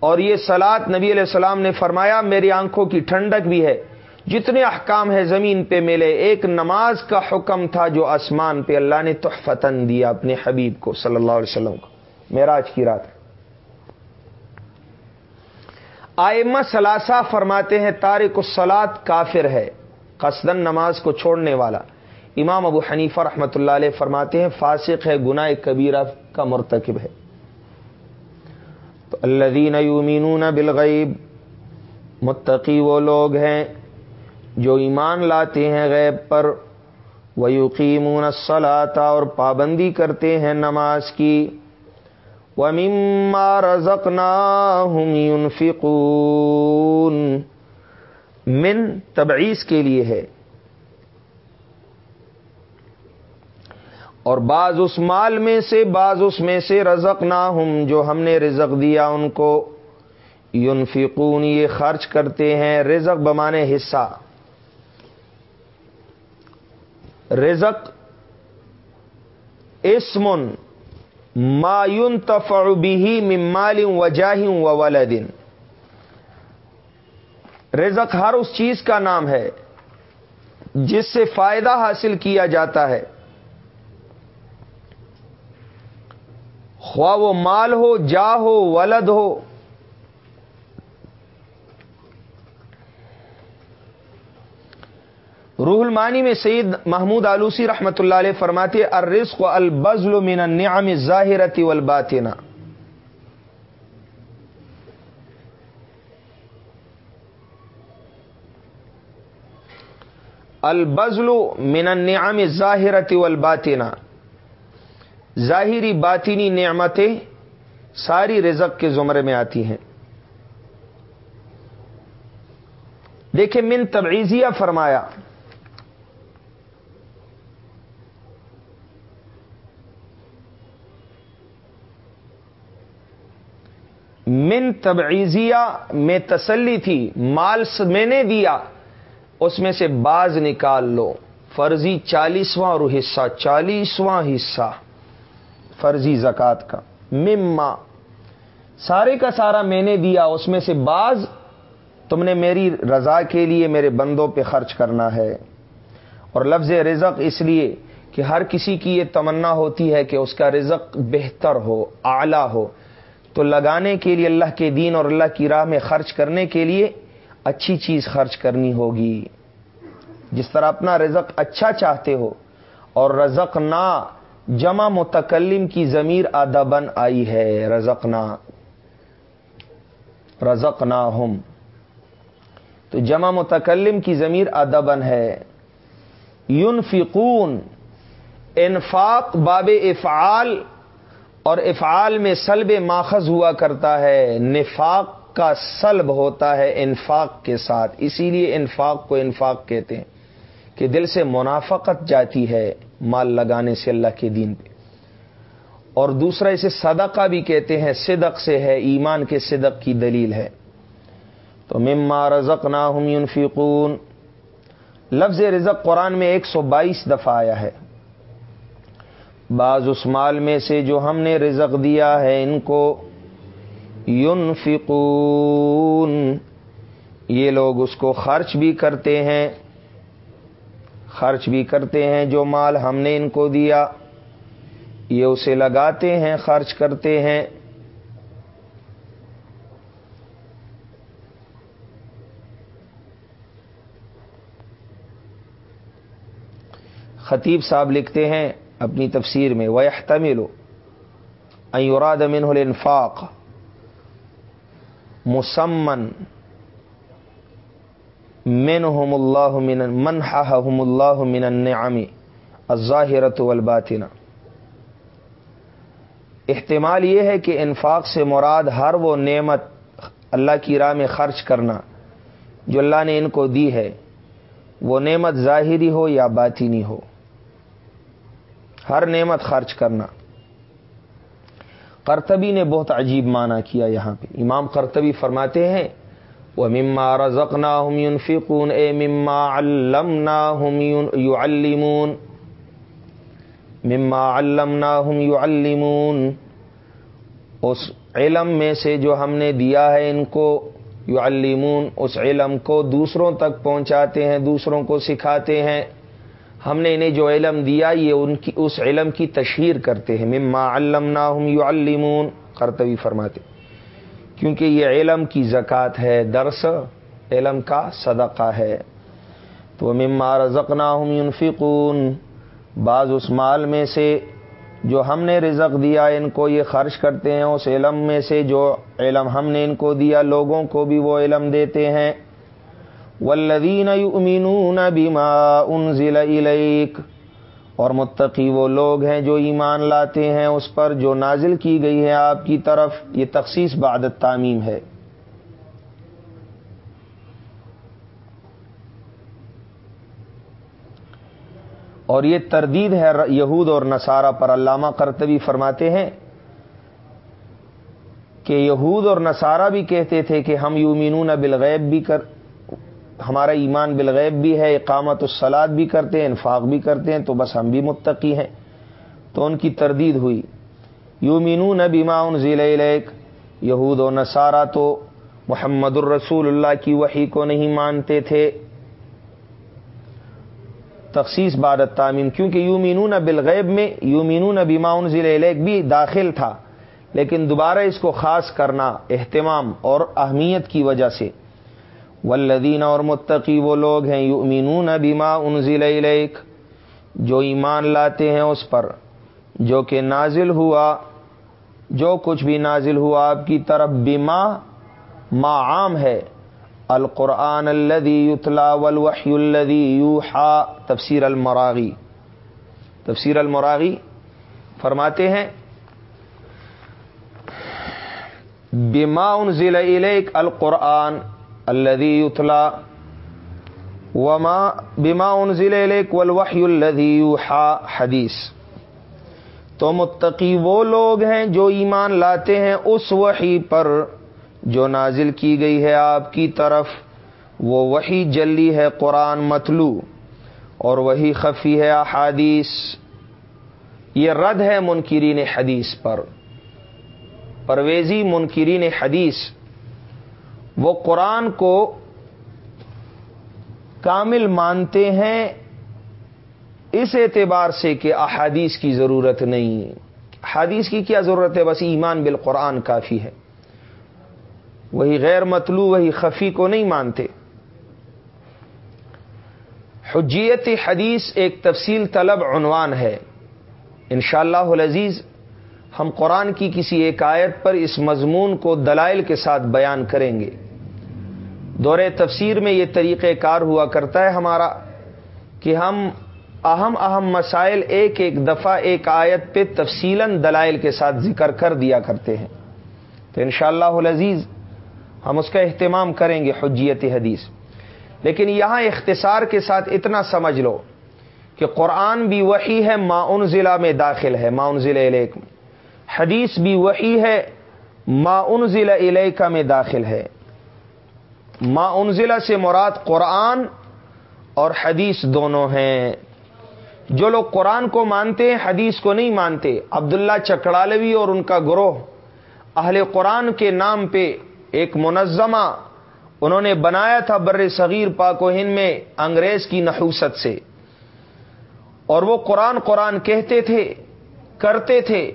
اور یہ سلاد نبی علیہ السلام نے فرمایا، میری آنکھوں کی ٹھنڈک بھی ہے۔ جتنے احکام ہے زمین پہ ملے، ایک نماز کا حکم تھا جو آسمان پہ اللہ نے تحفتن دیا اپنے حبیب کو، صلی اللہ علیہ وسلم کو، معراج کی رات آئمہ سلاسا فرماتے ہیں تارک السلاد کافر ہے قصدن نماز کو چھوڑنے والا۔ امام ابو حنیفہ رحمۃ اللہ علیہ فرماتے ہیں، فاسق ہے، گناہ کبیرہ کا مرتکب ہے۔ تو اللہ یومینون بالغیب، متقی وہ لوگ ہیں جو ایمان لاتے ہیں غیب پر وہ یقیمون اور پابندی کرتے ہیں نماز کی۔ وَمِمَّا رَزَقْنَاهُمْ يُنْفِقُونَ۔ من تبعیض کے لیے ہے۔ اور بعض اس مال میں سے، بعض اس میں سے رزق نہ جو ہم نے رزق دیا ان کو۔ یونفقون یہ خرچ کرتے ہیں رزق بمانے حصہ۔ رزق اسمن ما ينتفع به من مال و وولد۔ رزق ہر اس چیز کا نام ہے جس سے فائدہ حاصل کیا جاتا ہے۔ خواہ وہ مال ہو جا ہو، ولد ہو روح المانی میں سید محمود آلوسی رحمۃ اللہ علیہ فرماتے الرزق البزل من النعم الظاہرتی والباطنہ البزل من النعم الظاہرتی والباطنہ ظاہری باطنی نعمتیں ساری رزق کے زمرے میں آتی ہیں۔ دیکھیں، من تبعیزیہ فرمایا من تبعیزیہ میں تسلی تھی مال میں نے دیا، اس میں سے باز نکال لو۔ فرضی چالیسواں اور حصہ، چالیسواں حصہ۔ فرضی زکات کا۔ مما۔ سارے کا سارا میں نے دیا، اس میں سے بعض تم نے میری رضا کے لیے میرے بندوں پہ خرچ کرنا ہے۔ اور لفظ رزق اس لیے کہ ہر کسی کی یہ تمنا ہوتی ہے کہ اس کا رزق بہتر ہو، اعلی ہو۔ تو لگانے کے لیے اللہ کے دین اور اللہ کی راہ میں خرچ کرنے کے لیے اچھی چیز خرچ کرنی ہوگی۔ جس طرح اپنا رزق اچھا چاہتے ہو اور رزق نہ جمع متکلم کی ضمیر ادبن آئی ہے۔ رزق نہ۔ رزق نہ ہم۔ تو جمع متکلم کی ضمیر ادبن ہے۔ یون فکون انفاق، باب افعال اور افعال میں سلب ماخذ ہوا کرتا ہے، نفاق کا سلب ہوتا ہے انفاق کے ساتھ۔ اسی لیے انفاق کو انفاق کہتے ہیں کہ دل سے منافقت جاتی ہے مال لگانے سے اللہ کے دین پہ۔ اور دوسرا اسے صدقہ بھی کہتے ہیں، صدق سے ہے، ایمان کے صدق کی دلیل ہے۔ تو مما رزق نہ ہم لفظ رزق قرآن میں ایک سو بائیس دفعہ آیا ہے۔ بعض اس مال میں سے جو ہم نے رزق دیا ہے، ان کو ينفقون۔ یہ لوگ اس کو خرچ بھی کرتے ہیں، خرچ بھی کرتے ہیں جو مال ہم نے ان کو دیا۔ یہ اسے لگاتے ہیں، خرچ کرتے ہیں۔ خطیب صاحب لکھتے ہیں اپنی تفسیر میں وہ تمل ایوراد من الانفاق مسمن من اللہ من من ہم اللہ من النعم الظاہرت والباطنہ احتمال یہ ہے کہ انفاق سے مراد ہر وہ نعمت اللہ کی راہ میں خرچ کرنا جو اللہ نے ان کو دی ہے، وہ نعمت ظاہری ہو یا باطینی ہو۔ ہر نعمت خرچ کرنا۔ کرتبی نے بہت عجیب معنی کیا یہاں پہ۔ امام کرتبی فرماتے ہیں وہ مما رزق نا ہم فکون اے مما علم نا ہم یو المون مما علم نا ہم یو اس علم میں سے جو ہم نے دیا ہے ان کو یو اس علم کو دوسروں تک پہنچاتے ہیں، دوسروں کو سکھاتے ہیں۔ ہم نے انہیں جو علم دیا، یہ ان کی، اس علم کی تشہیر کرتے ہیں۔ مما علم نا ہم یو المون کرتوی فرماتے کیونکہ یہ علم کی زکوٰۃ ہے، درس علم کا صدقہ ہے۔ تو مما رزقنا ہم ينفقون، بعض اس مال میں سے جو ہم نے رزق دیا، ان کو یہ خرچ کرتے ہیں۔ اس علم میں سے جو علم ہم نے ان کو دیا، لوگوں کو بھی وہ علم دیتے ہیں۔ والذین یؤمنون بما انزل الیک۔ اور متقی وہ لوگ ہیں جو ایمان لاتے ہیں اس پر جو نازل کی گئی ہے آپ کی طرف، یہ تخصیص بعد تعمیم ہے۔ اور یہ تردید ہے یہود اور نصارہ پر، علامہ کرتبی فرماتے ہیں کہ یہود اور نصارہ بھی کہتے تھے کہ ہم یومینون بالغیب بھی کر ہمارا ایمان بالغیب بھی ہے، اقامت السلاد بھی کرتے ہیں، انفاق بھی کرتے ہیں، تو بس ہم بھی متقی ہیں۔ تو ان کی تردید ہوئی۔ یومینون بیما ان ضلع یہود و نصارہ تو محمد الرسول اللہ کی وحی کو نہیں مانتے تھے۔ تخصیص بادت تعمیم کیونکہ یومینون بالغیب میں یومینون بیما ان ضلع بھی داخل تھا، لیکن دوبارہ اس کو خاص کرنا اہتمام اور اہمیت کی وجہ سے۔ والذین اور متقی وہ لوگ ہیں، یؤمنون بما انزل الیک، جو ایمان لاتے ہیں اس پر، جو کہ نازل ہوا، جو کچھ بھی نازل ہوا آپ کی طرف، بما، ما عام ہے۔ القرآن الذي يتلا والوحي الذي يوحى تفسیر المراغی۔ تفسیر المراغی فرماتے ہیں، بما انزل الیک، القرآن الذي يتلا وما بما انزل الیک والوحی الذي يوحى حدیث تو متقی وہ لوگ ہیں جو ایمان لاتے ہیں اس وحی پر جو نازل کی گئی ہے آپ کی طرف۔ وہ وہی جلی ہے قرآن متلو اور وہی خفی ہے احادیث۔ یہ رد ہے منکرین حدیث پر۔ پرویزی منکرین حدیث۔ وہ قرآن کو کامل مانتے ہیں، اس اعتبار سے کہ احادیث کی ضرورت نہیں حادیث کی کیا ضرورت ہے؟ بس ایمان بالقرآن کافی ہے۔ وہی غیر مطلوع وہی خفی کو نہیں مانتے۔ حجیت حدیث ایک تفصیل طلب عنوان ہے۔ انشاءاللہ اللہ ہم قرآن کی کسی ایک آیت پر اس مضمون کو دلائل کے ساتھ بیان کریں گے۔ دور تفسیر میں یہ طریقہ کار ہوا کرتا ہے ہمارا کہ ہم اہم اہم مسائل ایک ایک دفعہ ایک آیت پہ تفصیل دلائل کے ساتھ ذکر کر دیا کرتے ہیں۔ تو انشاءاللہ اللہ عزیز ہم اس کا اہتمام کریں گے حجیت حدیث۔ لیکن یہاں اختصار کے ساتھ اتنا سمجھ لو کہ قرآن بھی وہی ہے معاون ضلع میں داخل ہے معاون ضلع علیک میں حدیث بھی وہی ہے معاون ضلع علیکا میں داخل ہے۔ معاون ضلع سے مراد قرآن اور حدیث دونوں ہیں۔ جو لوگ قرآن کو مانتے ہیں، حدیث کو نہیں مانتے۔ عبداللہ چکڑالوی اور ان کا گروہ اہل قرآن کے نام پہ ایک منظمہ انہوں نے بنایا تھا بر صغیر پاک و ہند میں انگریز کی نحوست سے۔ اور وہ قرآن قرآن کہتے تھے، کرتے تھے۔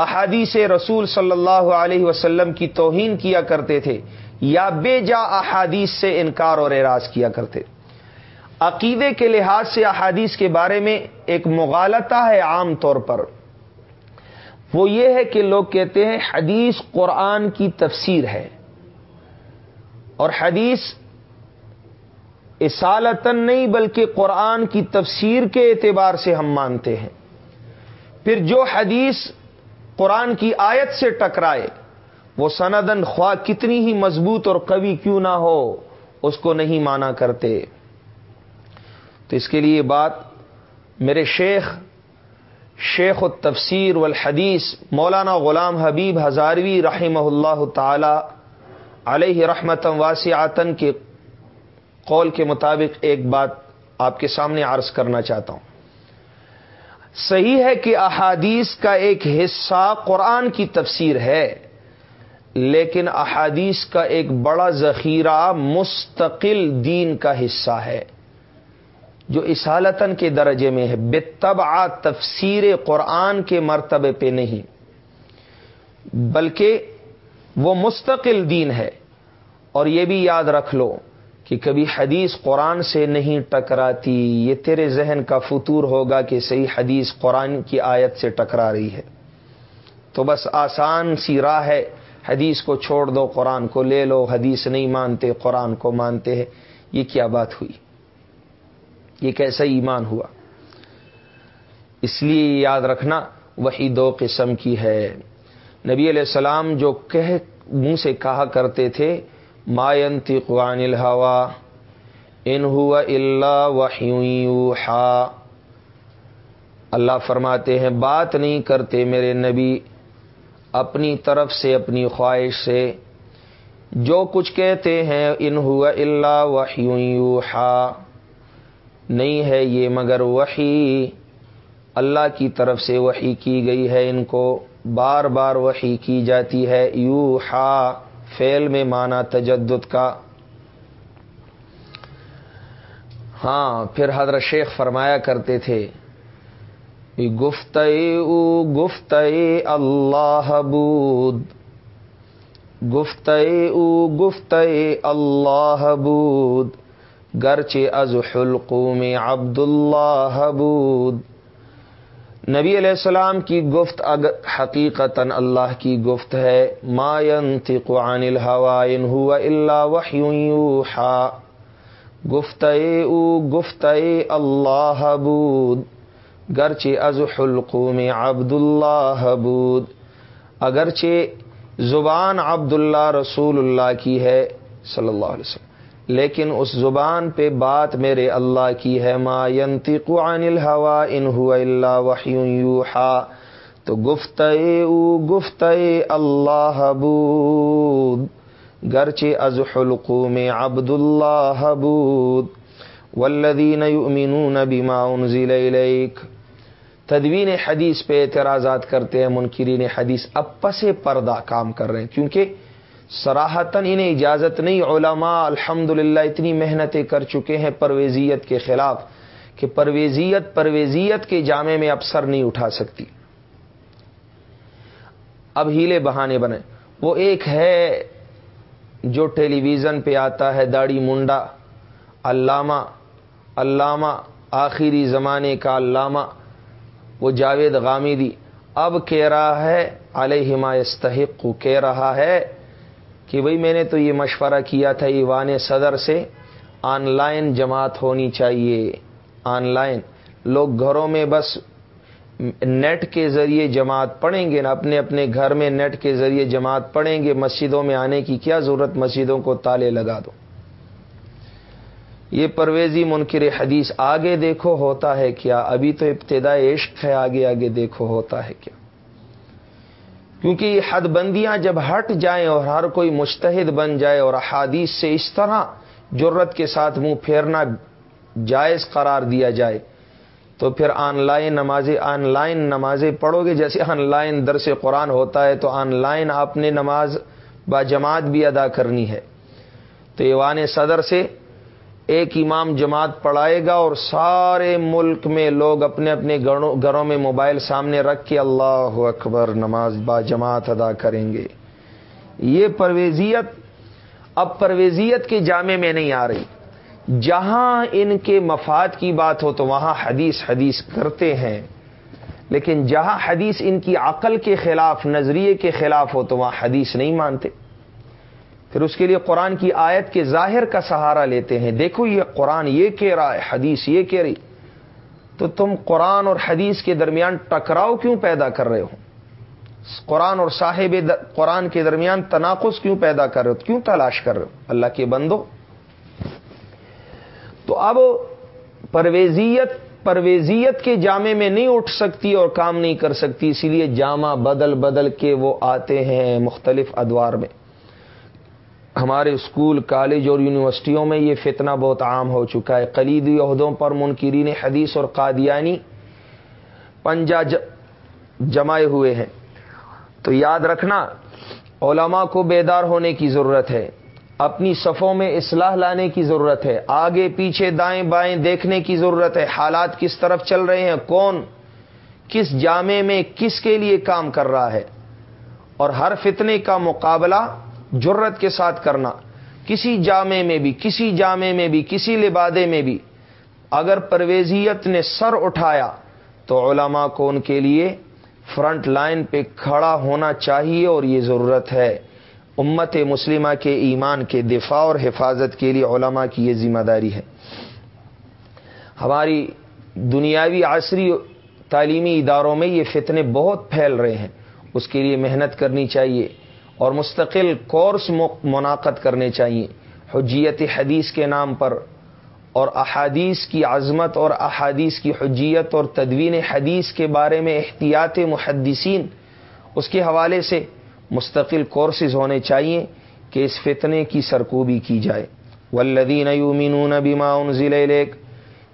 احادیث رسول صلی اللہ علیہ وسلم کی توہین کیا کرتے تھے یا بے جا احادیث سے انکار اور اعراض کیا کرتے۔ عقیدے کے لحاظ سے احادیث کے بارے میں ایک مغالطہ ہے عام طور پر۔ وہ یہ ہے کہ لوگ کہتے ہیں حدیث قرآن کی تفسیر ہے۔ اور حدیث اصالتن نہیں بلکہ قرآن کی تفسیر کے اعتبار سے ہم مانتے ہیں۔ پھر جو حدیث قرآن کی آیت سے ٹکرائے۔ وہ سندن خواہ کتنی ہی مضبوط اور کبھی کیوں نہ ہو، اس کو نہیں مانا کرتے۔ تو اس کے لیے بات میرے شیخ شیخ التفسیر والحدیث مولانا غلام حبیب ہزاروی رحمہ اللہ تعالی علیہ رحمت واسی آتن کے قول کے مطابق ایک بات آپ کے سامنے عرض کرنا چاہتا ہوں۔ صحیح ہے کہ احادیث کا ایک حصہ قرآن کی تفسیر ہے، لیکن احادیث کا ایک بڑا ذخیرہ مستقل دین کا حصہ ہے، جو اسالتن کے درجے میں ہے۔ بے تفسیر قرآن کے مرتبے پہ نہیں، بلکہ وہ مستقل دین ہے۔ اور یہ بھی یاد رکھ لو۔ کہ کبھی حدیث قرآن سے نہیں ٹکراتی، یہ تیرے ذہن کا فطور ہوگا کہ صحیح حدیث قرآن کی آیت سے ٹکرا رہی ہے۔ تو بس آسان سی راہ ہے، حدیث کو چھوڑ دو، قرآن کو لے لو۔ حدیث نہیں مانتے، قرآن کو مانتے ہیں۔ یہ کیا بات ہوئی؟ یہ کیسا ایمان ہوا؟ اس لیے یاد رکھنا وہی دو قسم کی ہے۔ نبی علیہ السلام جو کہہ، منہ سے کہا کرتے تھے ماینتی قوان الحوا ان ہوا اللہ اللہ فرماتے ہیں، بات نہیں کرتے میرے نبی، اپنی طرف سے، اپنی خواہش سے۔ جو کچھ کہتے ہیں ان ہوا اللہ وحیوحا نہیں ہے یہ مگر وحی۔ اللہ کی طرف سے وحی کی گئی ہے ان کو، بار بار وحی کی جاتی ہے یو ہا فیل میں مانا تجدد کا۔ ہاں پھر حضرت شیخ فرمایا کرتے تھے گفت او گفت اللہ بود۔ گفت او گفت اللہ بود۔ گرچے از حلقوم عبد اللہ بود۔ نبی علیہ السلام کی گفت اگر حقیقت اللہ کی گفت ہے، ما ينطق عن الهوى ان هو الا وحي يوحى گفت او گفت اللہ بود۔ گرچہ از حلقوم عبد اللہ بود۔ اگرچہ زبان عبد اللہ رسول اللہ کی ہے، صلی اللہ علیہ وسلم۔ لیکن اس زبان پہ بات میرے اللہ کی ہے، ما ينطق عن الهوى ان هو الا وحي يوحى تو گفت او گفت اللہ بود۔ گرچہ از حلقوم عبد اللہ بود۔ والذین یؤمنون بما انزل الیک۔ تدوین حدیث پہ اعتراضات کرتے ہیں، منکرین حدیث اب پردہ کام کر رہے ہیں۔ کیونکہ سراہتاً انہیں اجازت نہیں، علماء الحمد اتنی محنتیں کر چکے ہیں پرویزیت کے خلاف کہ پرویزیت پرویزیت کے جامع میں اب نہیں اٹھا سکتی۔ اب ہیلے بہانے بنے۔ وہ ایک ہے جو ٹیلی ویژن پہ آتا ہے داڑی منڈا۔ علامہ علامہ آخری زمانے کا علامہ۔ وہ جاوید غامدی اب کہہ رہا ہے علیہ استحق کہہ رہا ہے کہ بھئی میں نے تو یہ مشورہ کیا تھا ایوان صدر سے آن لائن جماعت ہونی چاہیے۔ آن لائن لوگ گھروں میں بس نیٹ کے ذریعے جماعت پڑھیں گے نا اپنے اپنے گھر میں نیٹ کے ذریعے جماعت پڑھیں گے، مسجدوں میں آنے کی کیا ضرورت؟ مسجدوں کو تالے لگا دو۔ یہ پرویزی منکر حدیث آگے دیکھو ہوتا ہے کیا؟ ابھی تو ابتدائی عشق ہے، آگے آگے دیکھو ہوتا ہے کیا؟ کیونکہ یہ حد بندیاں جب ہٹ جائیں اور ہر کوئی مشتحد بن جائے اور احادیث سے اس طرح جرت کے ساتھ منہ پھیرنا جائز قرار دیا جائے، تو پھر آن لائن نمازیں، آن لائن نمازیں پڑھو گے۔ جیسے آن لائن درس قرآن ہوتا ہے تو آن لائن آپ نے نماز با جماعت بھی ادا کرنی ہے۔ تو ایوان صدر سے ایک امام جماعت پڑھائے گا اور سارے ملک میں لوگ اپنے اپنے گھروں میں موبائل سامنے رکھ کے اللہ اکبر نماز با جماعت ادا کریں گے۔ یہ پرویزیت اب پرویزیت کے جامع میں نہیں آ رہی۔ جہاں ان کے مفاد کی بات ہو تو وہاں حدیث حدیث کرتے ہیں۔ لیکن جہاں حدیث ان کی عقل کے خلاف، نظریے کے خلاف ہو تو وہاں حدیث نہیں مانتے۔ پھر اس کے لیے قرآن کی آیت کے ظاہر کا سہارا لیتے ہیں۔ دیکھو یہ قرآن یہ کہہ رہا ہے، حدیث یہ کہہ رہی۔ تو تم قرآن اور حدیث کے درمیان ٹکراؤ کیوں پیدا کر رہے ہو؟ قرآن اور صاحب قرآن کے درمیان تناقض کیوں پیدا کر رہے ہو؟ کیوں تلاش کر رہے ہو؟ اللہ کے بندو۔ تو اب پرویزیت پرویزیت کے جامع میں نہیں اٹھ سکتی اور کام نہیں کر سکتی، اسی لیے جامع بدل بدل کے وہ آتے ہیں مختلف ادوار میں۔ ہمارے اسکول، کالج اور یونیورسٹیوں میں یہ فتنہ بہت عام ہو چکا ہے۔ قلیدی عہدوں پر منکرین حدیث اور قادیانی پنجا جمائے ہوئے ہیں۔ تو یاد رکھنا، علماء کو بیدار ہونے کی ضرورت ہے۔ اپنی صفوں میں اصلاح لانے کی ضرورت ہے۔ آگے، پیچھے، دائیں بائیں دیکھنے کی ضرورت ہے۔ حالات کس طرف چل رہے ہیں؟ کون کس جامع میں کس کے لیے کام کر رہا ہے؟ اور ہر فتنے کا مقابلہ جرت کے ساتھ کرنا، کسی جامع میں بھی، کسی جامع میں بھی، کسی لبادے میں بھی۔ اگر پرویزیت نے سر اٹھایا، تو علماء کو ان کے لیے فرنٹ لائن پہ کھڑا ہونا چاہیے اور یہ ضرورت ہے۔ امت مسلمہ کے ایمان کے دفاع اور حفاظت کے لیے علماء کی یہ ذمہ داری ہے۔ ہماری دنیاوی عصری تعلیمی اداروں میں یہ فتنے بہت پھیل رہے ہیں۔ اس کے لیے محنت کرنی چاہیے۔ اور مستقل کورس منعقد کرنے چاہیے۔ حجیت حدیث کے نام پر اور احادیث کی عظمت اور احادیث کی حجیت اور تدوین حدیث کے بارے میں احتیاط محدثین، اس کے حوالے سے مستقل کورسز ہونے چاہیے کہ اس فتنے کی سرکوبی کی جائے۔ ولدین یومنون بیما ضلع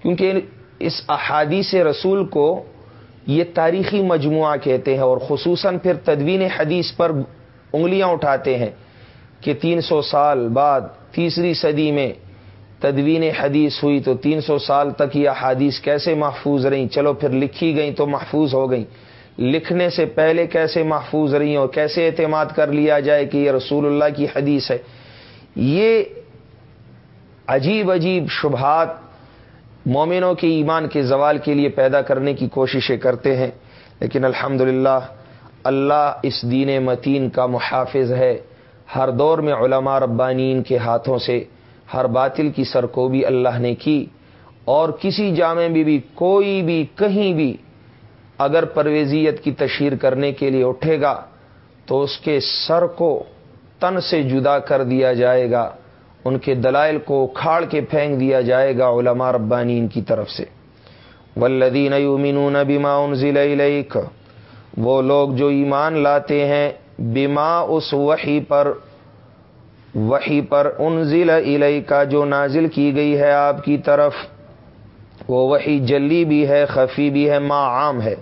کیونکہ اس احادیث رسول کو یہ تاریخی مجموعہ کہتے ہیں اور خصوصاً پھر تدوین حدیث پر انگلیاں اٹھاتے ہیں کہ تین سو سال بعد تیسری صدی میں تدوین حدیث ہوئی تو تین سو سال تک یہ حادیث کیسے محفوظ رہیں؟ چلو پھر لکھی گئیں تو محفوظ ہو گئیں۔ لکھنے سے پہلے کیسے محفوظ رہی ہوں کیسے اعتماد کر لیا جائے کہ یہ رسول اللہ کی حدیث ہے؟ یہ عجیب عجیب شبہات مومنوں کے ایمان کے زوال کے لیے پیدا کرنے کی کوششیں کرتے ہیں، لیکن الحمد اللہ اس دین متین کا محافظ ہے۔ ہر دور میں علماء ربانین کے ہاتھوں سے ہر باطل کی سر کو بھی اللہ نے کی۔ اور کسی جامع میں بھی کوئی بھی کہیں بھی اگر پرویزیت کی تشہیر کرنے کے لیے اٹھے گا تو اس کے سر کو تن سے جدا کر دیا جائے گا۔ ان کے دلائل کو کھاڑ کے پھینک دیا جائے گا علماء ربانین کی طرف سے۔ ولدین یومنون بما انزل الیک وہ لوگ جو ایمان لاتے ہیں، بما اس وحی پر وحی پر انزل الی کا جو نازل کی گئی ہے آپ کی طرف، وہ وحی جلی بھی ہے، خفی بھی ہے ما عام ہے۔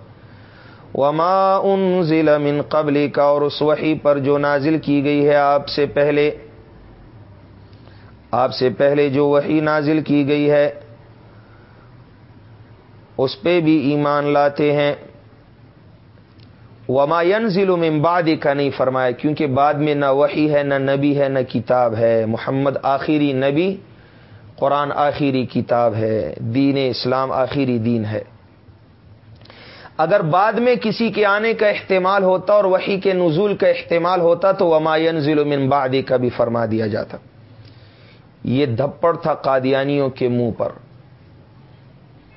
وما انزل من قبل کا اور اس وحی پر جو نازل کی گئی ہے آپ سے پہلے، آپ سے پہلے جو وحی نازل کی گئی ہے، اس پہ بھی ایمان لاتے ہیں۔ وما ینزل من بعد کا نہیں فرمایا، کیونکہ بعد میں نہ وحی ہے، نہ نبی ہے، نہ کتاب ہے۔ محمد آخری نبی، قرآن آخری کتاب ہے۔ دین اسلام آخری دین ہے۔ اگر بعد میں کسی کے آنے کا احتمال ہوتا اور وہی کے نزول کا احتمال ہوتا، تو وماین ضلع من بعد کا بھی فرما دیا جاتا۔ یہ دھپڑ تھا قادیانیوں کے منہ پر۔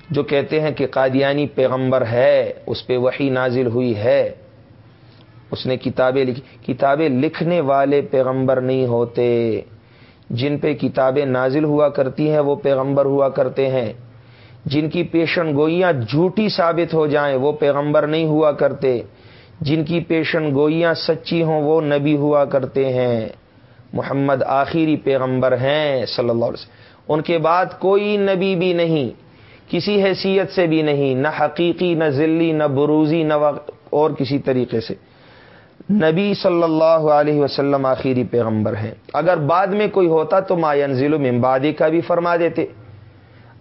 جو کہتے ہیں کہ قادیانی پیغمبر ہے، اس پہ وہی نازل ہوئی ہے۔ اس نے کتابیں لکھی۔ کتابیں لکھنے والے پیغمبر نہیں ہوتے۔ جن پہ کتابیں نازل ہوا کرتی ہیں، وہ پیغمبر ہوا کرتے ہیں۔ جن کی پیشن گوئیاں جھوٹی ثابت ہو جائیں، وہ پیغمبر نہیں ہوا کرتے۔ جن کی پیشن گوئیاں سچی ہوں، وہ نبی ہوا کرتے ہیں۔ محمد آخری پیغمبر ہیں، صلی اللہ علیہ وسلم۔ ان کے بعد کوئی نبی بھی نہیں۔ کسی حیثیت سے بھی نہیں، نہ حقیقی، نہ ذلی، نہ بروزی، نہ اور کسی طریقے سے۔ نبی صلی اللہ علیہ وسلم آخری پیغمبر ہیں۔ اگر بعد میں کوئی ہوتا تو ما ینزل ممبادی کا بھی فرما دیتے۔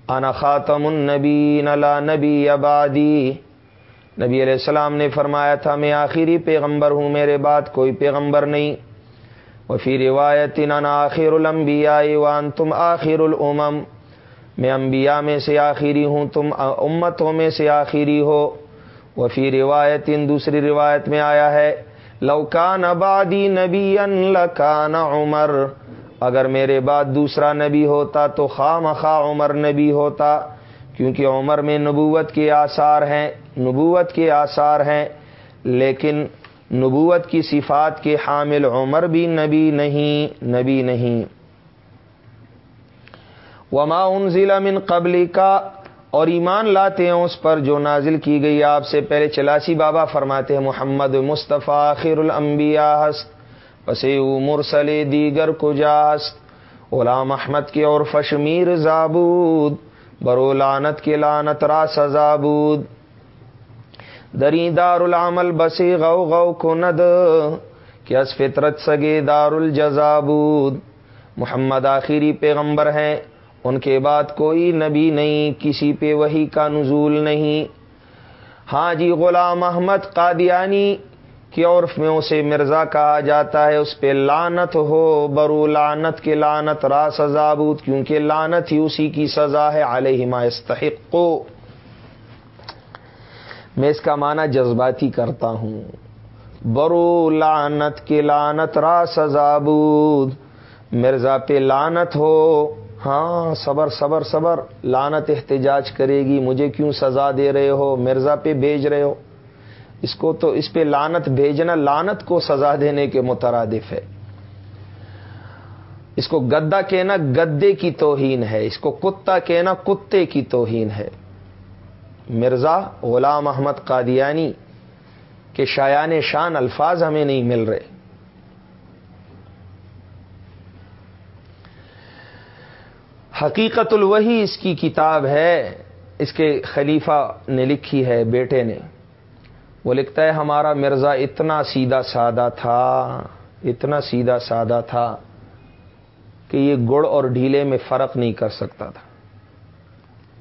انا خاتم النبی نلا نبی ابادی نبی علیہ السلام نے فرمایا تھا، میں آخری پیغمبر ہوں، میرے بعد کوئی پیغمبر نہیں۔ وفی روایت انا آخر الانبیاء وان تم آخر الامم۔ میں انبیاء میں سے آخری ہوں، تم امتوں میں سے آخری ہو۔ وفی روایت ان دوسری روایت میں آیا ہے لوکان آبادی نبی ان لکان عمر۔ اگر میرے بعد دوسرا نبی ہوتا تو خواہ عمر نبی ہوتا، کیونکہ عمر میں نبوت کے آثار ہیں، نبوت کے آثار ہیں، لیکن نبوت کی صفات کے حامل عمر بھی نبی نہیں نبی نہیں۔ وما انزل من قبل کا اور ایمان لاتے ہیں اس پر جو نازل کی گئی آپ سے پہلے چلاسی بابا فرماتے ہیں، محمد مصطفیٰ خیر الانبیاء ہست پسی مرسل دیگر کجاست غلام احمد کے اور فشمیر زابود، برو لانت کے لانت را سزابود دری دار العمل بسی غو غو کند کیس فطرت سگے دار الجزابود محمد آخری پیغمبر ہیں ان کے بعد کوئی نبی نہیں، کسی پہ وہی کا نزول نہیں۔ ہاں جی غلام احمد قادیانی کی عرف میں اسے مرزا کہا جاتا ہے۔ اس پہ لانت ہو، برو لانت کے لانت را سزا بود، کیونکہ لانت ہی اسی کی سزا ہے۔ علیہ ما استحق میں اس کا معنی جذباتی کرتا ہوں۔ برو لانت کے لانت را سزا بود۔ مرزا پہ لانت ہو ہاں صبر صبر صبر۔ لانت احتجاج کرے گی۔ مجھے کیوں سزا دے رہے ہو؟ مرزا پہ بھیج رہے ہو۔ اس کو تو اس پہ لانت بھیجنا لانت کو سزا دینے کے مترادف ہے۔ اس کو گدا کہنا گدے کی توہین ہے۔ اس کو کتا کہنا کتے کی توہین ہے۔ مرزا غلام احمد قادیانی کے شایان شان الفاظ ہمیں نہیں مل رہے۔ حقیقت الوحی اس کی کتاب ہے، اس کے خلیفہ نے لکھی ہے بیٹے نے۔ وہ لکھتا ہے، ہمارا مرزا اتنا سیدھا سادہ تھا، اتنا سیدھا سادہ تھا کہ یہ گڑ اور ڈھیلے میں فرق نہیں کر سکتا تھا۔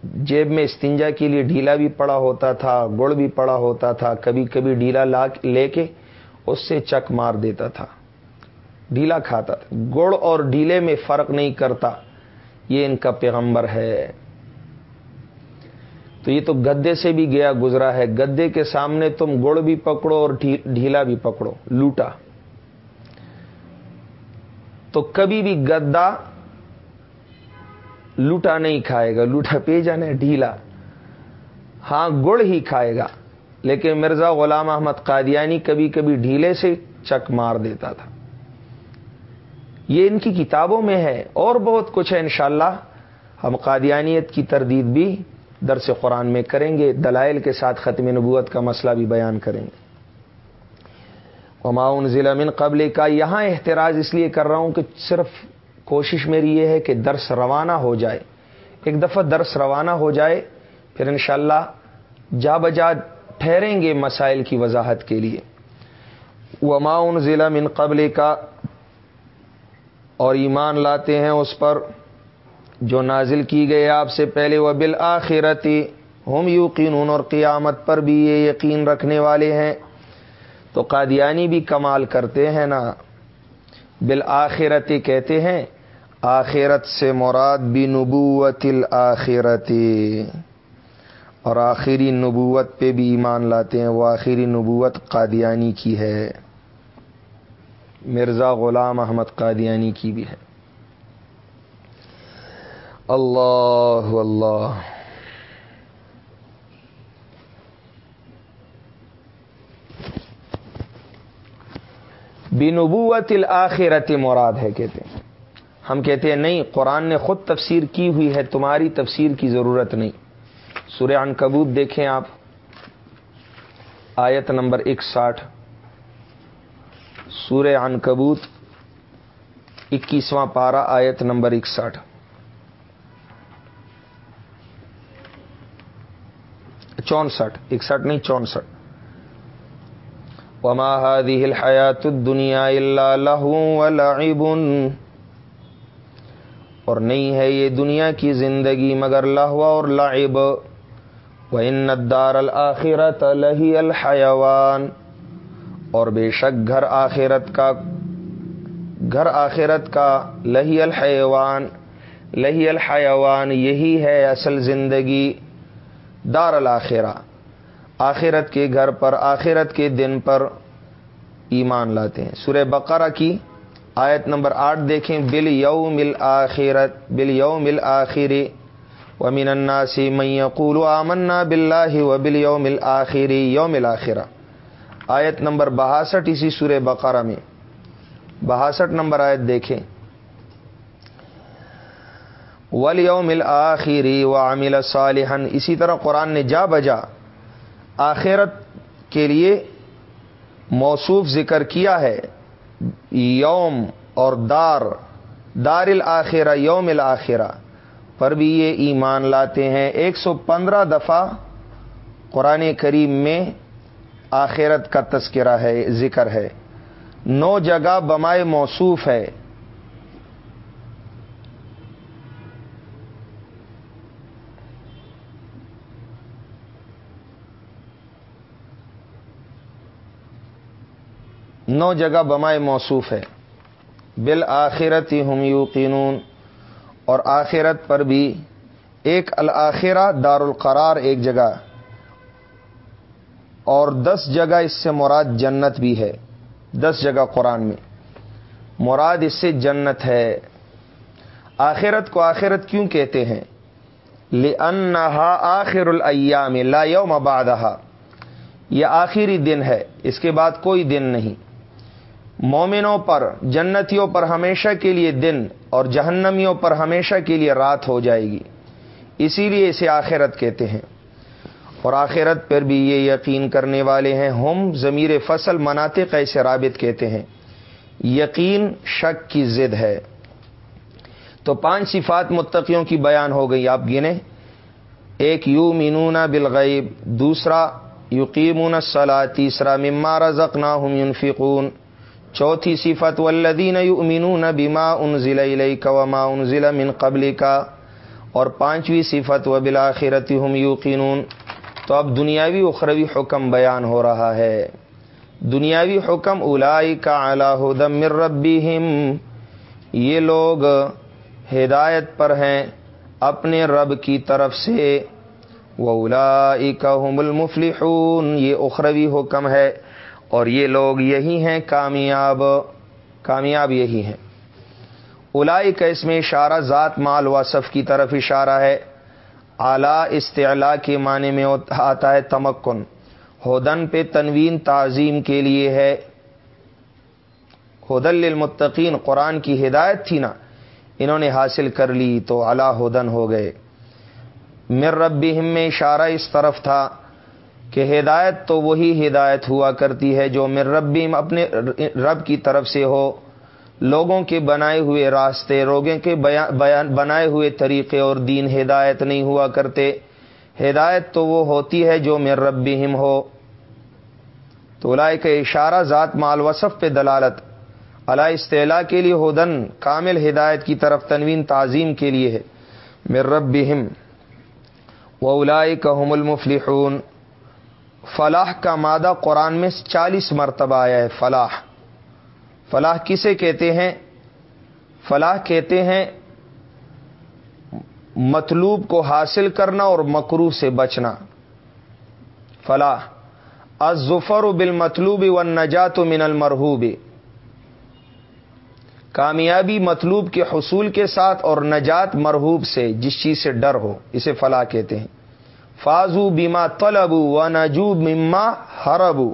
جیب میں استنجا کے لیے ڈھیلا بھی پڑا ہوتا تھا، گڑ بھی پڑا ہوتا تھا، کبھی کبھی ڈھیلا لا لے کے اس سے چک مار دیتا تھا۔ ڈھیلا کھاتا تھا۔ گڑ اور ڈھیلے میں فرق نہیں کرتا۔ یہ ان کا پیغمبر ہے۔ تو یہ تو گدے سے بھی گیا گزرا ہے۔ گدے کے سامنے تم گڑ بھی پکڑو اور ڈھیلا بھی پکڑو، لوٹا۔ تو کبھی بھی گدا لوٹا نہیں کھائے گا۔ لوٹا پی جانے، ڈھیلا۔ ہاں گڑ ہی کھائے گا۔ لیکن مرزا غلام احمد قادیانی کبھی کبھی ڈھیلے سے چک مار دیتا تھا۔ یہ ان کی کتابوں میں ہے اور بہت کچھ ہے انشاءاللہ۔ ہم قادیانیت کی تردید بھی درس قرآن میں کریں گے، دلائل کے ساتھ ختم نبوت کا مسئلہ بھی بیان کریں گے۔ وماؤن ضلع من قبل کا یہاں احتراج اس لیے کر رہا ہوں کہ صرف کوشش میری یہ ہے کہ درس روانہ ہو جائے۔ ایک دفعہ درس روانہ ہو جائے، پھر انشاءاللہ جا بجا ٹھہریں گے مسائل کی وضاحت کے لیے۔ وماؤن ضلع من قبل کا اور ایمان لاتے ہیں اس پر جو نازل کی گئے آپ سے پہلے وہ بالآخرتی ہم یقین اور قیامت پر بھی یہ یقین رکھنے والے ہیں۔ تو قادیانی بھی کمال کرتے ہیں نا۔ بالآخرتی کہتے ہیں، آخرت سے مراد بھی نبوت الآخرتی اور آخری نبوت پہ بھی ایمان لاتے ہیں، وہ آخری نبوت قادیانی کی ہے۔ مرزا غلام احمد قادیانی کی بھی ہے۔ اللہ اللہ۔ بنبوت الآخرت مراد ہے کہتے ہیں۔ ہم کہتے ہیں نہیں، قرآن نے خود تفسیر کی ہوئی ہے، تمہاری تفسیر کی ضرورت نہیں۔ سورہ عن کبوت دیکھیں آپ۔ آیت نمبر اکساٹھ سورہ عن کبوت اکیسواں پارہ، آیت نمبر اکسٹھ۔ چونسٹھ، اکسٹھ نہیں، چونسٹھ۔ وما هذه الحیات الدنیا الا لہو ولعب۔ اور نہیں ہے یہ دنیا کی زندگی مگر لہو اور لعب۔ وان الدار الاخرت لہی الحیوان اور بے شک گھر آخرت کا گھر آخرت کا لہی الحیوان لہی الحیوان یہی ہے اصل زندگی دار الآخرہ آخرت کے گھر پر، آخرت کے دن پر ایمان لاتے ہیں۔ سورہ بقرہ کی آیت نمبر آٹھ دیکھیں۔ بل یو مل آخرت بل یو مل آخری و من الناسی میقول آمنا بلّہ و بل یو مل آخری یوم الآخرہ آیت نمبر بہاسٹھ اسی سورہ بقرہ میں۔ بہاسٹھ نمبر آیت دیکھیں۔ ولیوم الآخری و عامل صالحن اسی طرح قرآن نے جا بجا آخرت کے لیے موصوف ذکر کیا ہے۔ یوم اور دار دار الآخرہ یوم الآخرہ پر بھی یہ ایمان لاتے ہیں۔ ایک سو پندرہ دفعہ قرآن کریم میں آخرت کا تذکرہ ہے، ذکر ہے۔ نو جگہ بمائے موصوف ہے۔ نو جگہ بمائے موصوف ہے۔ بالآخرت ہم یوقینون اور آخرت پر بھی ایک الآخرہ دار القرار ایک جگہ۔ اور دس جگہ اس سے مراد جنت بھی ہے۔ دس جگہ قرآن میں۔ مراد اس سے جنت ہے۔ آخرت کو آخرت کیوں کہتے ہیں؟ لنحا آخر الایام لا یوم بعدها۔ یہ آخری دن ہے۔ اس کے بعد کوئی دن نہیں۔ مومنوں پر، جنتیوں پر ہمیشہ کے لیے دن اور جہنمیوں پر ہمیشہ کے لیے رات ہو جائے گی۔ اسی لیے اسے آخرت کہتے ہیں۔ اور آخرت پر بھی یہ یقین کرنے والے ہیں، ہم ضمیر فصل مناطق ایسے رابط کہتے ہیں۔ یقین شک کی ضد ہے۔ تو پانچ صفات متقیوں کی بیان ہو گئی، آپ گنے۔ ایک یو مینون بالغیب۔ دوسرا، یقیمون صلاح تیسرا، مما رزقنا ہم ينفقون۔ چوتھی صفت، والذین یؤمنون بما انزل الیک وما انزل من قبل کا اور پانچویں صفت و بلاخرت ہم یوقینون تو اب دنیاوی اخروی حکم بیان ہو رہا ہے۔ دنیاوی حکم الائی کا اعلی مر ربی یہ لوگ ہدایت پر ہیں اپنے رب کی طرف سے۔ وہ الائی کا المفلحون۔ یہ اخروی حکم ہے اور یہ لوگ یہی ہیں کامیاب۔ کامیاب یہی ہیں۔ الائی کا اس میں اشارہ ذات مال وصف کی طرف اشارہ ہے۔ اعلی استعلا کے معنی میں آتا ہے تمکن۔ ہدن پہ تنوین تعظیم کے لیے ہے۔ ہدل للمتقین، قرآن کی ہدایت تھی نا۔ انہوں نے حاصل کر لی تو اعلی ہدن ہو گئے۔ مر رب میں اشارہ اس طرف تھا کہ ہدایت تو وہی ہدایت ہوا کرتی ہے جو مر ربیم اپنے رب کی طرف سے ہو۔ لوگوں کے بنائے ہوئے راستے روگوں کے بنائے ہوئے طریقے اور دین ہدایت نہیں ہوا کرتے۔ ہدایت تو وہ ہوتی ہے جو مر ربیم ہو۔ تو لائے کے اشارہ ذات مال وصف پہ دلالت۔ علا استعلا کے لیے ہدن، کامل ہدایت کی طرف تنوین تعظیم کے لیے ہے۔ مر ربہم۔ و الائی کا المفلحون۔ فلاح کا مادہ قرآن میں چالیس مرتبہ آیا ہے، فلاح۔ فلاح کسے کہتے ہیں؟ فلاح کہتے ہیں، مطلوب کو حاصل کرنا اور مکرو سے بچنا۔ فلاح ظفر بال مطلوب و نجات من المرحوب کامیابی مطلوب کے حصول کے ساتھ اور نجات مرحوب سے، جس چیز سے ڈر ہو، اسے فلاح کہتے ہیں۔ فاضو بیما طلبو و نجوب مما ہربو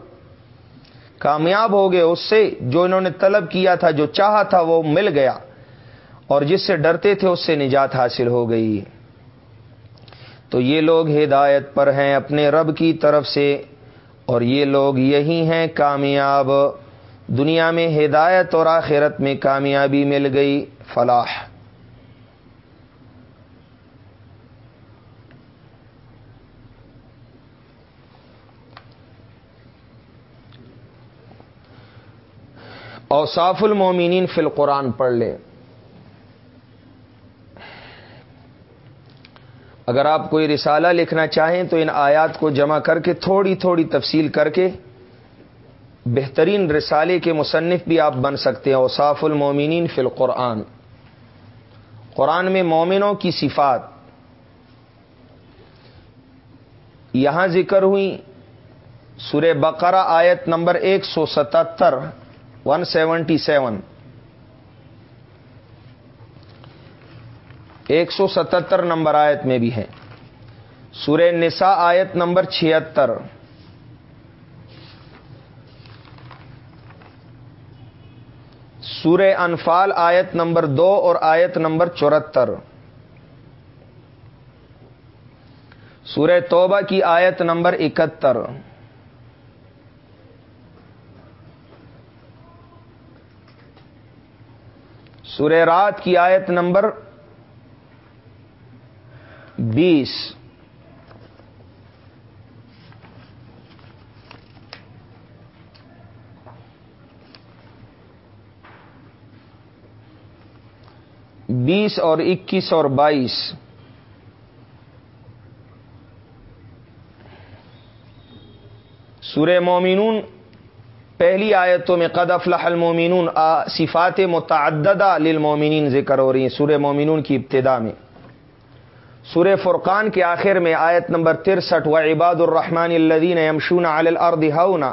کامیاب ہو گئے، اس سے جو انہوں نے طلب کیا تھا، جو چاہا تھا، وہ مل گیا۔ اور جس سے ڈرتے تھے، اس سے نجات حاصل ہو گئی۔ تو یہ لوگ ہدایت پر ہیں اپنے رب کی طرف سے، اور یہ لوگ یہی ہیں کامیاب۔ دنیا میں ہدایت اور آخرت میں کامیابی مل گئی۔ فلاح۔ اوصاف المومنین فی القرآن پڑھ لیں۔ اگر آپ کوئی رسالہ لکھنا چاہیں تو ان آیات کو جمع کر کے تھوڑی تھوڑی تفصیل کر کے بہترین رسالے کے مصنف بھی آپ بن سکتے ہیں، اوصاف المومنین فی القرآن۔ قرآن میں مومنوں کی صفات۔ یہاں ذکر ہوئی سورہ بقرہ آیت نمبر ایک سو ستہتر۔ ون سیونٹی سیون ایک سو ستہتر نمبر آیت میں بھی ہے۔ سورہ نساء آیت نمبر چھہتر۔ سورہ انفال آیت نمبر دو اور آیت نمبر چورہتر سورہ توبہ کی آیت نمبر اکہتر۔ سورہ رات کی آیت نمبر بیس۔ بیس اور اکیس اور بائیس۔ سورہ مومنون پہلی آیتوں میں قد افلح المومنون صفات متعددہ للمومنین ذکر ہو رہی ہیں، سورہ مومنون کی ابتدا میں۔ سورہ فرقان کے آخر میں آیت نمبر ترسٹھ و عباد الرحمن الدین یمشون علی الارض ہونا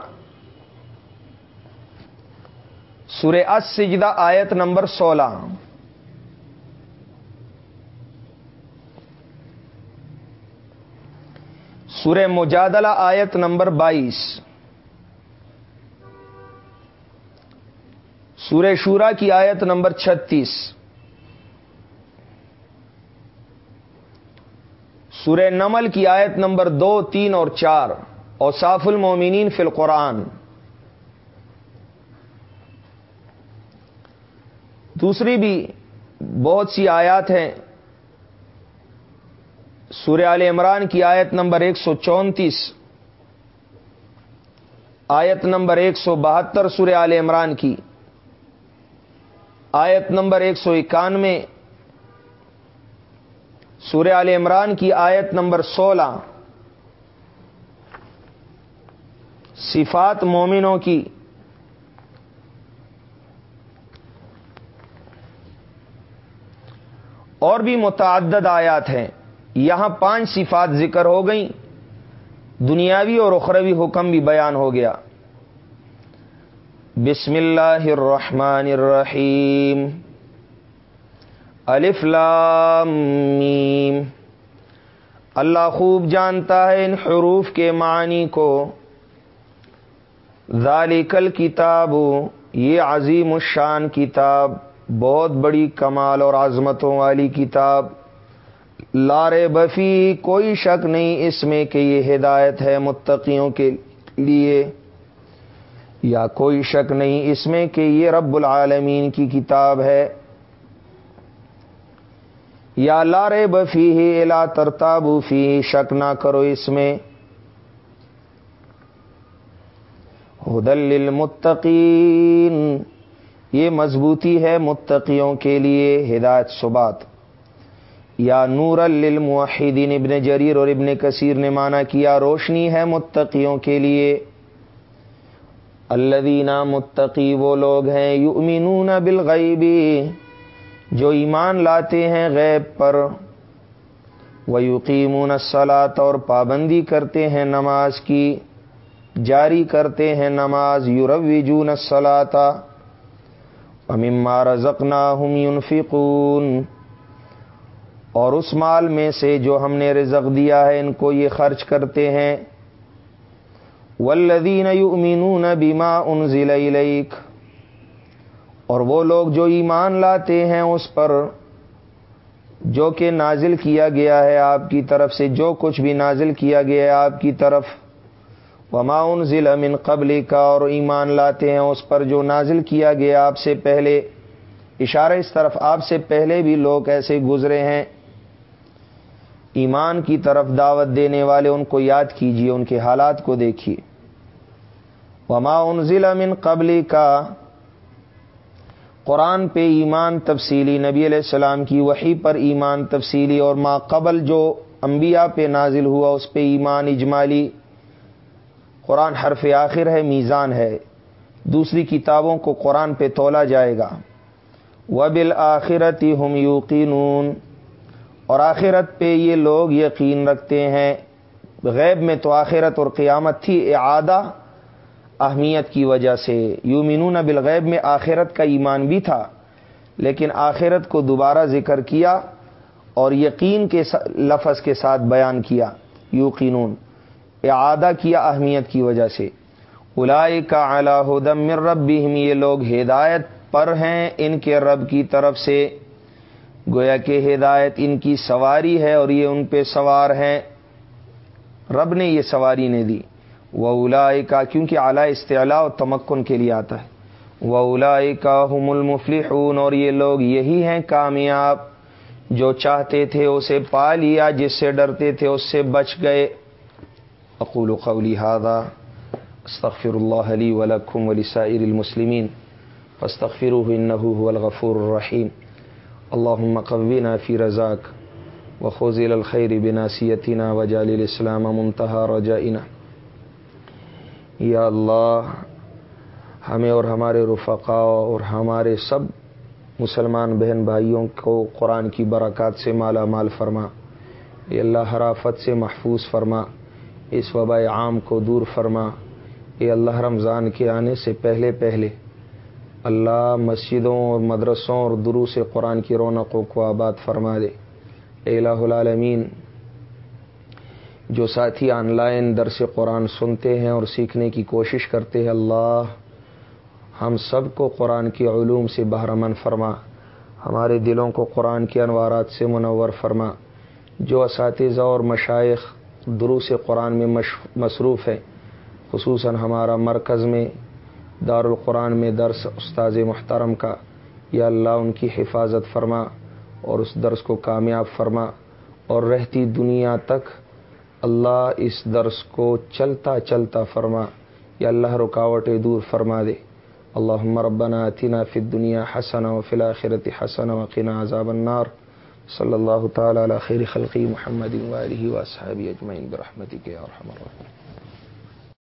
سورہ السجدہ آیت نمبر سولہ۔ سورہ مجادلہ آیت نمبر بائیس۔ سورہ شورا کی آیت نمبر چھتیس۔ سورہ نمل کی آیت نمبر دو، تین اور چار۔ اور صاف المومنین فی القرآن۔ دوسری بھی بہت سی آیات ہیں۔ سورہ عال عمران کی آیت نمبر ایک سو چونتیس۔ آیت نمبر ایک سو بہتر سورہ عال عمران کی۔ آیت نمبر ایک سو اکانوے، سورہ عال عمران کی آیت نمبر سولہ۔ صفات مومنوں کی۔ اور بھی متعدد آیات ہیں۔ یہاں پانچ صفات ذکر ہو گئیں۔ دنیاوی اور اخروی حکم بھی بیان ہو گیا۔ بسم اللہ الرحمن الرحیم. الف لام میم. اللہ خوب جانتا ہے ان حروف کے معنی کو. ذالکل کتاب یہ عظیم الشان کتاب، بہت بڑی کمال اور عظمتوں والی کتاب. لارے بفی کوئی شک نہیں اس میں کہ یہ ہدایت ہے متقیوں کے لیے. یا کوئی شک نہیں، اس میں کہ یہ رب العالمین کی کتاب ہے۔ یا لارے بفی ہی الا ترتابو فی شک نہ کرو اس میں۔ ہدل للمتقین، یہ مضبوطی ہے متقیوں کے لیے، ہدایت صبات یا نور للموحدین، ابن جریر اور ابن کثیر نے مانا کیا، روشنی ہے متقیوں کے لیے۔ الدینہ متقی وہ لوگ ہیں یؤمنون بالغیبی جو ایمان لاتے ہیں غیب پر وہ یقیمون الصلاۃ اور پابندی کرتے ہیں نماز کی، جاری کرتے ہیں نماز یورویجون الصلاۃ امما رزقنا ہم ينفقون اور اس مال میں سے جو ہم نے رزق دیا ہے، ان کو یہ خرچ کرتے ہیں۔ والذین یؤمنون بما انزل الیک اور وہ لوگ جو ایمان لاتے ہیں اس پر، جو کہ نازل کیا گیا ہے آپ کی طرف سے، جو کچھ بھی نازل کیا گیا ہے آپ کی طرف، وما ضلع من قبل کا اور ایمان لاتے ہیں اس پر جو نازل کیا گیا آپ سے پہلے۔ اشارہ اس طرف، آپ سے پہلے بھی لوگ ایسے گزرے ہیں۔ ایمان کی طرف دعوت دینے والے، ان کو یاد کیجیے ان کے حالات کو دیکھیے۔ وما ضلع من قبل کا قرآن پہ ایمان تفصیلی نبی علیہ السلام کی وہی پر ایمان تفصیلی اور ما قبل جو انبیاء پہ نازل ہوا اس پہ ایمان اجمالی. قرآن حرف آخر ہے، میزان ہے۔ دوسری کتابوں کو قرآن پہ تولا جائے گا۔ و بال آخرتی ہم یوقینون اور آخرت پہ یہ لوگ یقین رکھتے ہیں۔ غیب میں تو آخرت اور قیامت تھی، اعادہ۔ اہمیت کی وجہ سے یومنون بالغیب میں آخرت کا ایمان بھی تھا، لیکن آخرت کو دوبارہ ذکر کیا اور یقین کے لفظ کے ساتھ بیان کیا یوقینون اعادہ کیا اہمیت کی وجہ سے۔ الائے کا اعلیٰ ہدم رب یہ لوگ ہدایت پر ہیں ان کے رب کی طرف سے۔ گویا کہ ہدایت ان کی سواری ہے اور یہ ان پہ سوار ہیں۔ رب نے یہ سواری نے دی۔ وہ کا کیونکہ اعلی استعلاء و تمکن کے لیے آتا ہے۔ وہ کا حم المفلحون، اور یہ لوگ یہی ہیں کامیاب جو چاہتے تھے، اسے پا لیا، جس سے ڈرتے تھے، اس سے بچ گئے۔ اقول قولی هذا، استغفر الله لي ولكم ولسائر المسلمين فاستغفروه انه هو الغفور الرحيم اللهم قونا في رزاك وخذل الخير بناسيتنا وجعل الاسلام منتهى رجائنا۔ یا اللہ، ہمیں اور ہمارے رفقا اور ہمارے سب مسلمان بہن بھائیوں کو قرآن کی برکات سے مالا مال فرما، یہ اللہ حرافت سے محفوظ فرما، اس وبا عام کو دور فرما، یہ اللہ رمضان کے آنے سے پہلے پہلے اللہ مسجدوں اور مدرسوں اور درو سے قرآن کی رونقوں کو آباد فرما دے۔ الہ العالمین جو ساتھی آن لائن درس قرآن سنتے ہیں اور سیکھنے کی کوشش کرتے ہیں، اللہ ہم سب کو قرآن کی علوم سے بہرمن فرما۔ ہمارے دلوں کو قرآن کے انوارات سے منور فرما۔ جو اساتذہ اور مشائق دروس قرآن میں مصروف ہے خصوصاً ہمارا مرکز میں دار القرآن میں درس استاذ محترم کا، یا اللہ ان کی حفاظت فرما اور اس درس کو کامیاب فرما اور رہتی دنیا تک اللہ اس درس کو چلتا چلتا فرما، یا اللہ رکاوٹیں دور فرما دے۔ اللہ مربنا اتنا فی دنیا حسن و فلاخرت حسن وقنا عذاب النار۔ صلی اللہ تعالی علی خیر خلقی محمد والی و صحابی اجمعین برحمتی کے اور